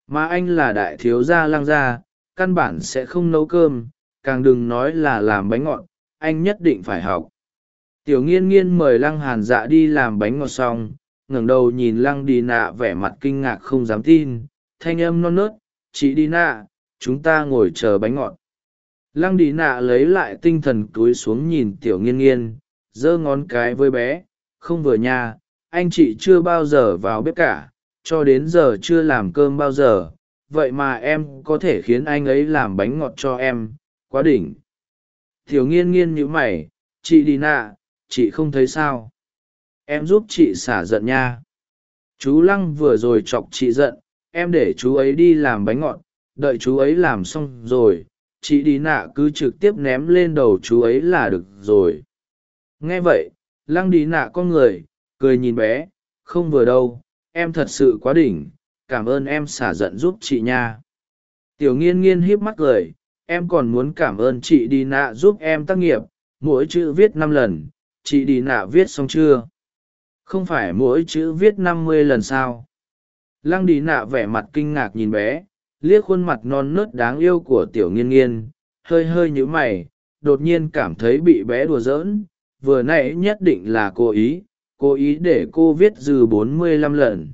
Mà anh là đại thiếu gia lăng gia, căn bản sẽ không nấu cơm, càng đừng nói là làm bánh ngọt, anh nhất định phải học. Tiểu nghiên nghiên mời lăng hàn dạ đi làm bánh ngọt xong, ngẩng đầu nhìn lăng đi nạ vẻ mặt kinh ngạc không dám tin, thanh âm non nớt chị đi nạ, chúng ta ngồi chờ bánh ngọt. Lăng đi nạ lấy lại tinh thần túi xuống nhìn tiểu nghiên nghiên, giơ ngón cái với bé, không vừa nha, anh chị chưa bao giờ vào bếp cả, cho đến giờ chưa làm cơm bao giờ, vậy mà em có thể khiến anh ấy làm bánh ngọt cho em, quá đỉnh. Tiểu nghiên nghiên nhíu mày, chị đi nạ, chị không thấy sao? Em giúp chị xả giận nha. Chú lăng vừa rồi chọc chị giận em để chú ấy đi làm bánh ngọt, đợi chú ấy làm xong rồi, chị đi nạ cứ trực tiếp ném lên đầu chú ấy là được rồi. Nghe vậy, lăng đi nạ con người, cười nhìn bé, không vừa đâu, em thật sự quá đỉnh, cảm ơn em xả giận giúp chị nha. Tiểu nghiên nghiên híp mắt cười, em còn muốn cảm ơn chị đi nạ giúp em tác nghiệp, mỗi chữ viết năm lần, chị đi nạ viết xong chưa? Không phải mỗi chữ viết năm mươi lần sao? Lăng đi nạ vẻ mặt kinh ngạc nhìn bé, liếc khuôn mặt non nớt đáng yêu của tiểu nghiên nghiên, hơi hơi nhíu mày, đột nhiên cảm thấy bị bé đùa giỡn, vừa nãy nhất định là cô ý cô ý để cô viết dư bốn mươi lăm lần.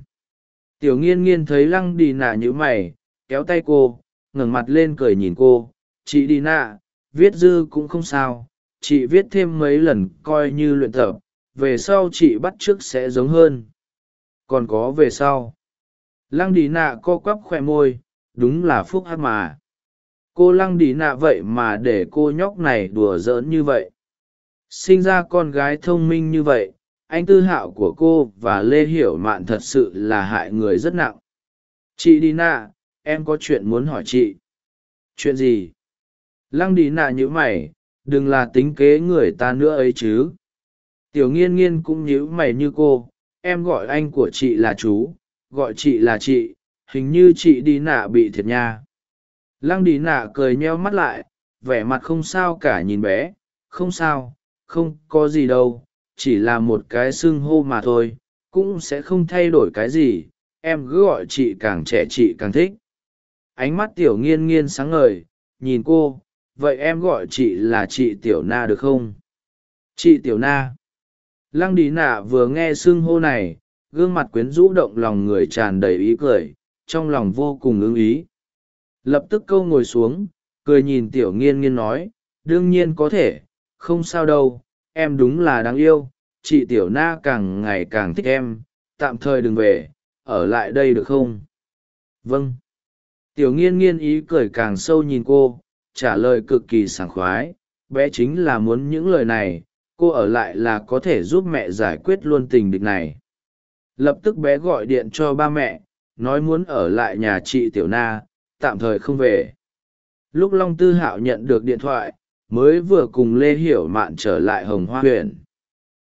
Tiểu nghiên nghiên thấy lăng đi nạ nhíu mày, kéo tay cô, ngẩng mặt lên cười nhìn cô, chị đi nạ, viết dư cũng không sao, chị viết thêm mấy lần coi như luyện tập, về sau chị bắt t r ư ớ c sẽ giống hơn. Còn có về sau? Lăng đi nạ co quắp khoe môi, đúng là phúc hát mà. Cô lăng đi nạ vậy mà để cô nhóc này đùa giỡn như vậy. Sinh ra con gái thông minh như vậy, anh tư hạo của cô và lê hiểu mạn thật sự là hại người rất nặng. Chị đi nạ, em có chuyện muốn hỏi chị. Chuyện gì? Lăng đi nạ nhữ mày, đừng là tính kế người ta nữa ấy chứ. Tiểu nghiên nghiên cũng nhíu mày như cô, em gọi anh của chị là chú gọi chị là chị, hình như chị đi nạ bị thiệt nha. Lăng đi nạ cười nheo mắt lại, vẻ mặt không sao cả nhìn bé, không sao, không có gì đâu, chỉ là một cái xưng hô mà thôi, cũng sẽ không thay đổi cái gì, em cứ gọi chị càng trẻ chị càng thích. Ánh mắt tiểu nghiên nghiên sáng ngời, nhìn cô, vậy em gọi chị là chị tiểu na được không? Chị tiểu na. Lăng đi nạ vừa nghe xưng hô này gương mặt quyến rũ động lòng người tràn đầy ý cười, trong lòng vô cùng ưng ý. Lập tức câu ngồi xuống, cười nhìn tiểu nghiên nghiên nói, đương nhiên có thể, không sao đâu, em đúng là đáng yêu, chị tiểu na càng ngày càng thích em, tạm thời đừng về, ở lại đây được không? Vâng. Tiểu nghiên nghiên ý cười càng sâu nhìn cô, trả lời cực kỳ sảng khoái, bé chính là muốn những lời này, cô ở lại là có thể giúp mẹ giải quyết luôn tình địch này lập tức bé gọi điện cho ba mẹ, nói muốn ở lại nhà chị tiểu na, tạm thời không về lúc long tư hạo nhận được điện thoại, mới vừa cùng lê hiểu mạn trở lại hồng hoa Huyền.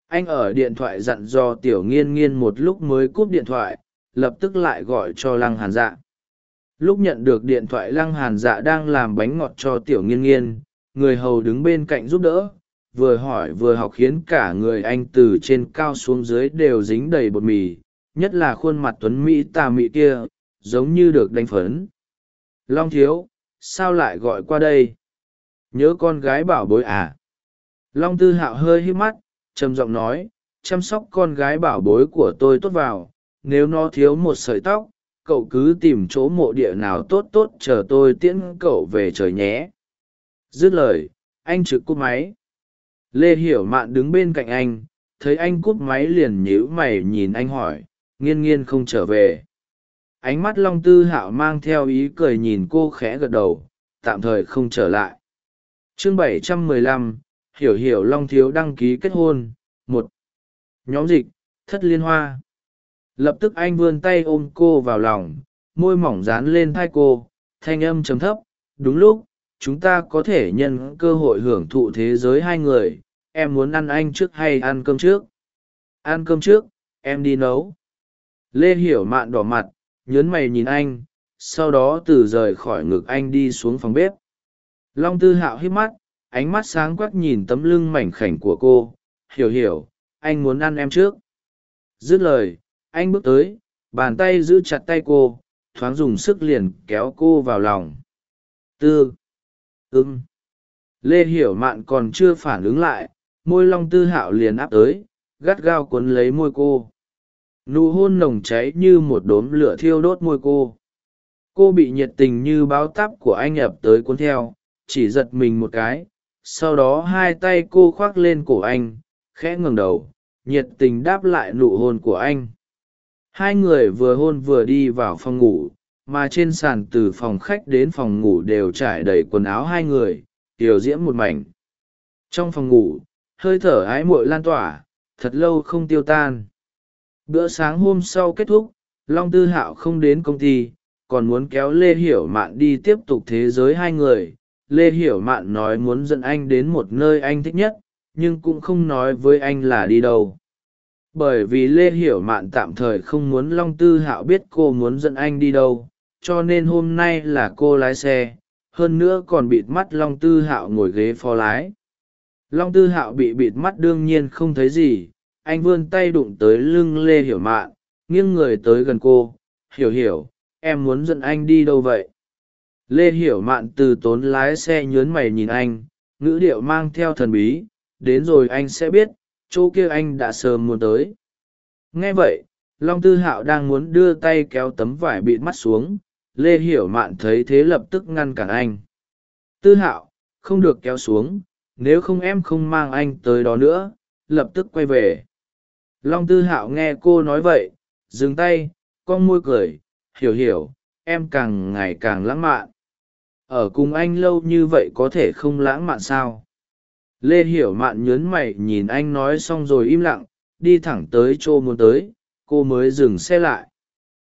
anh ở điện thoại dặn dò tiểu nghiên nghiên một lúc mới cúp điện thoại, lập tức lại gọi cho lăng hàn dạ lúc nhận được điện thoại, lăng hàn dạ đang làm bánh ngọt cho tiểu nghiên nghiên, người hầu đứng bên cạnh giúp đỡ vừa hỏi vừa học khiến cả người anh từ trên cao xuống dưới đều dính đầy bột mì, nhất là khuôn mặt tuấn mỹ tà mị kia, giống như được đánh phấn. Long thiếu, sao lại gọi qua đây? Nhớ con gái bảo bối à? Long tư hạo hơi hít mắt, trầm giọng nói, chăm sóc con gái bảo bối của tôi tốt vào, nếu nó thiếu một sợi tóc, cậu cứ tìm chỗ mộ địa nào tốt tốt chờ tôi tiễn cậu về trời nhé. Dứt lời, anh trực cúp máy lê hiểu mạn đứng bên cạnh anh thấy anh cúp máy liền nhíu mày nhìn anh hỏi nghiên nghiên không trở về. Ánh mắt long tư hạo mang theo ý cười nhìn cô khẽ gật đầu tạm thời không trở lại. Chương 715, hiểu hiểu long thiếu đăng ký kết hôn một. Nhóm dịch thất liên hoa. Lập tức anh vươn tay ôm cô vào lòng môi mỏng dán lên thai cô thanh âm chấm thấp đúng lúc chúng ta có thể nhân cơ hội hưởng thụ thế giới hai người, em muốn ăn anh trước hay ăn cơm trước? Ăn cơm trước, em đi nấu. Lê hiểu mạn đỏ mặt, nhớn mày nhìn anh, sau đó từ rời khỏi ngực anh đi xuống phòng bếp. Long tư hạo hít mắt, ánh mắt sáng quắc nhìn tấm lưng mảnh khảnh của cô. Hiểu hiểu, anh muốn ăn em trước. Dứt lời, anh bước tới, bàn tay giữ chặt tay cô, thoáng dùng sức liền kéo cô vào lòng. Tư ưng lê hiểu mạn còn chưa phản ứng lại, môi long tư hạo liền áp tới, gắt gao cuốn lấy môi cô. Nụ hôn nồng cháy như một đốm lửa thiêu đốt môi cô. Cô bị nhiệt tình như báo tắp của anh ập tới cuốn theo, chỉ giật mình một cái. Sau đó hai tay cô khoác lên cổ anh, khẽ ngừng đầu, nhiệt tình đáp lại nụ hôn của anh. Hai người vừa hôn vừa đi vào phòng ngủ mà trên sàn từ phòng khách đến phòng ngủ đều trải đầy quần áo hai người, tiểu diễm một mảnh. Trong phòng ngủ, hơi thở ái muội lan tỏa, thật lâu không tiêu tan. Bữa sáng hôm sau kết thúc, long tư hạo không đến công ty, còn muốn kéo lê hiểu mạn đi tiếp tục thế giới hai người. Lê hiểu mạn nói muốn dẫn anh đến một nơi anh thích nhất, nhưng cũng không nói với anh là đi đâu. Bởi vì lê hiểu mạn tạm thời không muốn long tư hạo biết cô muốn dẫn anh đi đâu cho nên hôm nay là cô lái xe, hơn nữa còn bịt mắt long tư hạo ngồi ghế phó lái. Long tư hạo bị bịt mắt đương nhiên không thấy gì, anh vươn tay đụng tới lưng lê hiểu mạn, nghiêng người tới gần cô, hiểu hiểu, em muốn dẫn anh đi đâu vậy? Lê hiểu mạn từ tốn lái xe nhớn mày nhìn anh, ngữ điệu mang theo thần bí, đến rồi anh sẽ biết, chỗ kia anh đã sớm muốn tới. Nghe vậy, long tư hạo đang muốn đưa tay kéo tấm vải bịt mắt xuống lê hiểu mạn thấy thế lập tức ngăn cản anh. Tư hạo, không được kéo xuống, nếu không em không mang anh tới đó nữa, lập tức quay về. Long tư hạo nghe cô nói vậy, dừng tay, con môi cười, hiểu hiểu, em càng ngày càng lãng mạn. Ở cùng anh lâu như vậy có thể không lãng mạn sao? Lê hiểu mạn nhớn mày nhìn anh nói xong rồi im lặng, đi thẳng tới chỗ muốn tới, cô mới dừng xe lại.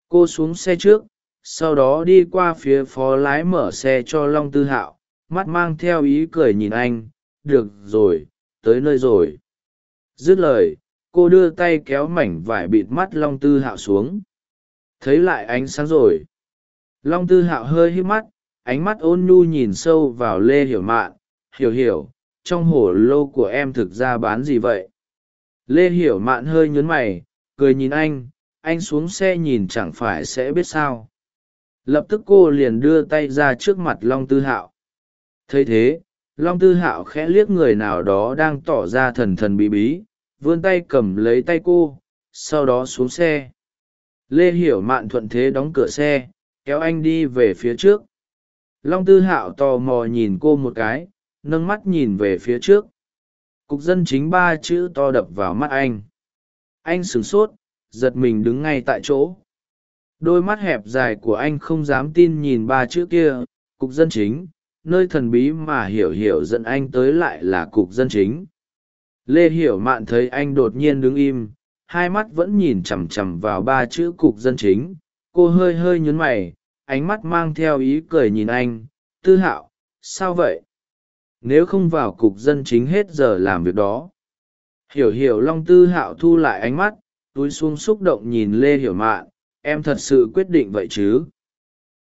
Cô xuống xe trước sau đó đi qua phía phó lái mở xe cho long tư hạo, mắt mang theo ý cười nhìn anh, được rồi, tới nơi rồi. Dứt lời, cô đưa tay kéo mảnh vải bịt mắt long tư hạo xuống. Thấy lại ánh sáng rồi. Long tư hạo hơi hít mắt, ánh mắt ôn nhu nhìn sâu vào lê hiểu mạn. Hiểu hiểu, trong hổ lô của em thực ra bán gì vậy? Lê hiểu mạn hơi nhớn mày, cười nhìn anh anh xuống xe nhìn chẳng phải sẽ biết sao? Lập tức cô liền đưa tay ra trước mặt long tư hạo. Thấy thế, long tư hạo khẽ liếc người nào đó đang tỏ ra thần thần bí bí, vươn tay cầm lấy tay cô, sau đó xuống xe. Lê hiểu mạn thuận thế đóng cửa xe, kéo anh đi về phía trước. Long tư hạo tò mò nhìn cô một cái, nâng mắt nhìn về phía trước. Cục dân chính ba chữ to đập vào mắt anh. Anh sửng sốt, giật mình đứng ngay tại chỗ đôi mắt hẹp dài của anh không dám tin nhìn ba chữ kia, cục dân chính, nơi thần bí mà hiểu hiểu dẫn anh tới lại là cục dân chính. Lê hiểu mạn thấy anh đột nhiên đứng im, hai mắt vẫn nhìn chằm chằm vào ba chữ cục dân chính. Cô hơi hơi nhún mày, ánh mắt mang theo ý cười nhìn anh, tư hạo, sao vậy? Nếu không vào cục dân chính hết giờ làm việc đó. Hiểu hiểu long tư hạo thu lại ánh mắt, túi xuống xúc động nhìn lê hiểu mạn em thật sự quyết định vậy chứ?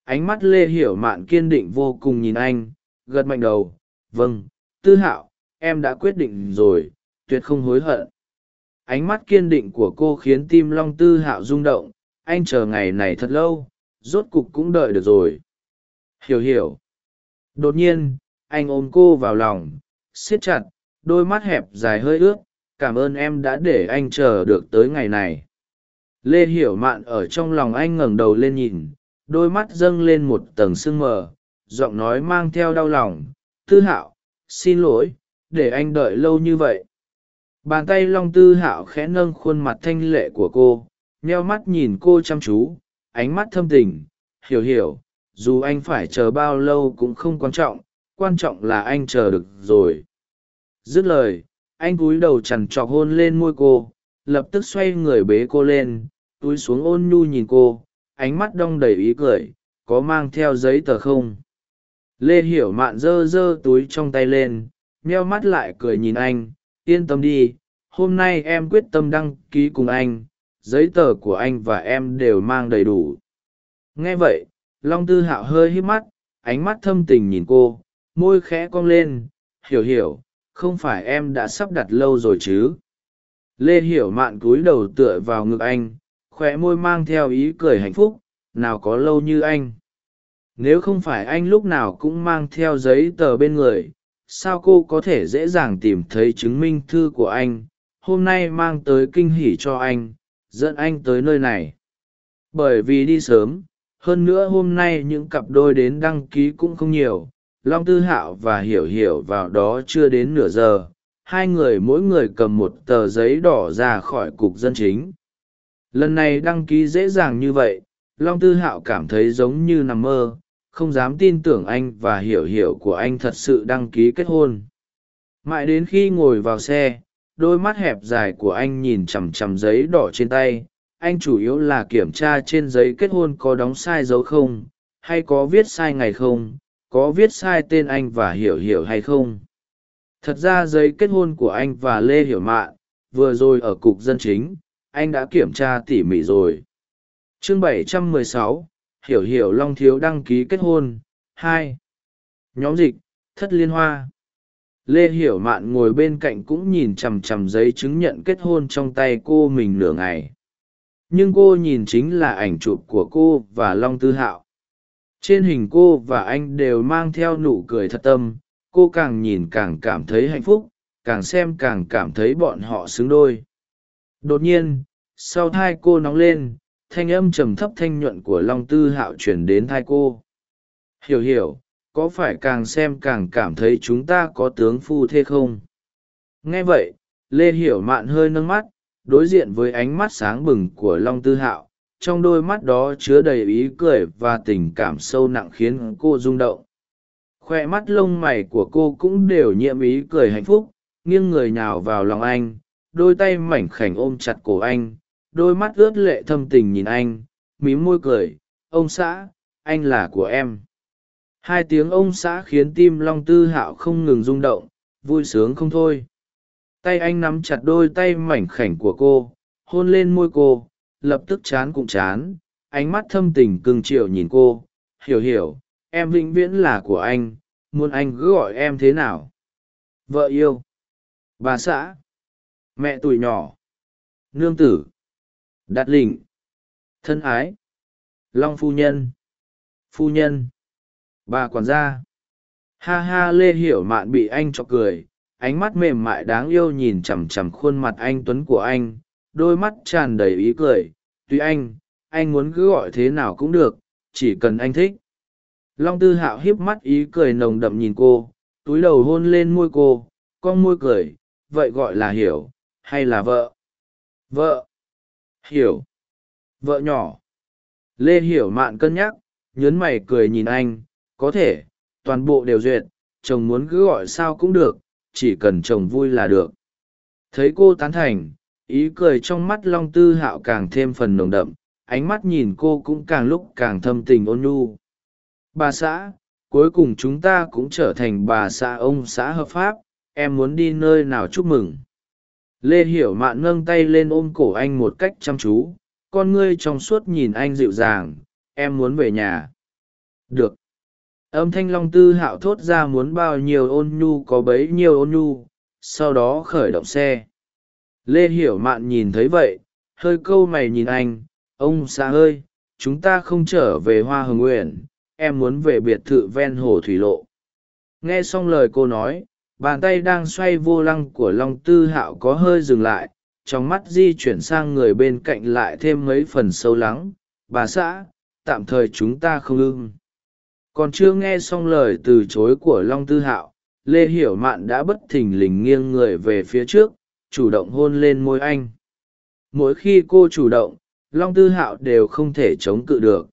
Ánh mắt lê hiểu mạn kiên định vô cùng nhìn anh, gật mạnh đầu vâng tư hạo, em đã quyết định rồi, tuyệt không hối hận. Ánh mắt kiên định của cô khiến tim long tư hạo rung động, anh chờ ngày này thật lâu, rốt cục cũng đợi được rồi. Hiểu hiểu. Đột nhiên, anh ôm cô vào lòng, siết chặt, đôi mắt hẹp dài hơi ướt, cảm ơn em đã để anh chờ được tới ngày này lê hiểu mạn ở trong lòng anh ngẩng đầu lên nhìn, đôi mắt dâng lên một tầng sương mờ, giọng nói mang theo đau lòng, tư hạo, xin lỗi, để anh đợi lâu như vậy. Bàn tay long tư hạo khẽ nâng khuôn mặt thanh lệ của cô, nheo mắt nhìn cô chăm chú, ánh mắt thâm tình, hiểu hiểu, dù anh phải chờ bao lâu cũng không quan trọng quan trọng là anh chờ được rồi. Dứt lời, anh cúi đầu chằn trọc hôn lên môi cô, lập tức xoay người bế cô lên túi xuống ôn nhu nhìn cô, ánh mắt đong đầy ý cười, có mang theo giấy tờ không? Lê hiểu mạn giơ giơ túi trong tay lên, meo mắt lại cười nhìn anh, yên tâm đi, hôm nay em quyết tâm đăng ký cùng anh, giấy tờ của anh và em đều mang đầy đủ. Nghe vậy, long tư hạo hơi hít mắt, ánh mắt thâm tình nhìn cô, môi khẽ cong lên, hiểu hiểu, không phải em đã sắp đặt lâu rồi chứ? Lê hiểu mạn cúi đầu tựa vào ngực anh khoe môi mang theo ý cười hạnh phúc, nào có lâu như anh. Nếu không phải anh lúc nào cũng mang theo giấy tờ bên người, sao cô có thể dễ dàng tìm thấy chứng minh thư của anh? Hôm nay mang tới kinh hỉ cho anh, dẫn anh tới nơi này. Bởi vì đi sớm, hơn nữa hôm nay những cặp đôi đến đăng ký cũng không nhiều. Long tư hạo và hiểu hiểu vào đó chưa đến nửa giờ. Hai người mỗi người cầm một tờ giấy đỏ ra khỏi cục dân chính lần này đăng ký dễ dàng như vậy, long tư hạo cảm thấy giống như nằm mơ, không dám tin tưởng anh và hiểu hiểu của anh thật sự đăng ký kết hôn. Mãi đến khi ngồi vào xe, đôi mắt hẹp dài của anh nhìn chằm chằm giấy đỏ trên tay. Anh chủ yếu là kiểm tra trên giấy kết hôn có đóng sai dấu không, hay có viết sai ngày không, có viết sai tên anh và hiểu hiểu hay không. Thật ra giấy kết hôn của anh và lê hiểu mạn vừa rồi ở cục dân chính anh đã kiểm tra tỉ mỉ rồi. Chương 716, hiểu hiểu long thiếu đăng ký kết hôn hai. Nhóm dịch thất liên hoa. Lê hiểu mạn ngồi bên cạnh cũng nhìn chằm chằm giấy chứng nhận kết hôn trong tay cô mình nửa ngày. Nhưng cô nhìn chính là ảnh chụp của cô và long tư hạo. Trên hình cô và anh đều mang theo nụ cười thật tâm cô càng nhìn càng cảm thấy hạnh phúc càng xem càng cảm thấy bọn họ xứng đôi đột nhiên, sau thai cô nóng lên, thanh âm trầm thấp thanh nhuận của long tư hạo chuyển đến thai cô. Hiểu hiểu, có phải càng xem càng cảm thấy chúng ta có tướng phu thê không? Nghe vậy, lê hiểu mạn hơi nâng mắt, đối diện với ánh mắt sáng bừng của long tư hạo, trong đôi mắt đó chứa đầy ý cười và tình cảm sâu nặng khiến cô rung động. Khoe mắt lông mày của cô cũng đều nhiễm ý cười hạnh phúc, nghiêng người nhào vào lòng anh đôi tay mảnh khảnh ôm chặt cổ anh, đôi mắt ướt lệ thâm tình nhìn anh, mím môi cười, ông xã, anh là của em. Hai tiếng ông xã khiến tim long tư hạo không ngừng rung động, vui sướng không thôi. Tay anh nắm chặt đôi tay mảnh khảnh của cô, hôn lên môi cô, lập tức chán cũng chán, ánh mắt thâm tình cưng chiều nhìn cô, hiểu hiểu, em vĩnh viễn là của anh, muốn anh cứ gọi em thế nào? Vợ yêu. Bà xã mẹ tuổi nhỏ. Nương tử. Đạt lịnh. Thân ái. Long phu nhân. Phu nhân. Bà quản gia. Ha ha, lê hiểu mạn bị anh cho cười. Ánh mắt mềm mại đáng yêu nhìn chằm chằm khuôn mặt anh tuấn của anh. Đôi mắt tràn đầy ý cười. Tuy anh anh muốn cứ gọi thế nào cũng được, chỉ cần anh thích. Long tư hạo hiếp mắt ý cười nồng đậm nhìn cô. Túi đầu hôn lên môi cô. Con môi cười. Vậy gọi là hiểu hay là vợ? Vợ. Hiểu. Vợ nhỏ. Lê hiểu mạn cân nhắc, nhớn mày cười nhìn anh, có thể, toàn bộ đều duyệt, chồng muốn cứ gọi sao cũng được, chỉ cần chồng vui là được. Thấy cô tán thành, ý cười trong mắt long tư hạo càng thêm phần nồng đậm, ánh mắt nhìn cô cũng càng lúc càng thâm tình ôn nhu. Bà xã, cuối cùng chúng ta cũng trở thành bà xã ông xã hợp pháp, em muốn đi nơi nào chúc mừng? Lê hiểu mạn nâng tay lên ôm cổ anh một cách chăm chú. Con ngươi trong suốt nhìn anh dịu dàng. Em muốn về nhà. Được. Âm thanh long tư hạo thốt ra muốn bao nhiêu ôn nhu, có bấy nhiêu ôn nhu. Sau đó khởi động xe. Lê hiểu mạn nhìn thấy vậy, hơi câu mày nhìn anh. Ông xã ơi, chúng ta không trở về hoa hồng nguyện em muốn về biệt thự ven hồ thủy lộ. Nghe xong lời cô nói bàn tay đang xoay vô lăng của long tư hạo có hơi dừng lại, trong mắt di chuyển sang người bên cạnh lại thêm mấy phần sâu lắng. Bà xã, tạm thời chúng ta không ưng. Còn chưa nghe xong lời từ chối của long tư hạo, lê hiểu mạn đã bất thình lình nghiêng người về phía trước, chủ động hôn lên môi anh. Mỗi khi cô chủ động, long tư hạo đều không thể chống cự được.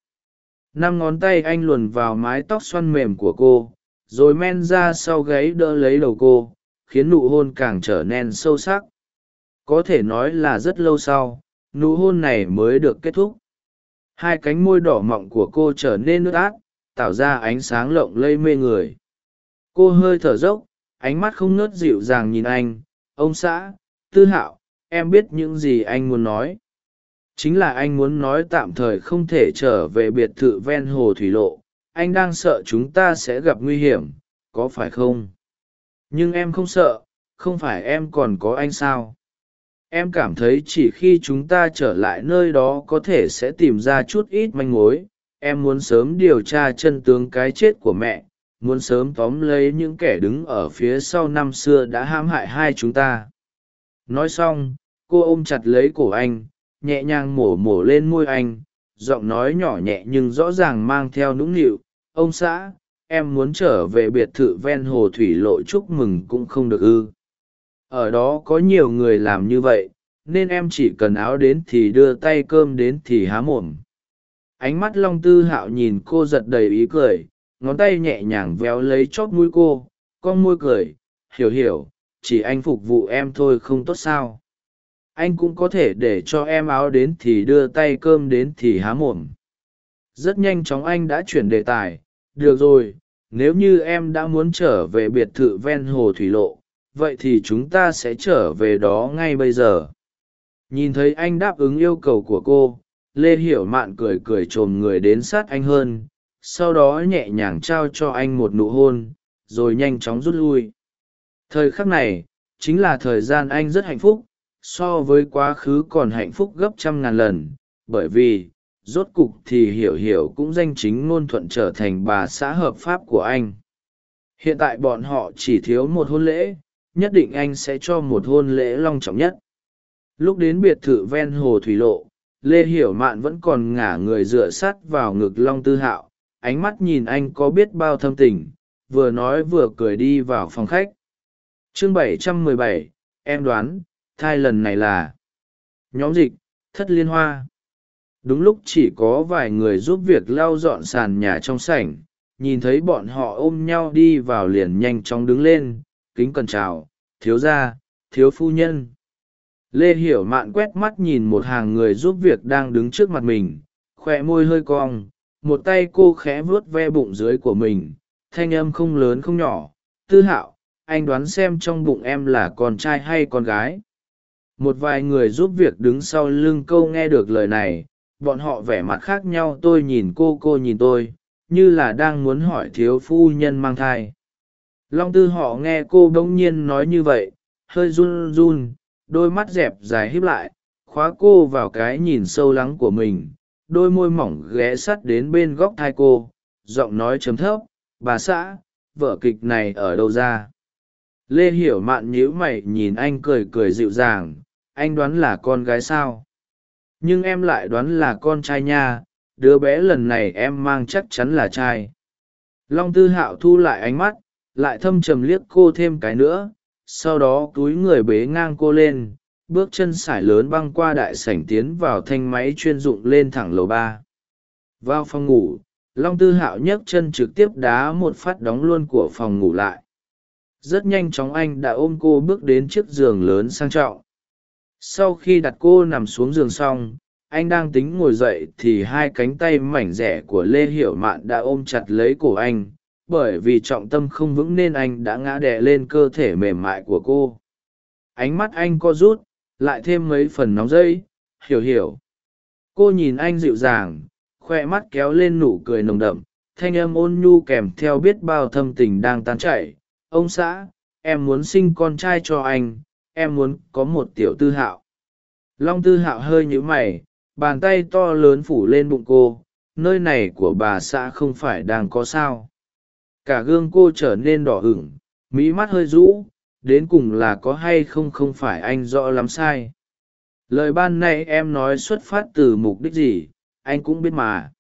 Năm ngón tay anh luồn vào mái tóc xoăn mềm của cô rồi men ra sau gáy đỡ lấy đầu cô, khiến nụ hôn càng trở nên sâu sắc. Có thể nói là rất lâu sau, nụ hôn này mới được kết thúc. Hai cánh môi đỏ mọng của cô trở nên nước át, tạo ra ánh sáng lộng lây mê người. Cô hơi thở dốc, ánh mắt không ngớt dịu dàng nhìn anh. Ông xã, tư hạo, em biết những gì anh muốn nói. Chính là anh muốn nói tạm thời không thể trở về biệt thự ven hồ thủy lộ anh đang sợ chúng ta sẽ gặp nguy hiểm, có phải không? Nhưng em không sợ, không phải em còn có anh sao? Em cảm thấy chỉ khi chúng ta trở lại nơi đó có thể sẽ tìm ra chút ít manh mối, em muốn sớm điều tra chân tướng cái chết của mẹ, muốn sớm tóm lấy những kẻ đứng ở phía sau năm xưa đã hãm hại hai chúng ta. Nói xong, cô ôm chặt lấy cổ anh, nhẹ nhàng mổ mổ lên môi anh giọng nói nhỏ nhẹ nhưng rõ ràng mang theo nũng nịu, ông xã, em muốn trở về biệt thự ven hồ thủy lộ chúc mừng cũng không được ư. Ở đó có nhiều người làm như vậy, nên em chỉ cần áo đến thì đưa tay cơm đến thì há mồm. Ánh mắt long tư hạo nhìn cô giật đầy ý cười, ngón tay nhẹ nhàng véo lấy chót mũi cô, con môi cười, hiểu hiểu, chỉ anh phục vụ em thôi không tốt sao? Anh cũng có thể để cho em áo đến thì đưa tay cơm đến thì há mồm. Rất nhanh chóng anh đã chuyển đề tài. Được rồi, nếu như em đã muốn trở về biệt thự ven hồ thủy lộ, vậy thì chúng ta sẽ trở về đó ngay bây giờ. Nhìn thấy anh đáp ứng yêu cầu của cô, lê hiểu mạn cười cười t r ồ m người đến sát anh hơn, sau đó nhẹ nhàng trao cho anh một nụ hôn, rồi nhanh chóng rút lui. Thời khắc này, chính là thời gian anh rất hạnh phúc so với quá khứ còn hạnh phúc gấp trăm ngàn lần bởi vì rốt cục thì hiểu hiểu cũng danh chính ngôn thuận trở thành bà xã hợp pháp của anh. Hiện tại bọn họ chỉ thiếu một hôn lễ nhất định anh sẽ cho một hôn lễ long trọng nhất. Lúc đến biệt thự ven hồ thủy lộ lê hiểu mạn vẫn còn ngả người dựa sát vào ngực long tư hạo ánh mắt nhìn anh có biết bao thâm tình vừa nói vừa cười đi vào phòng khách. Chương 717, em đoán thai lần này là, nhóm dịch, thất liên hoa. Đúng lúc chỉ có vài người giúp việc lau dọn sàn nhà trong sảnh, nhìn thấy bọn họ ôm nhau đi vào liền nhanh chóng đứng lên, kính cần chào, thiếu gia, thiếu phu nhân. Lê hiểu mạn quét mắt nhìn một hàng người giúp việc đang đứng trước mặt mình khoe môi hơi cong, một tay cô khẽ vuốt ve bụng dưới của mình, thanh âm không lớn không nhỏ, tư hạo, anh đoán xem trong bụng em là con trai hay con gái? Một vài người giúp việc đứng sau lưng câu nghe được lời này, bọn họ vẻ mặt khác nhau, tôi nhìn cô cô nhìn tôi, như là đang muốn hỏi thiếu phu nhân mang thai. Long tư họ nghe cô bỗng nhiên nói như vậy, hơi run run, đôi mắt dẹp dài híp lại, khóa cô vào cái nhìn sâu lắng của mình, đôi môi mỏng ghé sắt đến bên góc thai cô, giọng nói chấm thấp, bà xã vở kịch này ở đâu ra? Lê hiểu mạn nhíu mày nhìn anh cười cười dịu dàng, anh đoán là con gái sao? Nhưng em lại đoán là con trai nha, đứa bé lần này em mang chắc chắn là trai. Long tư hạo thu lại ánh mắt, lại thâm trầm liếc cô thêm cái nữa, sau đó túi người bế ngang cô lên, bước chân sải lớn băng qua đại sảnh tiến vào thanh máy chuyên dụng lên thẳng lầu ba. Vào phòng ngủ, long tư hạo nhấc chân trực tiếp đá một phát đóng luôn của phòng ngủ lại rất nhanh chóng anh đã ôm cô bước đến chiếc giường lớn sang trọng. Sau khi đặt cô nằm xuống giường xong, anh đang tính ngồi dậy thì hai cánh tay mảnh rẻ của lê hiểu mạn đã ôm chặt lấy cổ anh, bởi vì trọng tâm không vững nên anh đã ngã đè lên cơ thể mềm mại của cô. Ánh mắt anh co rút, lại thêm mấy phần nóng dây, hiểu hiểu. Cô nhìn anh dịu dàng, khoe mắt kéo lên nụ cười nồng đậm, thanh âm ôn nhu kèm theo biết bao thâm tình đang tan chảy ông xã, em muốn sinh con trai cho anh, em muốn có một tiểu tư hạo. Long tư hạo hơi nhíu mày, bàn tay to lớn phủ lên bụng cô, nơi này của bà xã không phải đang có sao. Cả gương cô trở nên đỏ hửng mỹ mắt hơi rũ, đến cùng là có hay không không phải anh rõ lắm sai. Lời ban nay em nói xuất phát từ mục đích gì, anh cũng biết mà.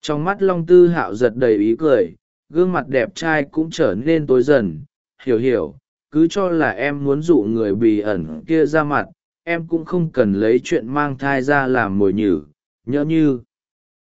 Trong mắt long tư hạo giật đầy ý cười gương mặt đẹp trai cũng trở nên tối dần. Hiểu hiểu, cứ cho là em muốn dụ người bì ẩn kia ra mặt, em cũng không cần lấy chuyện mang thai ra làm mồi nhử. Nhỡ như,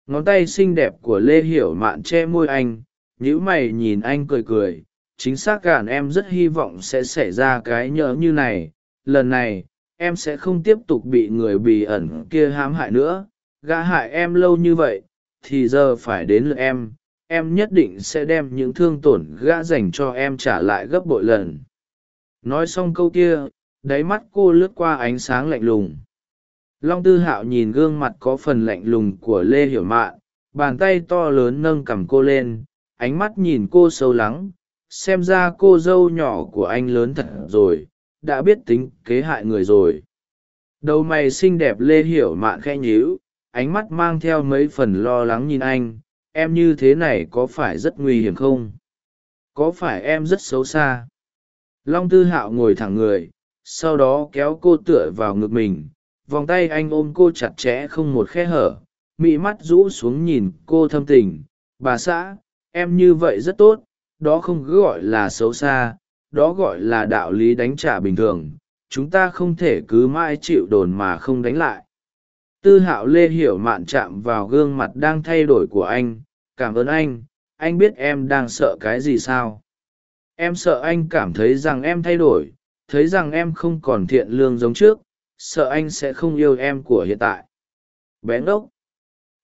ngón tay xinh đẹp của lê hiểu mạn che môi anh nhữ mày nhìn anh cười cười. Chính xác gàn em rất hy vọng sẽ xảy ra cái nhỡ như này. Lần này, em sẽ không tiếp tục bị người bì ẩn kia hãm hại nữa. Gã hại em lâu như vậy, thì giờ phải đến lượt em em nhất định sẽ đem những thương tổn gã dành cho em trả lại gấp bội lần. Nói xong câu kia, đáy mắt cô lướt qua ánh sáng lạnh lùng. Long tư hạo nhìn gương mặt có phần lạnh lùng của lê hiểu mạn, bàn tay to lớn nâng cằm cô lên, ánh mắt nhìn cô sâu lắng, xem ra cô dâu nhỏ của anh lớn thật rồi, đã biết tính kế hại người rồi. Đầu mày xinh đẹp lê hiểu mạn khe nhíu, ánh mắt mang theo mấy phần lo lắng nhìn anh em như thế này có phải rất nguy hiểm không? Có phải em rất xấu xa? Long tư hạo ngồi thẳng người, sau đó kéo cô tựa vào ngực mình, vòng tay anh ôm cô chặt chẽ không một khe hở, mị mắt rũ xuống nhìn cô thâm tình. Bà xã, em như vậy rất tốt, đó không cứ gọi là xấu xa, đó gọi là đạo lý đánh trả bình thường, chúng ta không thể cứ mãi chịu đồn mà không đánh lại tư hạo lê hiểu mạn chạm vào gương mặt đang thay đổi của anh, cảm ơn anh anh biết em đang sợ cái gì sao? Em sợ anh cảm thấy rằng em thay đổi, thấy rằng em không còn thiện lương giống trước, sợ anh sẽ không yêu em của hiện tại. Bé ngốc.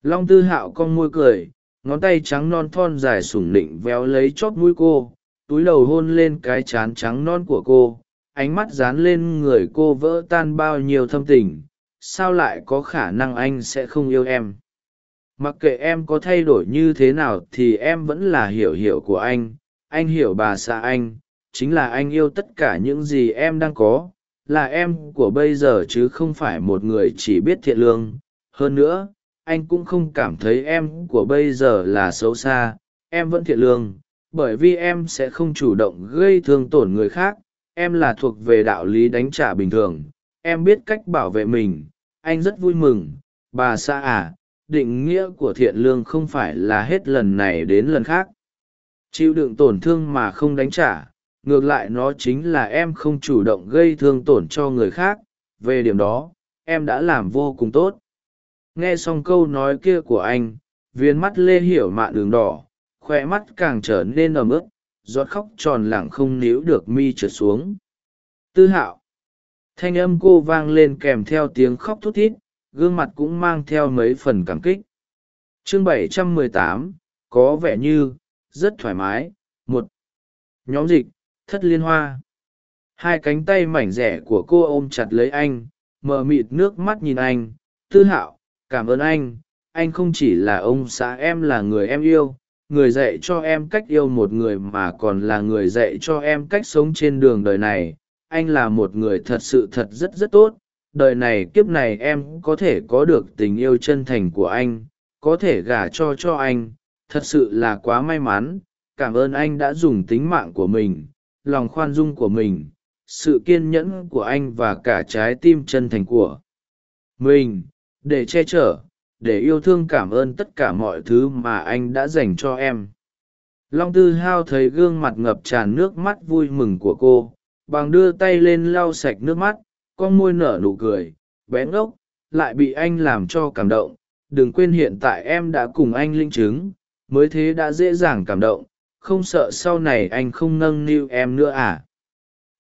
Long tư hạo con môi cười, ngón tay trắng non thon dài sủng nịnh véo lấy chót mũi cô, túi đầu hôn lên cái chán trắng non của cô, ánh mắt dán lên người cô vỡ tan bao nhiêu thâm tình sao lại có khả năng anh sẽ không yêu em? Mặc kệ em có thay đổi như thế nào thì em vẫn là hiểu hiểu của anh. Anh hiểu bà xã anh, chính là anh yêu tất cả những gì em đang có, là em của bây giờ chứ không phải một người chỉ biết thiện lương. Hơn nữa, anh cũng không cảm thấy em của bây giờ là xấu xa. Em vẫn thiện lương, bởi vì em sẽ không chủ động gây thương tổn người khác. Em là thuộc về đạo lý đánh trả bình thường em biết cách bảo vệ mình, anh rất vui mừng. Bà xã à định nghĩa của thiện lương không phải là hết lần này đến lần khác. Chịu đựng tổn thương mà không đánh trả, ngược lại nó chính là em không chủ động gây thương tổn cho người khác. Về điểm đó, em đã làm vô cùng tốt. Nghe xong câu nói kia của anh, viên mắt lê hiểu mạn đường đỏ khoe mắt càng trở nên ầm ức giọt khóc tròn lẳng không níu được mi trượt xuống. Tư hạo thanh âm cô vang lên kèm theo tiếng khóc thút thít gương mặt cũng mang theo mấy phần cảm kích. Chương 718, có vẻ như rất thoải mái một nhóm dịch thất liên hoa. Hai cánh tay mảnh rẻ của cô ôm chặt lấy anh mờ mịt nước mắt nhìn anh tư hạo cảm ơn anh anh không chỉ là ông xã em là người em yêu người dạy cho em cách yêu một người mà còn là người dạy cho em cách sống trên đường đời này anh là một người thật sự thật rất rất tốt, đời này kiếp này em có thể có được tình yêu chân thành của anh, có thể gả cho cho anh, thật sự là quá may mắn, cảm ơn anh đã dùng tính mạng của mình, lòng khoan dung của mình, sự kiên nhẫn của anh và cả trái tim chân thành của mình, để che chở, để yêu thương cảm ơn tất cả mọi thứ mà anh đã dành cho em. Long tư hao thấy gương mặt ngập tràn nước mắt vui mừng của cô bằng đưa tay lên lau sạch nước mắt, con môi nở nụ cười, bé ngốc, lại bị anh làm cho cảm động. Đừng quên hiện tại em đã cùng anh linh chứng, mới thế đã dễ dàng cảm động, không sợ sau này anh không nâng niu em nữa à?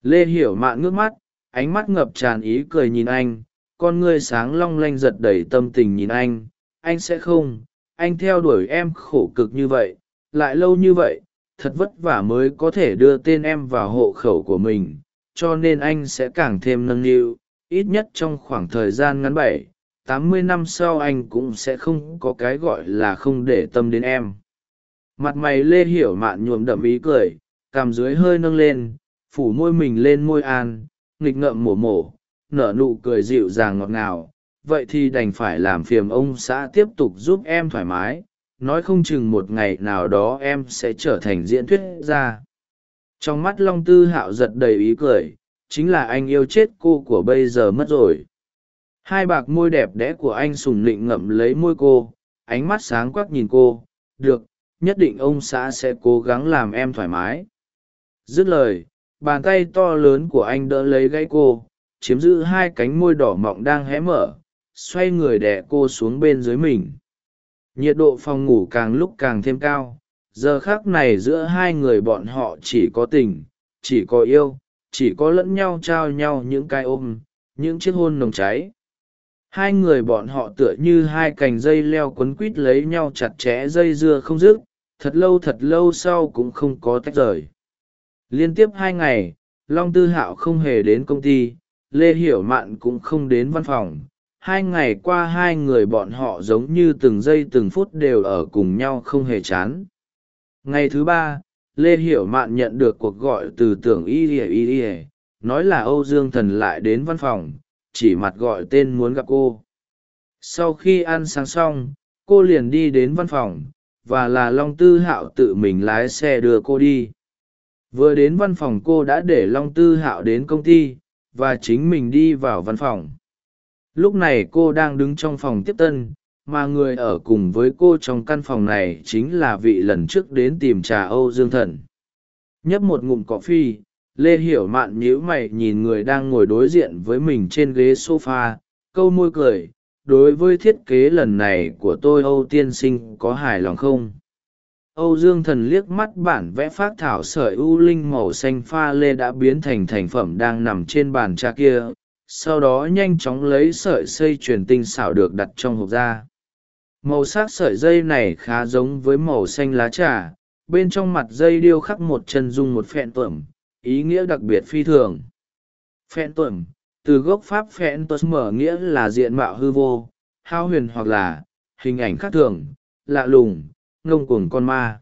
Lê hiểu mạn ngước mắt, ánh mắt ngập tràn ý cười nhìn anh, con ngươi sáng long lanh giật đầy tâm tình nhìn anh. Anh sẽ không, anh theo đuổi em khổ cực như vậy, lại lâu như vậy thật vất vả mới có thể đưa tên em vào hộ khẩu của mình, cho nên anh sẽ càng thêm nâng niu, ít nhất trong khoảng thời gian ngắn bảy, tám mươi năm sau anh cũng sẽ không có cái gọi là không để tâm đến em. Mặt mày lê hiểu mạn nhuộm đậm ý cười, cằm dưới hơi nâng lên, phủ môi mình lên môi an, nghịch ngợm mổ mổ, nở nụ cười dịu dàng ngọt ngào. Vậy thì đành phải làm phiền ông xã tiếp tục giúp em thoải mái nói không chừng một ngày nào đó em sẽ trở thành diễn thuyết gia. Trong mắt long tư hạo giật đầy ý cười, chính là anh yêu chết cô của bây giờ mất rồi. Hai bạc môi đẹp đẽ của anh sùng lịnh ngậm lấy môi cô, ánh mắt sáng quắc nhìn cô, được, nhất định ông xã sẽ cố gắng làm em thoải mái. Dứt lời, bàn tay to lớn của anh đỡ lấy gãy cô, chiếm giữ hai cánh môi đỏ mọng đang hé mở, xoay người đẻ cô xuống bên dưới mình nhiệt độ phòng ngủ càng lúc càng thêm cao. Giờ khác này giữa hai người bọn họ chỉ có tình, chỉ có yêu, chỉ có lẫn nhau trao nhau những cái ôm, những chiếc hôn nồng cháy. Hai người bọn họ tựa như hai cành dây leo quấn quít lấy nhau chặt chẽ dây dưa không dứt, thật lâu thật lâu sau cũng không có tách rời. Liên tiếp hai ngày, long tư hạo không hề đến công ty, lê hiểu mạn cũng không đến văn phòng hai ngày qua hai người bọn họ giống như từng giây từng phút đều ở cùng nhau không hề chán. Ngày thứ ba, lê hiểu mạn nhận được cuộc gọi từ tưởng y ỉa y ỉa nói là âu dương thần lại đến văn phòng, chỉ mặt gọi tên muốn gặp cô. Sau khi ăn sáng xong, cô liền đi đến văn phòng, và là long tư hạo tự mình lái xe đưa cô đi. Vừa đến văn phòng cô đã để long tư hạo đến công ty, và chính mình đi vào văn phòng lúc này cô đang đứng trong phòng tiếp tân, mà người ở cùng với cô trong căn phòng này chính là vị lần trước đến tìm trà âu dương thần. Nhấp một ngụm cỏ phi, lê hiểu mạn nhíu mày nhìn người đang ngồi đối diện với mình trên ghế s o f a câu môi cười, đối với thiết kế lần này của tôi, âu tiên sinh, có hài lòng không? Âu dương thần liếc mắt bản vẽ phát thảo sợi u linh màu xanh pha lê đã biến thành thành phẩm đang nằm trên bàn trà kia sau đó nhanh chóng lấy sợi dây truyền tinh xảo được đặt trong hộp da. Màu sắc sợi dây này khá giống với màu xanh lá trà, bên trong mặt dây điêu khắc một chân dung một phẹn tuẩm, ý nghĩa đặc biệt phi thường. Phẹn tuẩm, từ gốc pháp phẹn tuẩm mở nghĩa là diện mạo hư vô, hao huyền hoặc là, hình ảnh khác thường, lạ lùng, ngông cuồng con ma.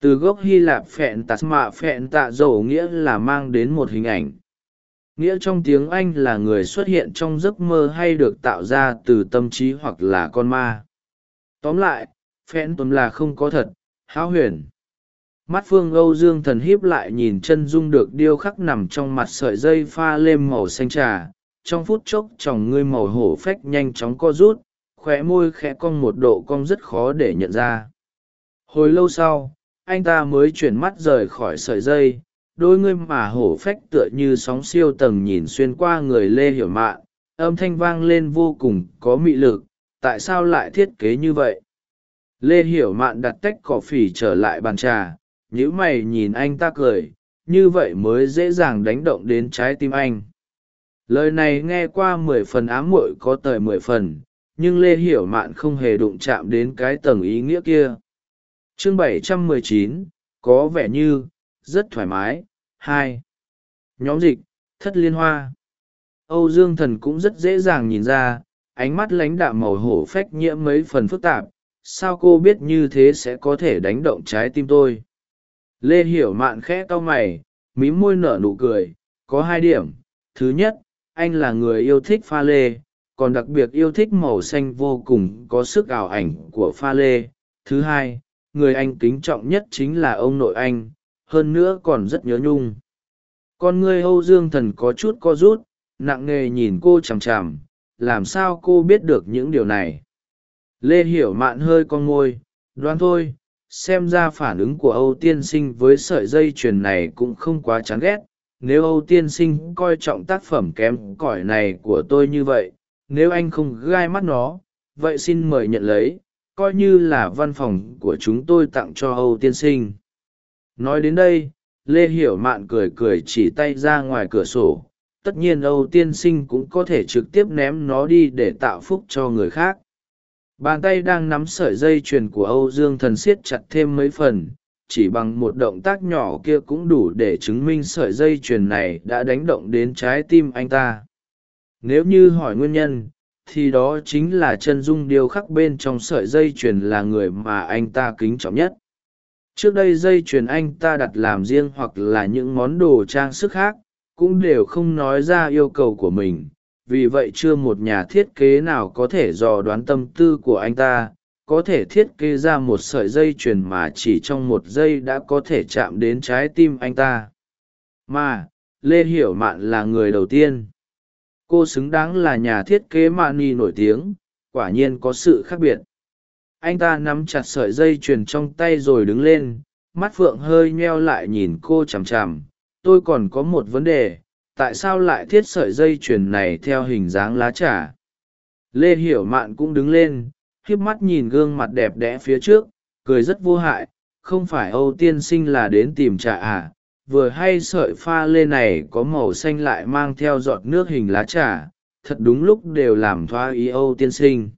Từ gốc hy lạp phẹn tạt mạ phẹn tạ dầu nghĩa là mang đến một hình ảnh nghĩa trong tiếng anh là người xuất hiện trong giấc mơ hay được tạo ra từ tâm trí hoặc là con ma. Tóm lại phen tuấn là không có thật háo huyền. Mắt phương âu dương thần híp lại nhìn chân dung được điêu khắc nằm trong mặt sợi dây pha lêm màu xanh trà. Trong phút chốc chòng ngươi màu hổ phách nhanh chóng co rút, khóe môi khẽ cong một độ cong rất khó để nhận ra. Hồi lâu sau, anh ta mới chuyển mắt rời khỏi sợi dây đôi ngươi mà hổ phách tựa như sóng siêu tầng nhìn xuyên qua người lê hiểu mạn, âm thanh vang lên vô cùng có mị lực, tại sao lại thiết kế như vậy? Lê hiểu mạn đặt tách cỏ phỉ trở lại bàn trà nhữ mày nhìn anh ta cười, như vậy mới dễ dàng đánh động đến trái tim anh. Lời này nghe qua mười phần ám muội có tời mười phần, nhưng lê hiểu mạn không hề đụng chạm đến cái tầng ý nghĩa kia. Chương bảy trăm mười chín, có vẻ như, rất thoải mái hai. Nhóm dịch, thất liên hoa. Âu dương thần cũng rất dễ dàng nhìn ra, ánh mắt lãnh đạm màu hổ phách nhiễm mấy phần phức tạp. Sao cô biết như thế sẽ có thể đánh động trái tim tôi? Lê hiểu mạn khẽ cau mày mí môi nở nụ cười. Có hai điểm. Thứ nhất, anh là người yêu thích pha lê, còn đặc biệt yêu thích màu xanh vô cùng, có sức ảo ảnh của pha lê. Thứ hai, người anh kính trọng nhất chính là ông nội anh hơn nữa còn rất nhớ nhung. Con ngươi âu dương thần có chút co rút, nặng nề nhìn cô chằm chằm, làm sao cô biết được những điều này? Lê hiểu mạn hơi con môi đoán thôi, xem ra phản ứng của âu tiên sinh với sợi dây chuyền này cũng không quá chán ghét. Nếu âu tiên sinh coi trọng tác phẩm kém cỏi này của tôi như vậy, nếu anh không gai mắt nó, vậy xin mời nhận lấy, coi như là văn phòng của chúng tôi tặng cho âu tiên sinh nói đến đây, lê hiểu mạn cười cười chỉ tay ra ngoài cửa sổ. Tất nhiên âu tiên sinh cũng có thể trực tiếp ném nó đi để tạo phúc cho người khác. Bàn tay đang nắm sợi dây chuyền của âu dương thần siết chặt thêm mấy phần, chỉ bằng một động tác nhỏ kia cũng đủ để chứng minh sợi dây chuyền này đã đánh động đến trái tim anh ta. Nếu như hỏi nguyên nhân, thì đó chính là chân dung điêu khắc bên trong sợi dây chuyền là người mà anh ta kính trọng nhất trước đây dây chuyền anh ta đặt làm riêng hoặc là những món đồ trang sức khác, cũng đều không nói ra yêu cầu của mình. Vì vậy chưa một nhà thiết kế nào có thể dò đoán tâm tư của anh ta. Có thể thiết kế ra một sợi dây chuyền mà chỉ trong một giây đã có thể chạm đến trái tim anh ta. Mà, lê hiểu mạn là người đầu tiên. Cô xứng đáng là nhà thiết kế mani nổi tiếng, quả nhiên có sự khác biệt anh ta nắm chặt sợi dây chuyền trong tay rồi đứng lên, mắt phượng hơi nheo lại nhìn cô chằm chằm. Tôi còn có một vấn đề, tại sao lại thiết sợi dây chuyền này theo hình dáng lá trà? Lê hiểu mạn cũng đứng lên híp mắt nhìn gương mặt đẹp đẽ phía trước, cười rất vô hại. Không phải âu tiên sinh là đến tìm trà à? Vừa hay sợi pha lê này có màu xanh lại mang theo giọt nước hình lá trà, thật đúng lúc đều làm thoa ý âu tiên sinh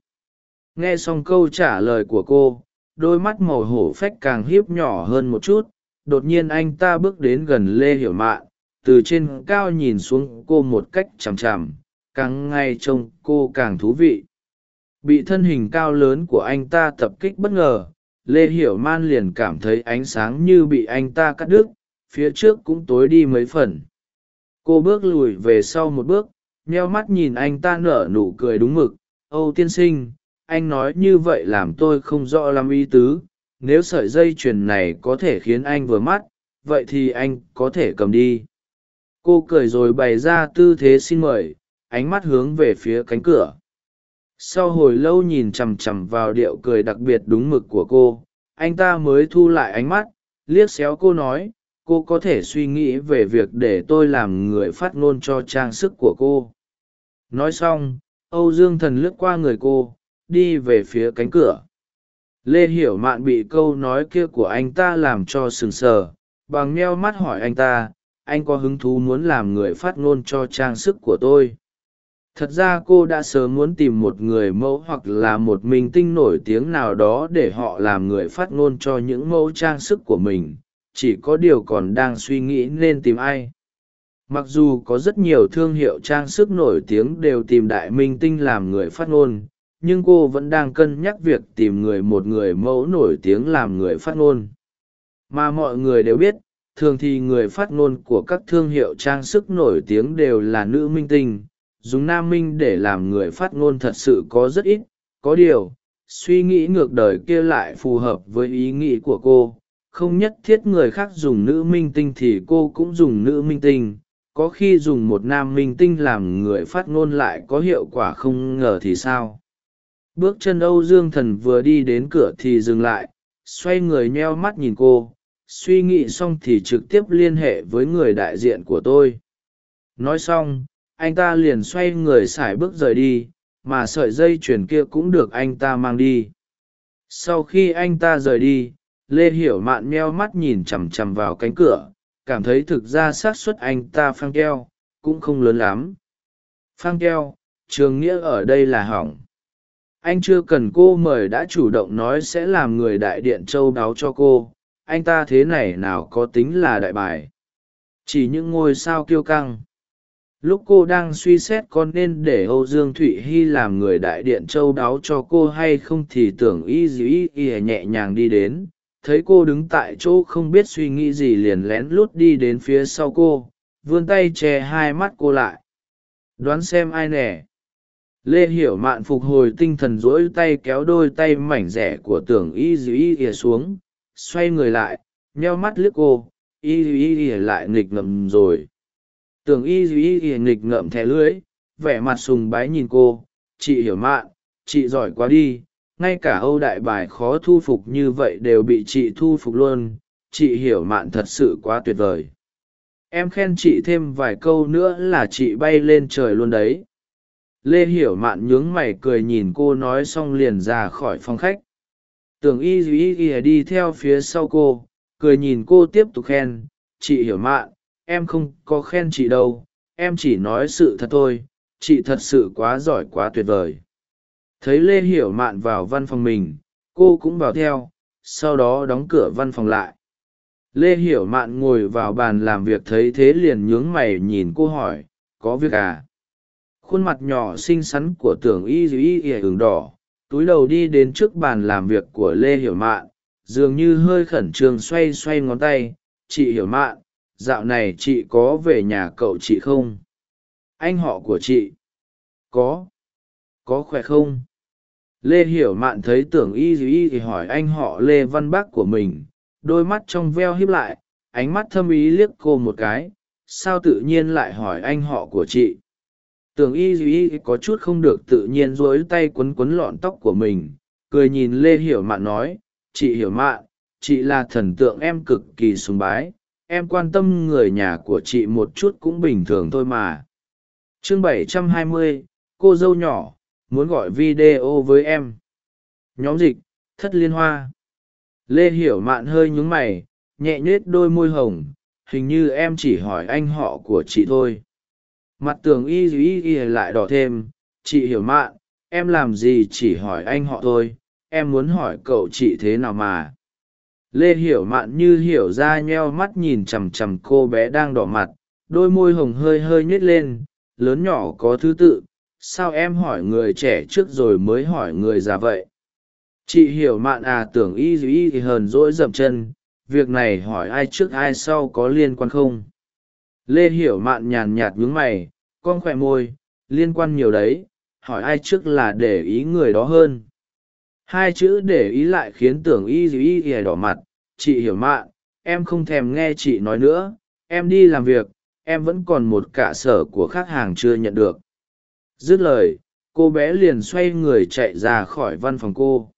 nghe xong câu trả lời của cô, đôi mắt màu hổ phách càng hiếp nhỏ hơn một chút. Đột nhiên anh ta bước đến gần lê hiểu mạn, từ trên cao nhìn xuống cô một cách chằm chằm, càng ngày trông cô càng thú vị. Bị thân hình cao lớn của anh ta tập kích bất ngờ, lê hiểu man liền cảm thấy ánh sáng như bị anh ta cắt đứt, phía trước cũng tối đi mấy phần. Cô bước lùi về sau một bước, nheo mắt nhìn anh ta nở nụ cười đúng mực. Âu tiên sinh anh nói như vậy làm tôi không rõ lắm ý tứ, nếu sợi dây chuyền này có thể khiến anh vừa mắt, vậy thì anh có thể cầm đi. Cô cười rồi bày ra tư thế xin mời, ánh mắt hướng về phía cánh cửa. Sau hồi lâu nhìn chằm chằm vào điệu cười đặc biệt đúng mực của cô, anh ta mới thu lại ánh mắt, liếc xéo cô nói, cô có thể suy nghĩ về việc để tôi làm người phát ngôn cho trang sức của cô. Nói xong, âu dương thần lướt qua người cô đi về phía cánh cửa. Lê hiểu mạn bị câu nói kia của anh ta làm cho sừng sờ, bằng meo mắt hỏi anh ta, anh có hứng thú muốn làm người phát ngôn cho trang sức của tôi? Thật ra cô đã sớm muốn tìm một người mẫu hoặc là một minh tinh nổi tiếng nào đó để họ làm người phát ngôn cho những mẫu trang sức của mình, chỉ có điều còn đang suy nghĩ nên tìm ai. Mặc dù có rất nhiều thương hiệu trang sức nổi tiếng đều tìm đại minh tinh làm người phát ngôn nhưng cô vẫn đang cân nhắc việc tìm người một người mẫu nổi tiếng làm người phát ngôn. Mà mọi người đều biết, thường thì người phát ngôn của các thương hiệu trang sức nổi tiếng đều là nữ minh tinh. Dùng nam minh để làm người phát ngôn thật sự có rất ít, có điều, suy nghĩ ngược đời kia lại phù hợp với ý nghĩ của cô. Không nhất thiết người khác dùng nữ minh tinh thì cô cũng dùng nữ minh tinh. Có khi dùng một nam minh tinh làm người phát ngôn lại có hiệu quả không ngờ thì sao? Bước chân âu dương thần vừa đi đến cửa thì dừng lại, xoay người nheo mắt nhìn cô, suy nghĩ xong thì trực tiếp liên hệ với người đại diện của tôi. Nói xong, anh ta liền xoay người x ả i bước rời đi, mà sợi dây chuyền kia cũng được anh ta mang đi. Sau khi anh ta rời đi, lê hiểu mạn meo mắt nhìn chằm chằm vào cánh cửa, cảm thấy thực ra xác suất anh ta phang keo, cũng không lớn lắm. Phang keo, trường nghĩa ở đây là hỏng anh chưa cần cô mời đã chủ động nói sẽ làm người đại điện châu đáo cho cô. Anh ta thế này nào có tính là đại bài. Chỉ những ngôi sao kiêu căng. Lúc cô đang suy xét có nên để âu dương thụy hy làm người đại điện châu đáo cho cô hay không thì tưởng y dĩ y nhẹ nhàng đi đến. Thấy cô đứng tại chỗ không biết suy nghĩ gì liền lén lút đi đến phía sau cô. Vươn tay che hai mắt cô lại. Đoán xem ai nè lê hiểu mạn phục hồi tinh thần rỗi tay kéo đôi tay mảnh rẻ của tưởng y dĩ y xuống, xoay người lại, nheo mắt liếc cô, y y ỉa lại nghịch ngậm rồi. Tưởng y y ỉa nghịch ngậm thẻ lưới vẻ mặt sùng bái nhìn cô, chị hiểu mạn, chị giỏi quá đi, ngay cả âu đại bài khó thu phục như vậy đều bị chị thu phục luôn, chị hiểu mạn thật sự quá tuyệt vời. Em khen chị thêm vài câu nữa là chị bay lên trời luôn đấy lê hiểu mạn nhướng mày cười nhìn cô nói xong liền ra khỏi phòng khách. Tưởng y duy y đi theo phía sau cô, cười nhìn cô tiếp tục khen, chị hiểu mạn, em không có khen chị đâu, em chỉ nói sự thật thôi, chị thật sự quá giỏi quá tuyệt vời. Thấy lê hiểu mạn vào văn phòng mình, cô cũng vào theo, sau đó đóng cửa văn phòng lại. Lê hiểu mạn ngồi vào bàn làm việc thấy thế liền nhướng mày nhìn cô hỏi, có việc à? Khuôn mặt nhỏ xinh xắn của tưởng y y y ửng đỏ, túi đầu đi đến trước bàn làm việc của lê hiểu mạn, dường như hơi khẩn trương xoay xoay ngón tay. Chị hiểu mạn, dạo này chị có về nhà cậu chị không? Anh họ của chị. Có. Có khỏe không? Lê hiểu mạn thấy tưởng y y thì hỏi anh họ lê văn bác của mình, đôi mắt trong veo hiếp lại, ánh mắt thâm ý liếc cô một cái. Sao tự nhiên lại hỏi anh họ của chị? Tưởng y duy có chút không được tự nhiên rối tay quấn quấn lọn tóc của mình cười nhìn lê hiểu mạn nói chị hiểu mạn chị là thần tượng em cực kỳ sùng bái em quan tâm người nhà của chị một chút cũng bình thường thôi mà. Chương 720, cô dâu nhỏ muốn gọi video với em. Nhóm dịch thất liên hoa. Lê hiểu mạn hơi nhúng mày nhẹ nhết đôi môi hồng hình như em chỉ hỏi anh họ của chị thôi mặt tường y y y lại đỏ thêm, chị hiểu mạn em làm gì chỉ hỏi anh họ thôi, em muốn hỏi cậu chị thế nào mà? Lê hiểu mạn như hiểu ra nheo mắt nhìn chằm chằm cô bé đang đỏ mặt, đôi môi hồng hơi hơi nhếch lên, lớn nhỏ có thứ tự, sao em hỏi người trẻ trước rồi mới hỏi người già vậy? Chị hiểu mạn à tưởng y y thì hờn dỗi dậm chân, việc này hỏi ai trước ai sau có liên quan không? Lê hiểu mạn nhàn nhạt nhướng mày, con khỏe môi, liên quan nhiều đấy, hỏi ai trước là để ý người đó hơn. Hai chữ để ý lại khiến tưởng y y y đỏ mặt, chị hiểu mạn, em không thèm nghe chị nói nữa, em đi làm việc, em vẫn còn một cả sở của khách hàng chưa nhận được. Dứt lời, cô bé liền xoay người chạy ra khỏi văn phòng cô.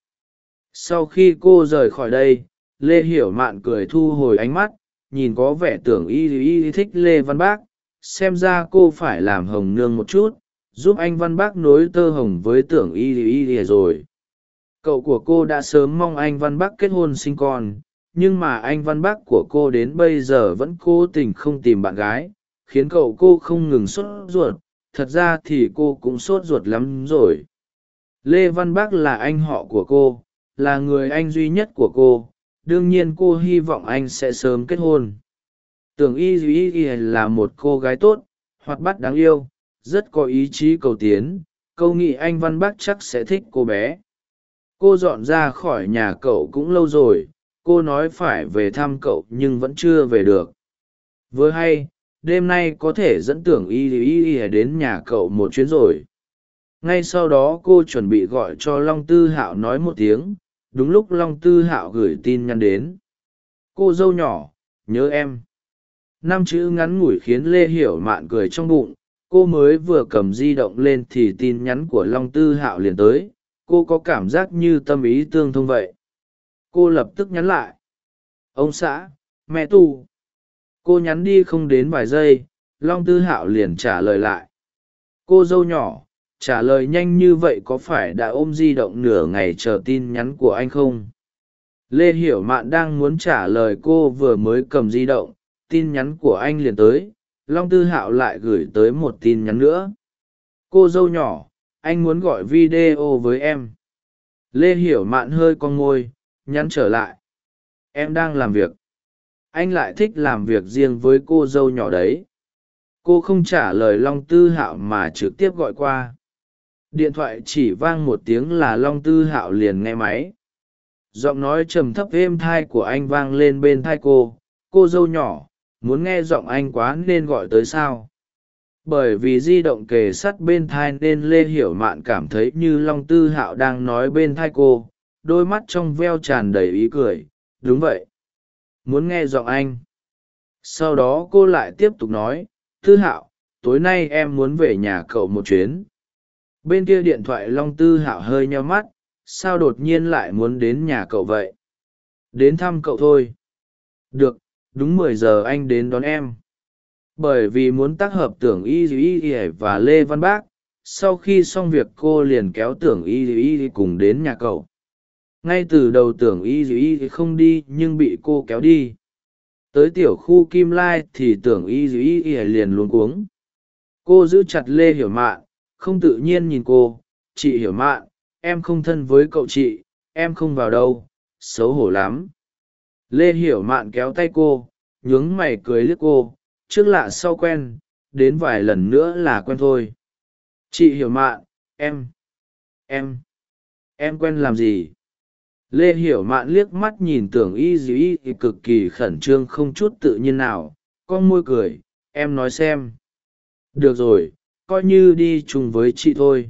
Sau khi cô rời khỏi đây, lê hiểu mạn cười thu hồi ánh mắt nhìn có vẻ tưởng y y thích lê văn bác, xem ra cô phải làm hồng nương một chút, giúp anh văn bác nối tơ hồng với tưởng y y y rồi. Cậu của cô đã sớm mong anh văn bác kết hôn sinh con, nhưng mà anh văn bác của cô đến bây giờ vẫn cố tình không tìm bạn gái, khiến cậu cô không ngừng sốt ruột, thật ra thì cô cũng sốt ruột lắm rồi. Lê văn bác là anh họ của cô, là người anh duy nhất của cô đương nhiên cô hy vọng anh sẽ sớm kết hôn. Tưởng y duy y là một cô gái tốt, hoạt bát đáng yêu, rất có ý chí cầu tiến, câu nghĩ anh văn bác chắc sẽ thích cô bé. Cô dọn ra khỏi nhà cậu cũng lâu rồi, cô nói phải về thăm cậu nhưng vẫn chưa về được. Vừa hay, đêm nay có thể dẫn tưởng y y y đến nhà cậu một chuyến rồi. Ngay sau đó cô chuẩn bị gọi cho long tư hạo nói một tiếng đúng lúc long tư hạo gửi tin nhắn đến. Cô dâu nhỏ, nhớ em. Năm chữ ngắn ngủi khiến lê hiểu mạn cười trong bụng. Cô mới vừa cầm di động lên thì tin nhắn của long tư hạo liền tới. Cô có cảm giác như tâm ý tương thông vậy. Cô lập tức nhắn lại. Ông xã, mẹ tu cô nhắn đi không đến vài giây, long tư hạo liền trả lời lại. Cô dâu nhỏ trả lời nhanh như vậy có phải đã ôm di động nửa ngày chờ tin nhắn của anh không? Lê hiểu mạn đang muốn trả lời cô vừa mới cầm di động, tin nhắn của anh liền tới, long tư hạo lại gửi tới một tin nhắn nữa. Cô dâu nhỏ, anh muốn gọi video với em. Lê hiểu mạn hơi con ngôi, nhắn trở lại. Em đang làm việc. Anh lại thích làm việc riêng với cô dâu nhỏ đấy. Cô không trả lời long tư hạo mà trực tiếp gọi qua điện thoại chỉ vang một tiếng là long tư hạo liền nghe máy. Giọng nói trầm thấp êm thai của anh vang lên bên thai cô. Cô dâu nhỏ, muốn nghe giọng anh quá nên gọi tới sao? Bởi vì di động kề sắt bên thai nên lê hiểu mạn cảm thấy như long tư hạo đang nói bên thai cô. Đôi mắt trong veo tràn đầy ý cười. Đúng vậy. Muốn nghe giọng anh. Sau đó cô lại tiếp tục nói. Tư hạo, tối nay em muốn về nhà cậu một chuyến bên kia điện thoại long tư hạo hơi nheo mắt, sao đột nhiên lại muốn đến nhà cậu vậy? Đến thăm cậu thôi. Được, đúng mười giờ anh đến đón em. Bởi vì muốn tác hợp tưởng y y y và lê văn bác, sau khi xong việc cô liền kéo tưởng y y cùng đến nhà cậu. Ngay từ đầu tưởng y y không đi nhưng bị cô kéo đi. Tới tiểu khu kim lai thì tưởng y y liền luống cuống. Cô giữ chặt lê hiểu mạn không tự nhiên nhìn cô. Chị hiểu mạn em không thân với cậu chị, em không vào đâu, xấu hổ lắm. Lê hiểu mạn kéo tay cô, nhướng mày cười liếc cô. Trước lạ sau quen, đến vài lần nữa là quen thôi. Chị hiểu mạn, em em em quen làm gì? Lê hiểu mạn liếc mắt nhìn tưởng y dĩ y cực kỳ khẩn trương không chút tự nhiên nào. Con môi cười, em nói xem. Được rồi coi như đi chung với chị thôi.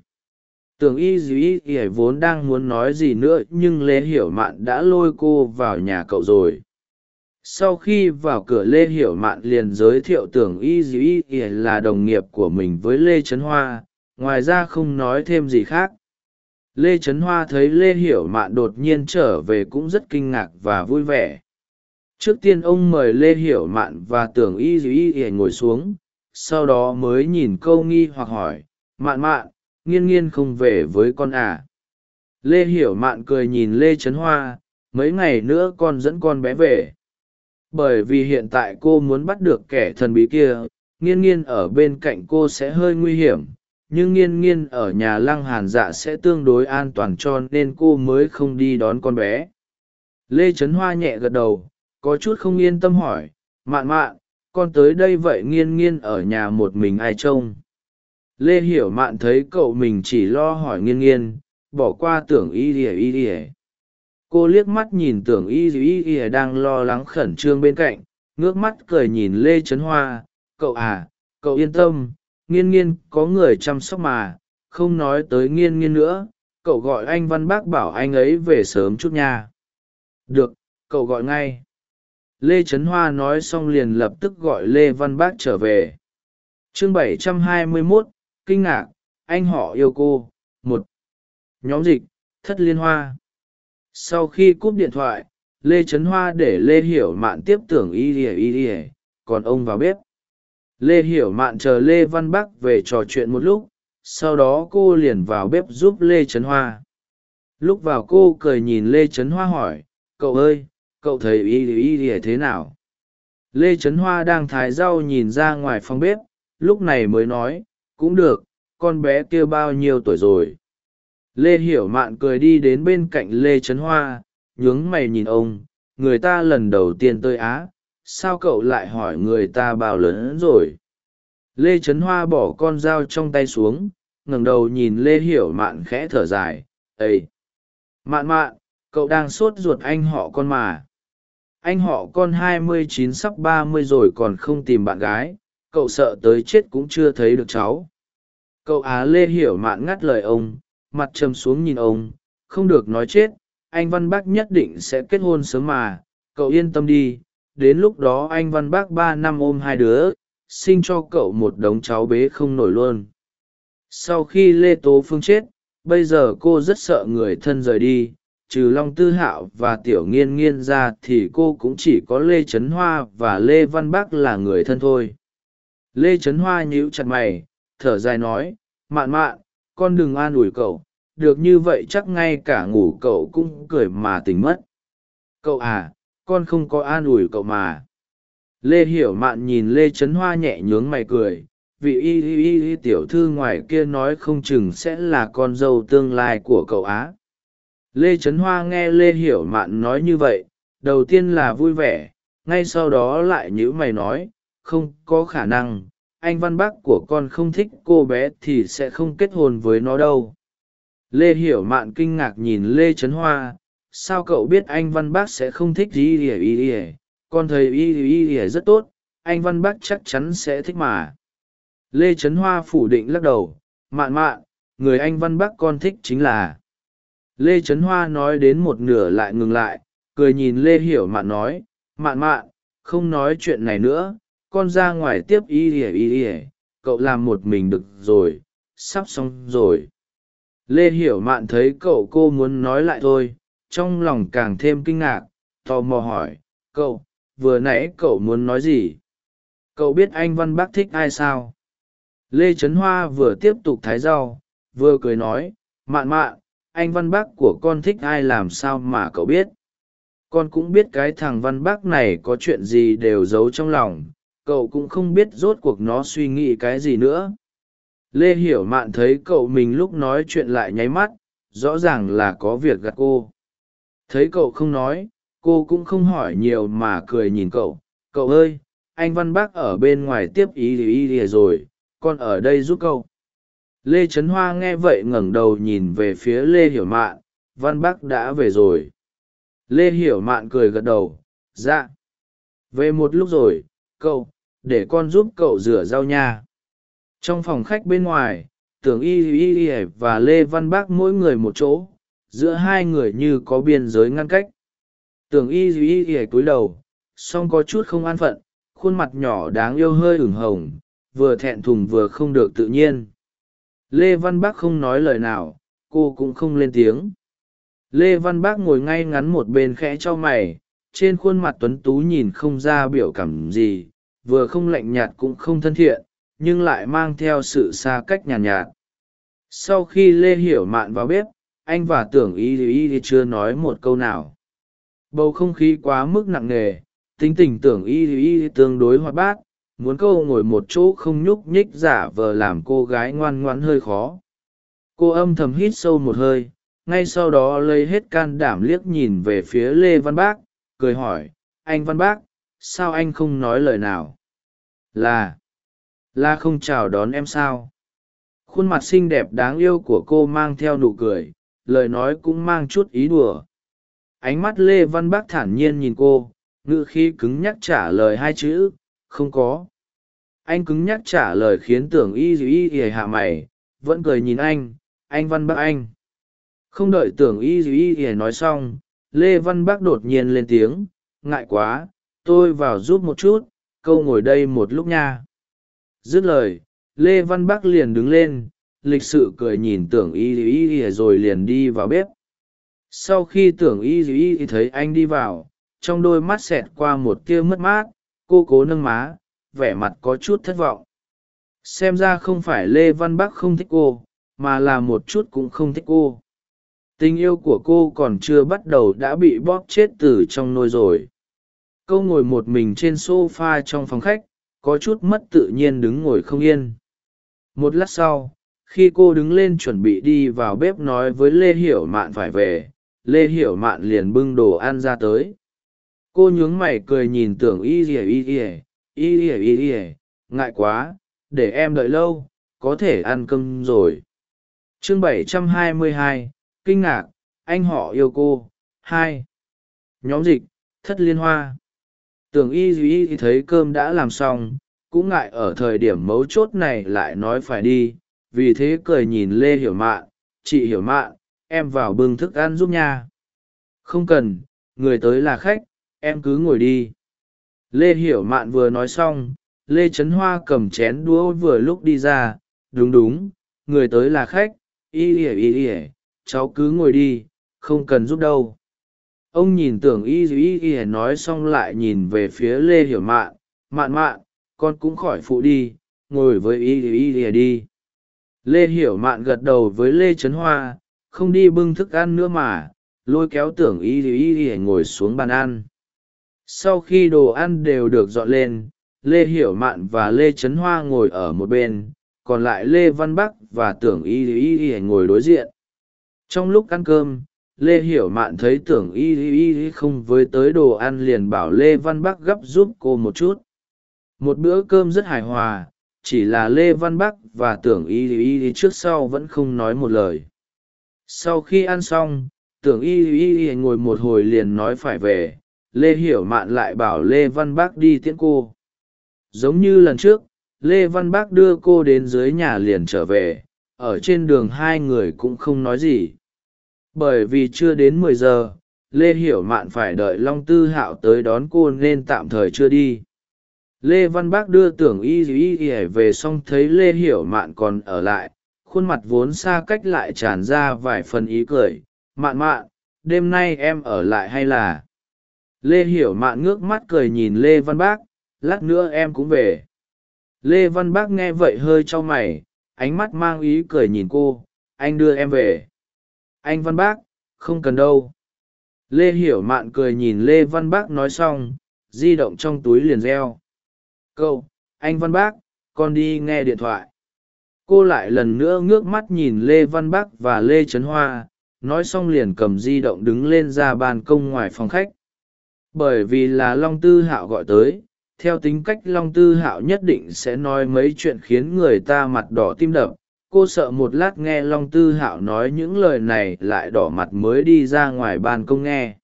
Tưởng y dĩ y vốn đang muốn nói gì nữa, nhưng lê hiểu mạn đã lôi cô vào nhà cậu rồi. Sau khi vào cửa lê hiểu mạn liền giới thiệu tưởng y dĩ y là đồng nghiệp của mình với lê trấn hoa, ngoài ra không nói thêm gì khác. Lê trấn hoa thấy lê hiểu mạn đột nhiên trở về cũng rất kinh ngạc và vui vẻ. Trước tiên ông mời lê hiểu mạn và tưởng y dĩ y ngồi xuống sau đó mới nhìn câu nghi hoặc hỏi, mạn mạn, nghiên nghiên không về với con à. lê hiểu mạn cười nhìn lê trấn hoa, mấy ngày nữa con dẫn con bé về bởi vì hiện tại cô muốn bắt được kẻ thần bí kia, nghiên nghiên ở bên cạnh cô sẽ hơi nguy hiểm, nhưng nghiên nghiên ở nhà lăng hàn dạ sẽ tương đối an toàn cho nên cô mới không đi đón con bé lê trấn hoa nhẹ gật đầu, có chút không yên tâm hỏi, mạn mạn con tới đây vậy nghiên nghiên ở nhà một mình ai trông? Lê hiểu mạn thấy cậu mình chỉ lo hỏi nghiên nghiên, bỏ qua tưởng y ỉa y ỉa cô liếc mắt nhìn tưởng y y y đang lo lắng khẩn trương bên cạnh, ngước mắt cười nhìn lê trấn hoa. Cậu à cậu yên tâm, nghiên nghiên có người chăm sóc mà, không nói tới nghiên nghiên nữa. Cậu gọi anh văn bác bảo anh ấy về sớm chút nha. Được, cậu gọi ngay lê trấn hoa nói xong liền lập tức gọi lê văn bác trở về. Chương 721, kinh ngạc anh họ yêu cô một. Nhóm dịch thất liên hoa. Sau khi cúp điện thoại lê trấn hoa để lê hiểu mạn tiếp tưởng y ỉa y ỉa còn ông vào bếp. Lê hiểu mạn chờ lê văn bắc về trò chuyện một lúc sau đó cô liền vào bếp giúp lê trấn hoa. Lúc vào cô cười nhìn lê trấn hoa hỏi cậu ơi cậu thấy y y y thế nào? Lê trấn hoa đang thái rau nhìn ra ngoài phòng bếp, lúc này mới nói, cũng được, con bé kia bao nhiêu tuổi rồi? Lê hiểu mạn cười đi đến bên cạnh lê trấn hoa, nhướng mày nhìn ông, người ta lần đầu tiên tới á, sao cậu lại hỏi người ta bao lớn rồi? Lê trấn hoa bỏ con dao trong tay xuống, ngẩng đầu nhìn lê hiểu mạn khẽ thở dài ây mạn mạn, cậu đang sốt ruột anh họ con mà anh họ con hai mươi chín sắp ba mươi rồi còn không tìm bạn gái, cậu sợ tới chết cũng chưa thấy được cháu. Cậu á lê hiểu mạn ngắt lời ông, mặt trầm xuống nhìn ông, không được nói chết, anh văn bác nhất định sẽ kết hôn sớm mà, cậu yên tâm đi, đến lúc đó anh văn bác ba năm ôm hai đứa, sinh cho cậu một đống cháu bế không nổi luôn. Sau khi lê tố phương chết, bây giờ cô rất sợ người thân rời đi trừ long tư hạo và tiểu nghiên nghiên ra thì cô cũng chỉ có lê trấn hoa và lê văn bắc là người thân thôi. Lê trấn hoa nhíu chặt mày thở dài nói mạn mạn con đừng an ủi cậu được như vậy chắc ngay cả ngủ cậu cũng cười mà tỉnh mất. Cậu à con không có an ủi cậu mà. Lê hiểu mạn nhìn lê trấn hoa nhẹ nhướng mày cười vị y y y, tiểu thư ngoài kia nói không chừng sẽ là con dâu tương lai của cậu á lê trấn hoa nghe lê hiểu mạn nói như vậy, đầu tiên là vui vẻ, ngay sau đó lại nhữ mày nói, không có khả năng, anh văn bác của con không thích cô bé thì sẽ không kết hôn với nó đâu. Lê hiểu mạn kinh ngạc nhìn lê trấn hoa, sao cậu biết anh văn bác sẽ không thích y ỉa y ỉa con thấy y y ỉa rất tốt, anh văn bác chắc chắn sẽ thích mà. Lê trấn hoa phủ định lắc đầu, mạn mạn, người anh văn bác con thích chính là lê trấn hoa nói đến một nửa lại ngừng lại, cười nhìn lê hiểu mạn nói, mạn mạn, không nói chuyện này nữa, con ra ngoài tiếp y ỉa y ỉa cậu làm một mình được rồi, sắp xong rồi. Lê hiểu mạn thấy cậu cô muốn nói lại thôi, trong lòng càng thêm kinh ngạc, tò mò hỏi, cậu, vừa nãy cậu muốn nói gì? Cậu biết anh văn bác thích ai sao? Lê trấn hoa vừa tiếp tục thái rau, vừa cười nói, mạn mạn anh văn bác của con thích ai làm sao mà cậu biết? Con cũng biết cái thằng văn bác này có chuyện gì đều giấu trong lòng, cậu cũng không biết rốt cuộc nó suy nghĩ cái gì nữa. Lê hiểu mạn thấy cậu mình lúc nói chuyện lại nháy mắt, rõ ràng là có việc gặt cô. Thấy cậu không nói, cô cũng không hỏi nhiều mà cười nhìn cậu. Cậu ơi, anh văn bác ở bên ngoài tiếp ý ý ý rồi, con ở đây giúp cậu lê trấn hoa nghe vậy ngẩng đầu nhìn về phía lê hiểu mạn, văn bác đã về rồi. Lê hiểu mạn cười gật đầu dạ. Về một lúc rồi, cậu, để con giúp cậu rửa rau nha. Trong phòng khách bên ngoài, tưởng y y y và lê văn bác mỗi người một chỗ, giữa hai người như có biên giới ngăn cách. Tưởng y y y cúi đầu song có chút không an phận, khuôn mặt nhỏ đáng yêu hơi ửng hồng, vừa thẹn thùng vừa không được tự nhiên lê văn bác không nói lời nào cô cũng không lên tiếng. Lê văn bác ngồi ngay ngắn một bên khẽ cho mày trên khuôn mặt tuấn tú nhìn không ra biểu cảm gì vừa không lạnh nhạt cũng không thân thiện nhưng lại mang theo sự xa cách nhàn nhạt, nhạt sau khi lê hiểu mạn vào bếp anh và tưởng y y y chưa nói một câu nào. Bầu không khí quá mức nặng nề tính tình tưởng y y tương đối hoạt bát muốn cô ngồi một chỗ không nhúc nhích giả vờ làm cô gái ngoan ngoãn hơi khó. Cô âm thầm hít sâu một hơi, ngay sau đó lấy hết can đảm liếc nhìn về phía lê văn bác, cười hỏi, anh văn bác, sao anh không nói lời nào? Là là không chào đón em sao? Khuôn mặt xinh đẹp đáng yêu của cô mang theo nụ cười, lời nói cũng mang chút ý đùa. Ánh mắt lê văn bác thản nhiên nhìn cô ngự khi cứng nhắc trả lời hai chữ không có. Anh cứng nhắc trả lời khiến tưởng y y y hạ mày, vẫn cười nhìn anh anh văn bác anh. Không đợi tưởng y y y nói xong, lê văn bác đột nhiên lên tiếng, ngại quá, tôi vào giúp một chút câu ngồi đây một lúc nha. Dứt lời, lê văn bắc liền đứng lên, lịch sự cười nhìn tưởng y y y rồi liền đi vào bếp. Sau khi tưởng y Duy y thấy anh đi vào, trong đôi mắt xẹt qua một tia mất mát cô cố nâng má, vẻ mặt có chút thất vọng. Xem ra không phải lê văn bắc không thích cô, mà là một chút cũng không thích cô. Tình yêu của cô còn chưa bắt đầu đã bị bóp chết từ trong nôi rồi. Câu ngồi một mình trên s o f a trong phòng khách, có chút mất tự nhiên đứng ngồi không yên. Một lát sau, khi cô đứng lên chuẩn bị đi vào bếp nói với lê hiểu mạn phải về, lê hiểu mạn liền bưng đồ ăn ra tới cô nhướng mày cười nhìn tưởng y ỉa y ỉa y ỉa y ỉa ngại quá để em đợi lâu có thể ăn cơm rồi. Chương 722, kinh ngạc anh họ yêu cô. Hai. Nhóm dịch thất liên hoa. Tưởng y duy thấy cơm đã làm xong cũng ngại ở thời điểm mấu chốt này lại nói phải đi. Vì thế cười nhìn lê hiểu mạn. Chị hiểu mạn em vào bưng thức ăn giúp nha. Không cần người tới là khách em cứ ngồi đi. Lê hiểu mạn vừa nói xong, lê trấn hoa cầm chén đũa vừa lúc đi ra, đúng đúng, người tới là khách, y ỉa y ỉa cháu cứ ngồi đi, không cần giúp đâu. Ông nhìn tưởng y y y nói xong lại nhìn về phía lê hiểu mạn mạn mạn, con cũng khỏi phụ đi, ngồi với y y y đi. Lê hiểu mạn gật đầu với lê trấn hoa, không đi bưng thức ăn nữa mà, lôi kéo tưởng y y y ngồi xuống bàn ăn sau khi đồ ăn đều được dọn lên, lê hiểu mạn và lê trấn hoa ngồi ở một bên, còn lại lê văn bắc và tưởng y y y ngồi đối diện. Trong lúc ăn cơm, lê hiểu mạn thấy tưởng y y y không với tới đồ ăn liền bảo lê văn bắc gấp giúp cô một chút. Một bữa cơm rất hài hòa, chỉ là lê văn bắc và tưởng y y y trước sau vẫn không nói một lời. Sau khi ăn xong, tưởng y y y ngồi một hồi liền nói phải về lê hiểu mạn lại bảo lê văn Bác đi tiễn cô. Giống như lần trước, lê văn Bác đưa cô đến dưới nhà liền trở về, ở trên đường hai người cũng không nói gì. Bởi vì chưa đến mười giờ, lê hiểu mạn phải đợi long tư hạo tới đón cô nên tạm thời chưa đi. Lê văn bác đưa tưởng y y y về xong thấy lê hiểu mạn còn ở lại, khuôn mặt vốn xa cách lại tràn ra vài phần ý cười. Mạn mạn, đêm nay em ở lại hay là? Lê hiểu mạn ngước mắt cười nhìn lê văn bác, lát nữa em cũng về. Lê văn bác nghe vậy hơi cho mày, ánh mắt mang ý cười nhìn cô, anh đưa em về. Anh văn bác, không cần đâu. Lê hiểu mạn cười nhìn lê văn bác nói xong, di động trong túi liền reo. Câu anh văn bác, con đi nghe điện thoại. Cô lại lần nữa ngước mắt nhìn lê văn bác và lê trấn hoa, nói xong liền cầm di động đứng lên ra ban công ngoài phòng khách bởi vì là long tư hạo gọi tới, theo tính cách long tư hạo nhất định sẽ nói mấy chuyện khiến người ta mặt đỏ tim đập. Cô sợ một lát nghe long tư hạo nói những lời này lại đỏ mặt mới đi ra ngoài ban công nghe.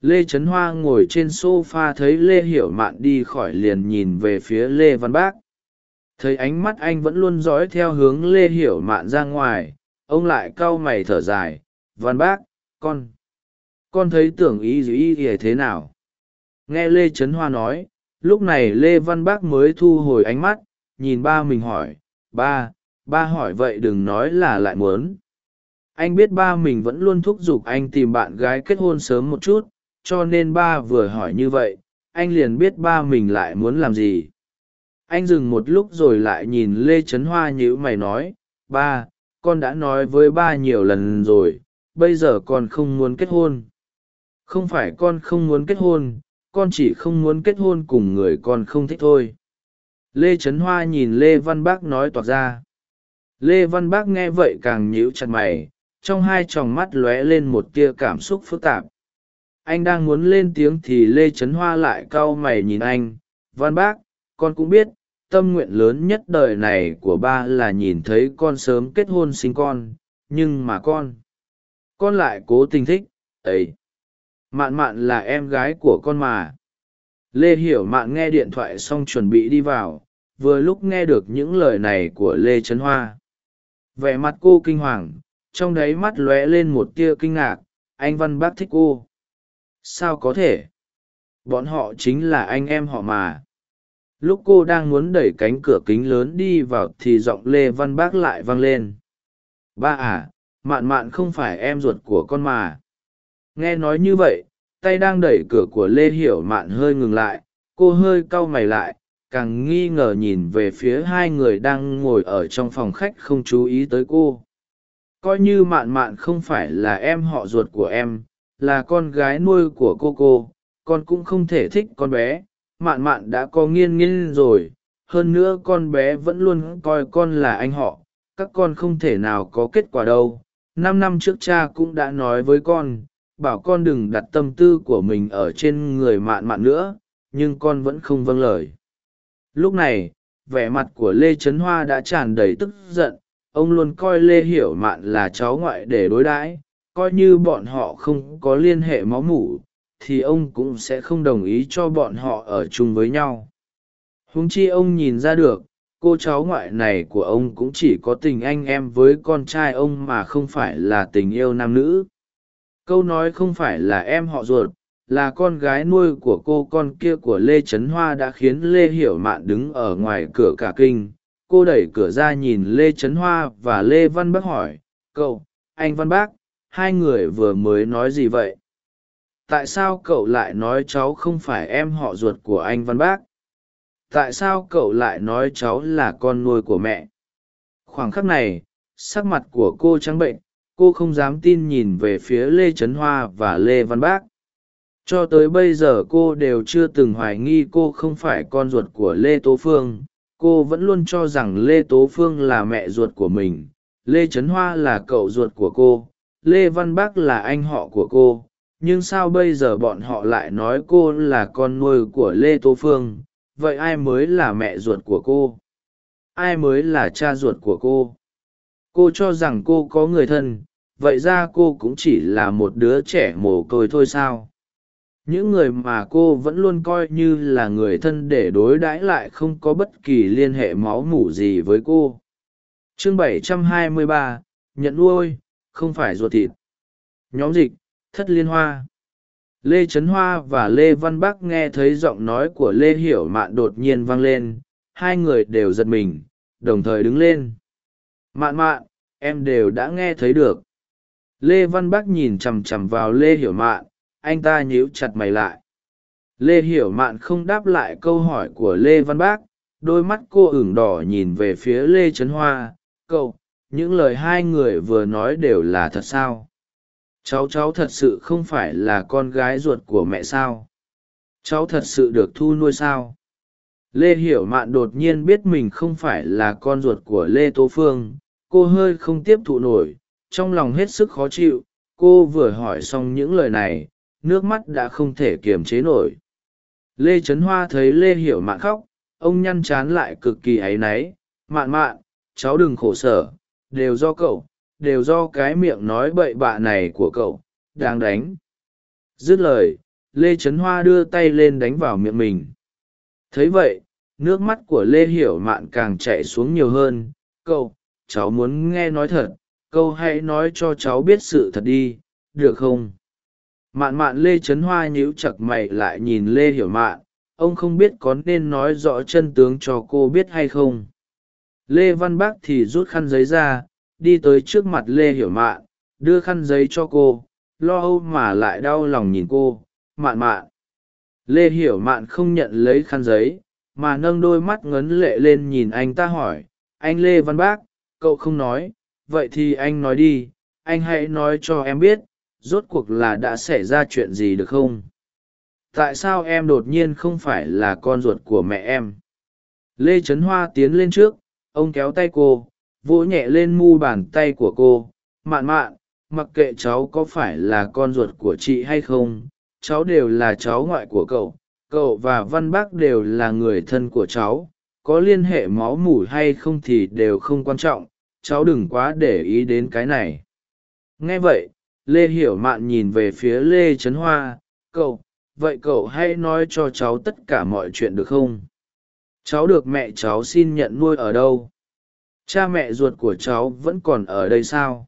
Lê trấn hoa ngồi trên s o f a thấy lê hiểu mạn đi khỏi liền nhìn về phía lê văn bác. Thấy ánh mắt anh vẫn luôn dõi theo hướng lê hiểu mạn ra ngoài, ông lại cau mày thở dài. Văn bác, con con thấy tưởng ý Dĩ ý thế nào? Nghe lê trấn hoa nói, lúc này lê văn bác mới thu hồi ánh mắt, nhìn ba mình hỏi, ba ba hỏi vậy đừng nói là lại muốn. Anh biết ba mình vẫn luôn thúc giục anh tìm bạn gái kết hôn sớm một chút, cho nên ba vừa hỏi như vậy, anh liền biết ba mình lại muốn làm gì. Anh dừng một lúc rồi lại nhìn lê trấn hoa nhữ mày nói, ba, con đã nói với ba nhiều lần rồi, bây giờ con không muốn kết hôn. Không phải con không muốn kết hôn con chỉ không muốn kết hôn cùng người con không thích thôi. Lê trấn hoa nhìn lê văn bác nói toạc ra. Lê văn bác nghe vậy càng nhíu chặt mày, trong hai tròng mắt lóe lên một tia cảm xúc phức tạp. Anh đang muốn lên tiếng thì lê trấn hoa lại cau mày nhìn anh. Văn bác, con cũng biết, tâm nguyện lớn nhất đời này của ba là nhìn thấy con sớm kết hôn sinh con, nhưng mà con con lại cố tình thích, ấy mạn mạn là em gái của con mà. Lê hiểu mạn nghe điện thoại xong chuẩn bị đi vào, vừa lúc nghe được những lời này của lê trấn hoa. Vẻ mặt cô kinh hoàng, trong đáy mắt lóe lên một tia kinh ngạc, anh văn bác thích cô. Sao có thể? Bọn họ chính là anh em họ mà. Lúc cô đang muốn đẩy cánh cửa kính lớn đi vào thì giọng lê văn bác lại vang lên. Ba à mạn mạn không phải em ruột của con mà nghe nói như vậy, tay đang đẩy cửa của lê hiểu mạn hơi ngừng lại, cô hơi cau mày lại, càng nghi ngờ nhìn về phía hai người đang ngồi ở trong phòng khách không chú ý tới cô. Coi như mạn mạn không phải là em họ ruột của em, là con gái nuôi của cô cô, con cũng không thể thích con bé. Mạn mạn đã có nghiên nghiên rồi, hơn nữa con bé vẫn luôn coi con là anh họ, các con không thể nào có kết quả đâu. Năm năm trước cha cũng đã nói với con bảo con đừng đặt tâm tư của mình ở trên người mạn mạn nữa, nhưng con vẫn không vâng lời. Lúc này, vẻ mặt của lê trấn hoa đã tràn đầy tức giận, ông luôn coi lê hiểu mạn là cháu ngoại để đối đãi, coi như bọn họ không có liên hệ máu mủ, thì ông cũng sẽ không đồng ý cho bọn họ ở chung với nhau. Huống chi ông nhìn ra được, cô cháu ngoại này của ông cũng chỉ có tình anh em với con trai ông mà không phải là tình yêu nam nữ câu nói không phải là em họ ruột, là con gái nuôi của cô con kia của lê trấn hoa đã khiến lê hiểu mạn đứng ở ngoài cửa cả kinh. Cô đẩy cửa ra nhìn lê trấn hoa và lê văn bác hỏi, cậu, anh văn bác, hai người vừa mới nói gì vậy? Tại sao cậu lại nói cháu không phải em họ ruột của anh văn bác? Tại sao cậu lại nói cháu là con nuôi của mẹ? Khoảng khắc này, sắc mặt của cô trắng bệnh cô không dám tin nhìn về phía lê trấn hoa và lê văn bác. Cho tới bây giờ cô đều chưa từng hoài nghi cô không phải con ruột của lê tố phương. Cô vẫn luôn cho rằng lê tố phương là mẹ ruột của mình. Lê trấn hoa là cậu ruột của cô. Lê văn Bắc là anh họ của cô. Nhưng sao bây giờ bọn họ lại nói cô là con nuôi của lê tố phương? Vậy ai mới là mẹ ruột của cô? Ai mới là cha ruột của cô? Cô cho rằng cô có người thân vậy ra cô cũng chỉ là một đứa trẻ mồ côi thôi sao? Những người mà cô vẫn luôn coi như là người thân để đối đãi lại không có bất kỳ liên hệ máu mủ gì với cô. Chương 723, nhận nuôi không phải ruột thịt. Nhóm dịch thất liên hoa. Lê trấn hoa và lê văn bắc nghe thấy giọng nói của lê hiểu mạn đột nhiên vang lên. Hai người đều giật mình đồng thời đứng lên mạn mạn, em đều đã nghe thấy được. Lê văn bắc nhìn chằm chằm vào lê hiểu mạn, anh ta nhíu chặt mày lại. Lê hiểu mạn không đáp lại câu hỏi của lê văn bác, đôi mắt cô ửng đỏ nhìn về phía lê trấn hoa. Cậu, những lời hai người vừa nói đều là thật sao? Cháu cháu thật sự không phải là con gái ruột của mẹ sao? Cháu thật sự được thu nuôi sao? Lê hiểu mạn đột nhiên biết mình không phải là con ruột của lê tố phương cô hơi không tiếp thụ nổi, trong lòng hết sức khó chịu, cô vừa hỏi xong những lời này, nước mắt đã không thể kiềm chế nổi. Lê trấn hoa thấy lê hiểu mạn khóc, ông nhăn chán lại cực kỳ áy náy. Mạn mạn, cháu đừng khổ sở, đều do cậu, đều do cái miệng nói bậy bạ này của cậu, đang đánh. Dứt lời, lê trấn hoa đưa tay lên đánh vào miệng mình. Thấy vậy, nước mắt của lê hiểu mạn càng chạy xuống nhiều hơn. Cậu cháu muốn nghe nói thật, câu hãy nói cho cháu biết sự thật đi, được không? Mạn mạn lê trấn hoa nhíu chặt mày lại nhìn lê hiểu mạn, ông không biết có nên nói rõ chân tướng cho cô biết hay không. Lê văn bác thì rút khăn giấy ra, đi tới trước mặt lê hiểu mạn, đưa khăn giấy cho cô, lo âu mà lại đau lòng nhìn cô. Mạn mạn. Lê hiểu mạn không nhận lấy khăn giấy, mà nâng đôi mắt ngấn lệ lên nhìn anh ta hỏi, anh lê văn bác cậu không nói, vậy thì anh nói đi, anh hãy nói cho em biết, rốt cuộc là đã xảy ra chuyện gì được không? Tại sao em đột nhiên không phải là con ruột của mẹ em? Lê trấn hoa tiến lên trước, ông kéo tay cô, vỗ nhẹ lên mu bàn tay của cô. Mạn mạn, mặc kệ cháu có phải là con ruột của chị hay không, cháu đều là cháu ngoại của cậu. Cậu và văn bác đều là người thân của cháu, có liên hệ máu mủ hay không thì đều không quan trọng cháu đừng quá để ý đến cái này. Nghe vậy, lê hiểu mạn nhìn về phía lê trấn hoa, cậu, vậy cậu hãy nói cho cháu tất cả mọi chuyện được không? Cháu được mẹ cháu xin nhận nuôi ở đâu? Cha mẹ ruột của cháu vẫn còn ở đây sao?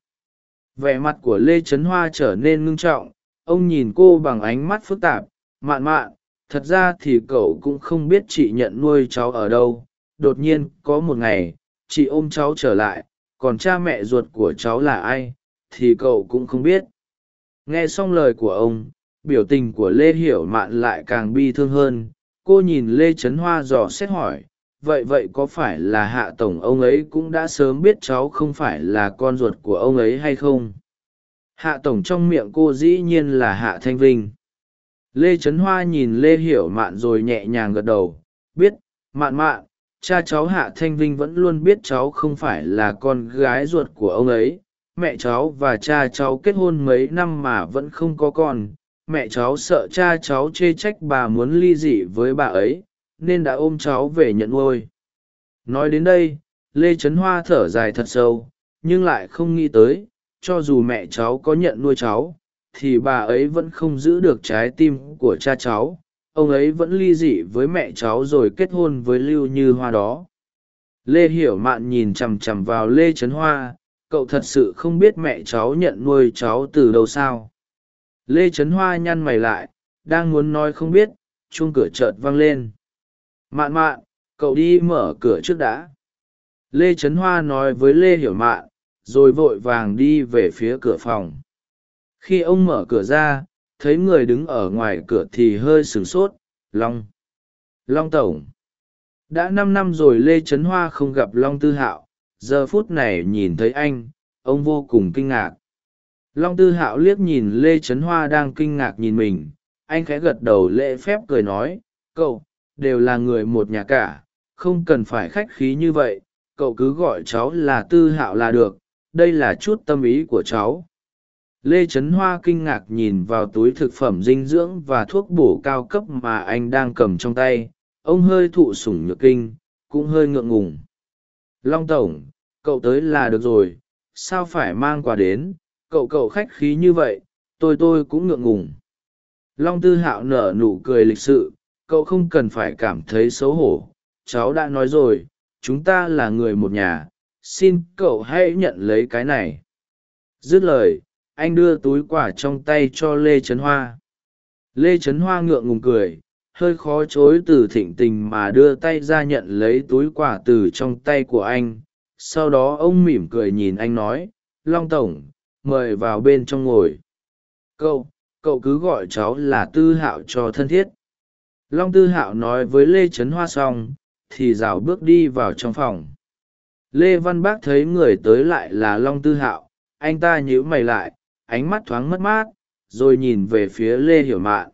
Vẻ mặt của lê trấn hoa trở nên ngưng trọng, ông nhìn cô bằng ánh mắt phức tạp, mạn mạn, thật ra thì cậu cũng không biết chị nhận nuôi cháu ở đâu. Đột nhiên, có một ngày, chị ôm cháu trở lại còn cha mẹ ruột của cháu là ai, thì cậu cũng không biết. Nghe xong lời của ông, biểu tình của lê hiểu mạn lại càng bi thương hơn. Cô nhìn lê trấn hoa dò xét hỏi, vậy vậy có phải là hạ tổng ông ấy cũng đã sớm biết cháu không phải là con ruột của ông ấy hay không? Hạ tổng trong miệng cô dĩ nhiên là hạ thanh vinh. Lê trấn hoa nhìn lê hiểu mạn rồi nhẹ nhàng gật đầu, biết, mạn mạn cha cháu hạ thanh vinh vẫn luôn biết cháu không phải là con gái ruột của ông ấy. Mẹ cháu và cha cháu kết hôn mấy năm mà vẫn không có con. Mẹ cháu sợ cha cháu chê trách bà muốn ly dị với bà ấy, nên đã ôm cháu về nhận nuôi. Nói đến đây, lê trấn hoa thở dài thật sâu, nhưng lại không nghĩ tới, cho dù mẹ cháu có nhận nuôi cháu, thì bà ấy vẫn không giữ được trái tim của cha cháu ông ấy vẫn ly dị với mẹ cháu rồi kết hôn với lưu như hoa đó. Lê hiểu mạn nhìn chằm chằm vào lê trấn hoa, cậu thật sự không biết mẹ cháu nhận nuôi cháu từ đâu sao? Lê trấn hoa nhăn mày lại, đang muốn nói không biết, chuông cửa chợt vang lên. Mạn mạn, cậu đi mở cửa trước đã. Lê trấn hoa nói với lê hiểu mạn, rồi vội vàng đi về phía cửa phòng. Khi ông mở cửa ra thấy người đứng ở ngoài cửa thì hơi sửng sốt, long. Long tổng. Đã năm năm rồi lê trấn hoa không gặp long tư hạo, giờ phút này nhìn thấy anh, ông vô cùng kinh ngạc. Long tư hạo liếc nhìn lê trấn hoa đang kinh ngạc nhìn mình, anh khẽ gật đầu lễ phép cười nói, cậu, đều là người một nhà cả, không cần phải khách khí như vậy, cậu cứ gọi cháu là tư hạo là được, đây là chút tâm ý của cháu lê trấn hoa kinh ngạc nhìn vào túi thực phẩm dinh dưỡng và thuốc bổ cao cấp mà anh đang cầm trong tay. Ông hơi thụ sủng nhược kinh, cũng hơi ngượng ngùng. Long tổng, cậu tới là được rồi, sao phải mang quà đến? Cậu cậu khách khí như vậy, tôi tôi cũng ngượng ngùng. Long tư hạo nở nụ cười lịch sự, cậu không cần phải cảm thấy xấu hổ. Cháu đã nói rồi, chúng ta là người một nhà, xin cậu hãy nhận lấy cái này. Dứt lời anh đưa túi quả trong tay cho lê trấn hoa. Lê trấn hoa ngượng ngùng cười, hơi khó chối từ thịnh tình mà đưa tay ra nhận lấy túi quả từ trong tay của anh. Sau đó ông mỉm cười nhìn anh nói, long tổng, mời vào bên trong ngồi. Cậu cậu cứ gọi cháu là tư hạo cho thân thiết. Long tư hạo nói với lê trấn hoa xong, thì rảo bước đi vào trong phòng. Lê văn bác thấy người tới lại là long tư hạo. Anh ta nhíu mày lại ánh mắt thoáng mất mát, rồi nhìn về phía lê hiểu mạn.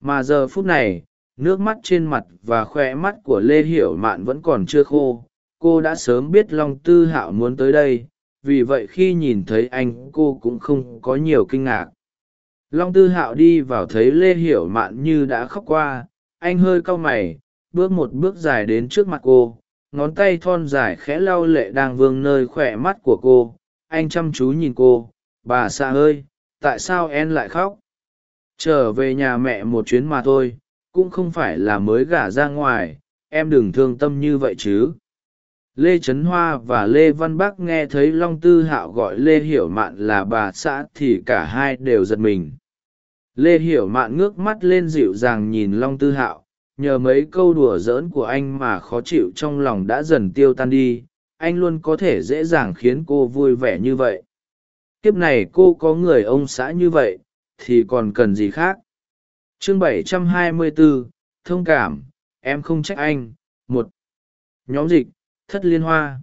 Mà giờ phút này, nước mắt trên mặt và khoe mắt của lê hiểu mạn vẫn còn chưa khô. Cô đã sớm biết long tư hạo muốn tới đây, vì vậy khi nhìn thấy anh, cô cũng không có nhiều kinh ngạc. Long tư hạo đi vào thấy lê hiểu mạn như đã khóc qua, anh hơi cau mày, bước một bước dài đến trước mặt cô, ngón tay thon dài khẽ lau lệ đang vương nơi khỏe mắt của cô. Anh chăm chú nhìn cô bà xã ơi, tại sao en lại khóc? Trở về nhà mẹ một chuyến mà thôi, cũng không phải là mới gả ra ngoài, em đừng thương tâm như vậy chứ. Lê trấn hoa và lê văn bắc nghe thấy long tư hạo gọi lê hiểu mạn là bà xã thì cả hai đều giật mình. Lê hiểu mạn ngước mắt lên dịu dàng nhìn long tư hạo, nhờ mấy câu đùa giỡn của anh mà khó chịu trong lòng đã dần tiêu tan đi, anh luôn có thể dễ dàng khiến cô vui vẻ như vậy kiếp này cô có người ông xã như vậy thì còn cần gì khác? Chương 724, thông cảm em không trách anh. Một nhóm dịch thất liên hoa.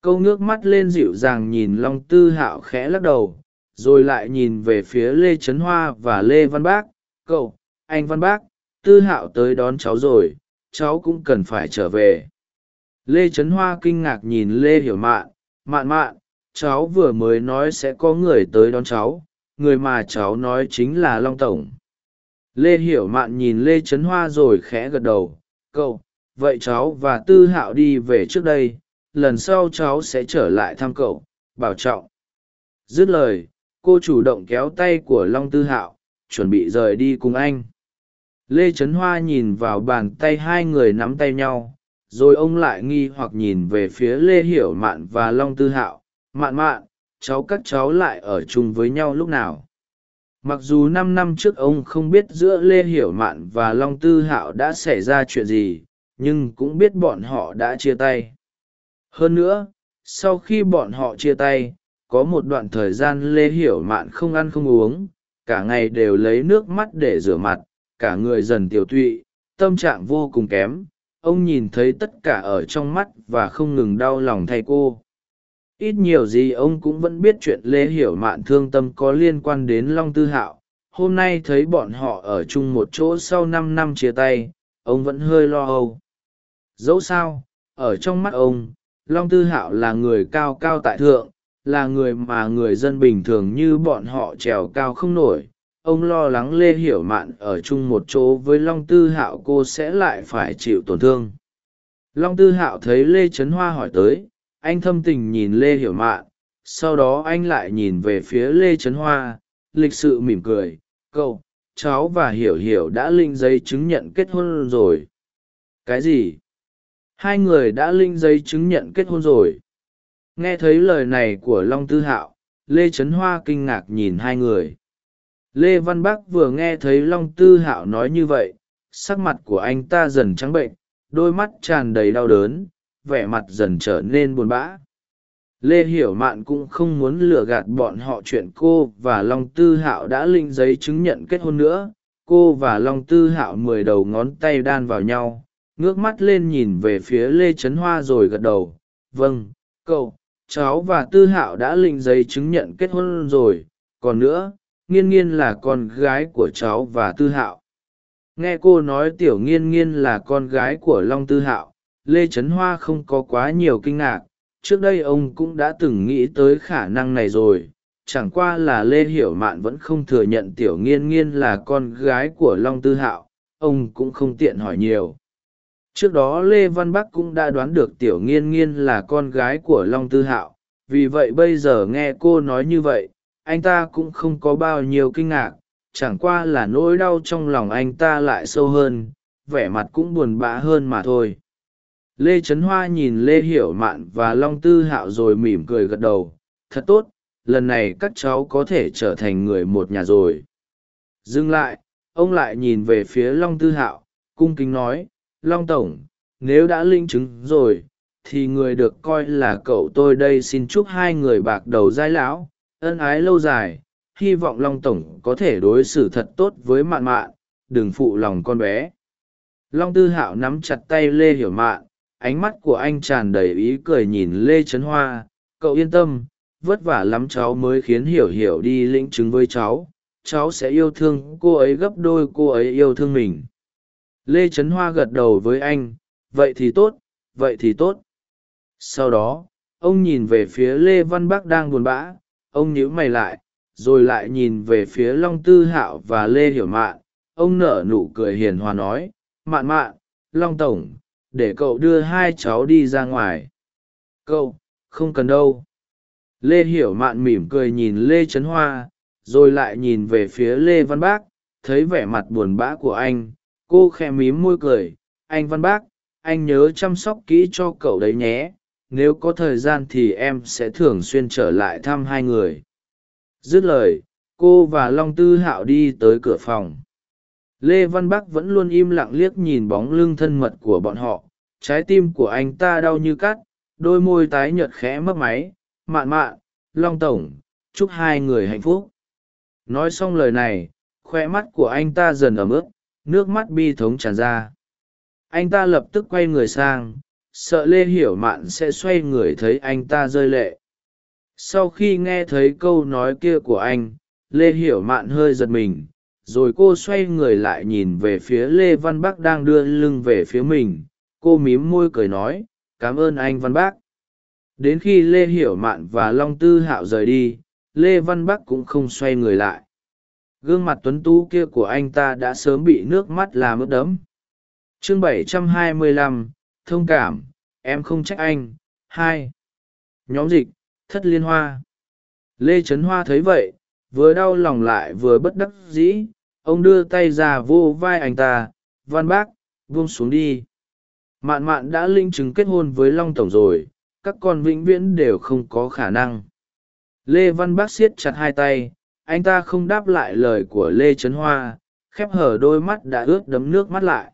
Câu ngước mắt lên dịu dàng nhìn long tư hạo khẽ lắc đầu rồi lại nhìn về phía lê trấn hoa và lê văn bác. Cậu anh văn bác tư hạo tới đón cháu rồi cháu cũng cần phải trở về. Lê trấn hoa kinh ngạc nhìn lê hiểu mạn. Mạn mạn cháu vừa mới nói sẽ có người tới đón cháu, người mà cháu nói chính là long tổng. Lê hiểu mạn nhìn lê trấn hoa rồi khẽ gật đầu, cậu, vậy cháu và tư hạo đi về trước đây, lần sau cháu sẽ trở lại thăm cậu, bảo trọng. Dứt lời, cô chủ động kéo tay của long tư hạo, chuẩn bị rời đi cùng anh. Lê trấn hoa nhìn vào bàn tay hai người nắm tay nhau, rồi ông lại nghi hoặc nhìn về phía lê hiểu mạn và long tư hạo mạn mạn, cháu các cháu lại ở chung với nhau lúc nào? Mặc dù năm năm trước ông không biết giữa lê hiểu mạn và long tư hạo đã xảy ra chuyện gì, nhưng cũng biết bọn họ đã chia tay. Hơn nữa, sau khi bọn họ chia tay, có một đoạn thời gian lê hiểu mạn không ăn không uống, cả ngày đều lấy nước mắt để rửa mặt, cả người dần tiểu tụy, tâm trạng vô cùng kém. Ông nhìn thấy tất cả ở trong mắt và không ngừng đau lòng thay cô ít nhiều gì ông cũng vẫn biết chuyện lê hiểu mạn thương tâm có liên quan đến long tư hạo. Hôm nay thấy bọn họ ở chung một chỗ sau năm năm chia tay, ông vẫn hơi lo âu. Dẫu sao, ở trong mắt ông, long tư hạo là người cao cao tại thượng, là người mà người dân bình thường như bọn họ trèo cao không nổi. Ông lo lắng lê hiểu mạn ở chung một chỗ với long tư hạo cô sẽ lại phải chịu tổn thương. Long tư hạo thấy lê trấn hoa hỏi tới anh thâm tình nhìn lê hiểu mạn, sau đó anh lại nhìn về phía lê trấn hoa, lịch sự mỉm cười, cậu, cháu và hiểu hiểu đã linh giấy chứng nhận kết hôn rồi. Cái gì? Hai người đã linh giấy chứng nhận kết hôn rồi. Nghe thấy lời này của long tư hạo, lê trấn hoa kinh ngạc nhìn hai người. Lê văn bắc vừa nghe thấy long tư hạo nói như vậy, sắc mặt của anh ta dần trắng bệnh, đôi mắt tràn đầy đau đớn vẻ mặt dần trở nên buồn bã. Lê hiểu mạn cũng không muốn lừa gạt bọn họ chuyện cô và long tư hạo đã linh giấy chứng nhận kết hôn nữa. Cô và long tư hạo mười đầu ngón tay đan vào nhau, ngước mắt lên nhìn về phía lê trấn hoa rồi gật đầu. Vâng cậu, cháu và tư hạo đã linh giấy chứng nhận kết hôn rồi. Còn nữa, nghiên nghiên là con gái của cháu và tư hạo. Nghe cô nói tiểu nghiên nghiên là con gái của long tư hạo lê trấn hoa không có quá nhiều kinh ngạc, trước đây ông cũng đã từng nghĩ tới khả năng này rồi, chẳng qua là lê hiểu mạn vẫn không thừa nhận tiểu nghiên nghiên là con gái của long tư hạo, ông cũng không tiện hỏi nhiều. Trước đó lê văn bắc cũng đã đoán được tiểu nghiên nghiên là con gái của long tư hạo, vì vậy bây giờ nghe cô nói như vậy, anh ta cũng không có bao nhiêu kinh ngạc, chẳng qua là nỗi đau trong lòng anh ta lại sâu hơn, vẻ mặt cũng buồn bã hơn mà thôi lê trấn hoa nhìn lê hiểu mạn và long tư hạo rồi mỉm cười gật đầu. Thật tốt, lần này các cháu có thể trở thành người một nhà rồi. Dừng lại, ông lại nhìn về phía long tư hạo, cung kính nói, long tổng, nếu đã linh chứng rồi, thì người được coi là cậu tôi đây xin chúc hai người bạc đầu giai lão, ân ái lâu dài. Hy vọng long tổng có thể đối xử thật tốt với mạn mạn, đừng phụ lòng con bé. Long tư hạo nắm chặt tay lê hiểu mạn ánh mắt của anh tràn đầy ý cười nhìn lê trấn hoa. Cậu yên tâm, vất vả lắm cháu mới khiến hiểu hiểu đi lĩnh chứng với cháu. Cháu sẽ yêu thương cô ấy gấp đôi cô ấy yêu thương mình. Lê trấn hoa gật đầu với anh. Vậy thì tốt, vậy thì tốt. Sau đó, ông nhìn về phía lê văn bắc đang buồn bã. Ông nhíu mày lại, rồi lại nhìn về phía long tư hạo và lê hiểu mạn. Ông nở nụ cười hiền hòa nói, mạn mạn, long tổng để cậu đưa hai cháu đi ra ngoài. Cậu, không cần đâu. Lê hiểu mạn mỉm cười nhìn lê trấn hoa, rồi lại nhìn về phía lê văn bác, thấy vẻ mặt buồn bã của anh. Cô khẽ mím môi cười, anh văn bác, anh nhớ chăm sóc kỹ cho cậu đấy nhé. Nếu có thời gian thì em sẽ thường xuyên trở lại thăm hai người. Dứt lời, cô và long tư hạo đi tới cửa phòng lê văn bắc vẫn luôn im lặng liếc nhìn bóng lưng thân mật của bọn họ. Trái tim của anh ta đau như cắt, đôi môi tái nhợt khẽ mấp máy. Mạn mạn, long tổng, chúc hai người hạnh phúc. Nói xong lời này khoe mắt của anh ta dần ẩm ướt nước mắt bi thống tràn ra. Anh ta lập tức quay người sang, sợ lê hiểu mạn sẽ xoay người thấy anh ta rơi lệ. Sau khi nghe thấy câu nói kia của anh, lê hiểu mạn hơi giật mình rồi cô xoay người lại nhìn về phía lê văn bắc đang đưa lưng về phía mình. Cô mím môi cười nói cảm ơn anh văn bác. Đến khi lê hiểu mạn và long tư hạo rời đi lê văn bắc cũng không xoay người lại. Gương mặt tuấn tú kia của anh ta đã sớm bị nước mắt làm ướt đẫm. Chương 725, thông cảm em không trách anh. Hai. Nhóm dịch thất liên hoa. Lê trấn hoa thấy vậy vừa đau lòng lại vừa bất đắc dĩ ông đưa tay ra vô vai anh ta, văn bác, buông xuống đi. Mạn mạn đã linh chứng kết hôn với long tổng rồi, các con vĩnh viễn đều không có khả năng. Lê văn bác siết chặt hai tay, anh ta không đáp lại lời của lê trấn hoa, khép hở đôi mắt đã ướt đấm nước mắt lại.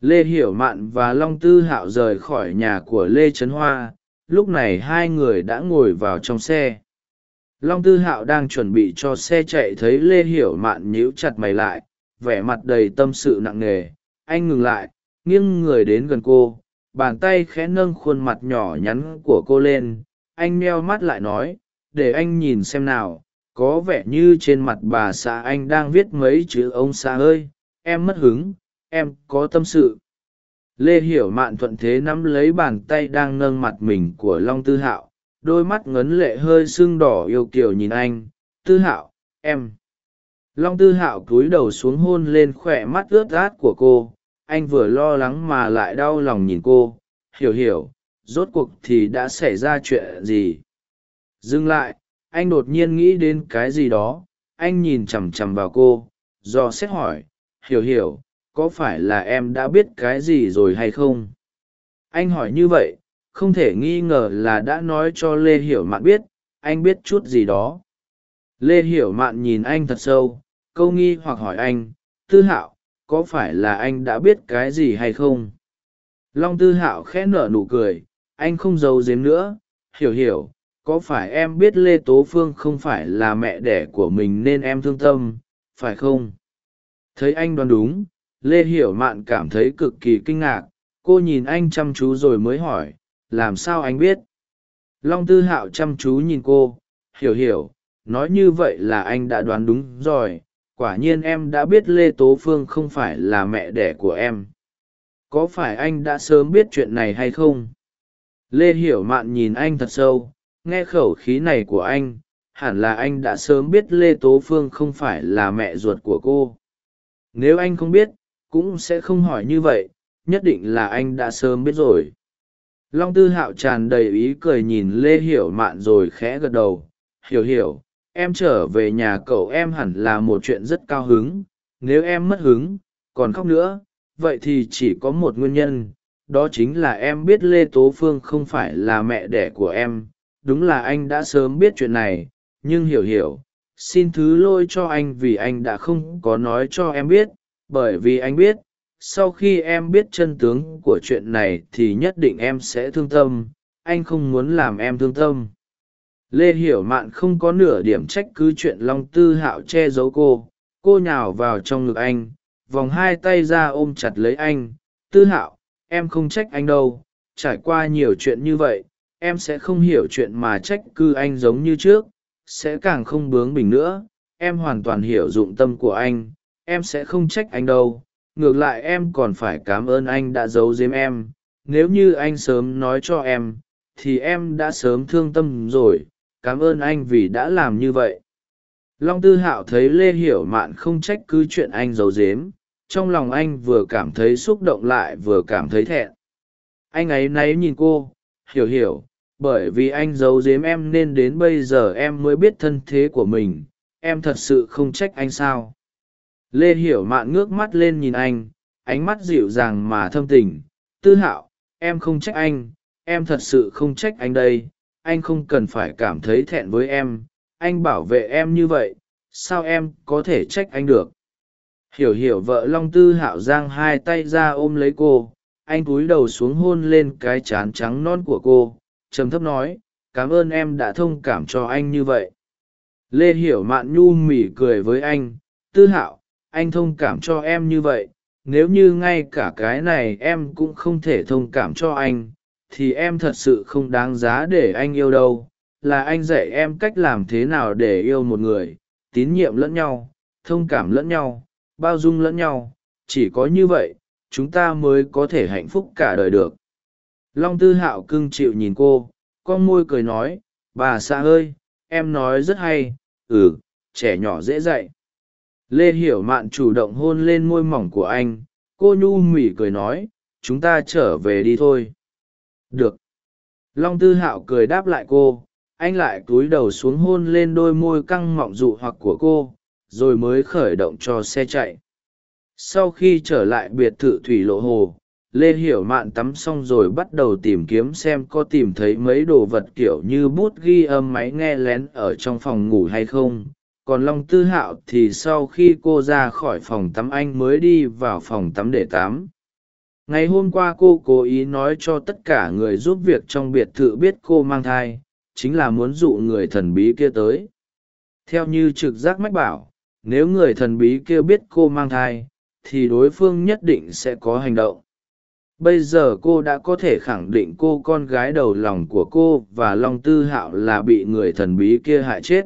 Lê hiểu mạn và long tư hạo rời khỏi nhà của lê trấn hoa, lúc này hai người đã ngồi vào trong xe long tư hạo đang chuẩn bị cho xe chạy thấy lê hiểu mạn nhíu chặt mày lại, vẻ mặt đầy tâm sự nặng nề. Anh ngừng lại, nghiêng người đến gần cô, bàn tay khẽ nâng khuôn mặt nhỏ nhắn của cô lên. Anh meo mắt lại nói, để anh nhìn xem nào, có vẻ như trên mặt bà xã anh đang viết mấy chữ ông xã ơi, em mất hứng, em có tâm sự. Lê hiểu mạn thuận thế nắm lấy bàn tay đang nâng mặt mình của long tư hạo đôi mắt ngấn lệ hơi sưng đỏ yêu kiều nhìn anh, tư hạo, em. Long tư hạo cúi đầu xuống hôn lên khỏe mắt ướt át của cô, anh vừa lo lắng mà lại đau lòng nhìn cô, hiểu hiểu, rốt cuộc thì đã xảy ra chuyện gì? Dừng lại, anh đột nhiên nghĩ đến cái gì đó, anh nhìn chằm chằm vào cô do xét hỏi, hiểu hiểu, có phải là em đã biết cái gì rồi hay không? Anh hỏi như vậy không thể nghi ngờ là đã nói cho lê hiểu mạn biết, anh biết chút gì đó. Lê hiểu mạn nhìn anh thật sâu, câu nghi hoặc hỏi anh, tư hạo, có phải là anh đã biết cái gì hay không? Long tư hạo khẽ nở nụ cười, anh không giấu giếm nữa. Hiểu hiểu, có phải em biết lê tố phương không phải là mẹ đẻ của mình nên em thương tâm, phải không? Thấy anh đoán đúng, lê hiểu mạn cảm thấy cực kỳ kinh ngạc. Cô nhìn anh chăm chú rồi mới hỏi làm sao anh biết? Long tư hạo chăm chú nhìn cô, hiểu hiểu, nói như vậy là anh đã đoán đúng rồi, quả nhiên em đã biết lê tố phương không phải là mẹ đẻ của em. Có phải anh đã sớm biết chuyện này hay không? Lê hiểu mạn nhìn anh thật sâu, nghe khẩu khí này của anh, hẳn là anh đã sớm biết lê tố phương không phải là mẹ ruột của cô. Nếu anh không biết, cũng sẽ không hỏi như vậy, nhất định là anh đã sớm biết rồi long tư hạo tràn đầy ý cười nhìn lê hiểu mạn rồi khẽ gật đầu. Hiểu hiểu, em trở về nhà cậu em hẳn là một chuyện rất cao hứng. Nếu em mất hứng, còn khóc nữa, vậy thì chỉ có một nguyên nhân. Đó chính là em biết lê tố phương không phải là mẹ đẻ của em. Đúng là anh đã sớm biết chuyện này. Nhưng hiểu hiểu, xin thứ lỗi cho anh vì anh đã không có nói cho em biết. Bởi vì anh biết sau khi em biết chân tướng của chuyện này thì nhất định em sẽ thương tâm, anh không muốn làm em thương tâm. Lê hiểu mạn không có nửa điểm trách cứ chuyện long tư hạo che giấu cô. Cô nhào vào trong ngực anh, vòng hai tay ra ôm chặt lấy anh. Tư hạo, em không trách anh đâu. Trải qua nhiều chuyện như vậy, em sẽ không hiểu chuyện mà trách cứ anh giống như trước. Sẽ càng không bướng bỉnh nữa. Em hoàn toàn hiểu dụng tâm của anh. Em sẽ không trách anh đâu ngược lại em còn phải cảm ơn anh đã giấu giếm em. Nếu như anh sớm nói cho em, thì em đã sớm thương tâm rồi. Cảm ơn anh vì đã làm như vậy. Long tư hạo thấy lê hiểu mạn không trách cứ chuyện anh giấu giếm. Trong lòng anh vừa cảm thấy xúc động lại vừa cảm thấy thẹn. Anh ấy náy nhìn cô, hiểu hiểu, bởi vì anh giấu giếm em nên đến bây giờ em mới biết thân thế của mình. Em thật sự không trách anh sao? Lê hiểu mạn ngước mắt lên nhìn anh, ánh mắt dịu dàng mà thâm tình. Tư hạo, em không trách anh, em thật sự không trách anh đây. Anh không cần phải cảm thấy thẹn với em. Anh bảo vệ em như vậy, sao em có thể trách anh được? Hiểu hiểu vợ long tư hạo giang hai tay ra ôm lấy cô. Anh cúi đầu xuống hôn lên cái chán trắng non của cô. Trầm thấp nói, cảm ơn em đã thông cảm cho anh như vậy. Lê hiểu mạn nhu mỉ cười với anh. Tư hạo anh thông cảm cho em như vậy, nếu như ngay cả cái này em cũng không thể thông cảm cho anh, thì em thật sự không đáng giá để anh yêu đâu. Là anh dạy em cách làm thế nào để yêu một người, tín nhiệm lẫn nhau, thông cảm lẫn nhau, bao dung lẫn nhau, chỉ có như vậy, chúng ta mới có thể hạnh phúc cả đời được. Long tư hạo cưng chịu nhìn cô, con môi cười nói, bà xã ơi, em nói rất hay ừ trẻ nhỏ dễ dạy lê hiểu mạn chủ động hôn lên môi mỏng của anh, cô nhu mỉ cười nói, chúng ta trở về đi thôi. Được. Long tư hạo cười đáp lại cô, anh lại cúi đầu xuống hôn lên đôi môi căng mọng dụ hoặc của cô, rồi mới khởi động cho xe chạy. Sau khi trở lại biệt thự thủy lộ hồ, lê hiểu mạn tắm xong rồi bắt đầu tìm kiếm xem có tìm thấy mấy đồ vật kiểu như bút ghi âm máy nghe lén ở trong phòng ngủ hay không còn long tư hạo thì sau khi cô ra khỏi phòng tắm anh mới đi vào phòng tắm để tắm. Ngày hôm qua cô cố ý nói cho tất cả người giúp việc trong biệt thự biết cô mang thai, chính là muốn dụ người thần bí kia tới. Theo như trực giác mách bảo, nếu người thần bí kia biết cô mang thai, thì đối phương nhất định sẽ có hành động. Bây giờ cô đã có thể khẳng định cô con gái đầu lòng của cô và long tư hạo là bị người thần bí kia hại chết.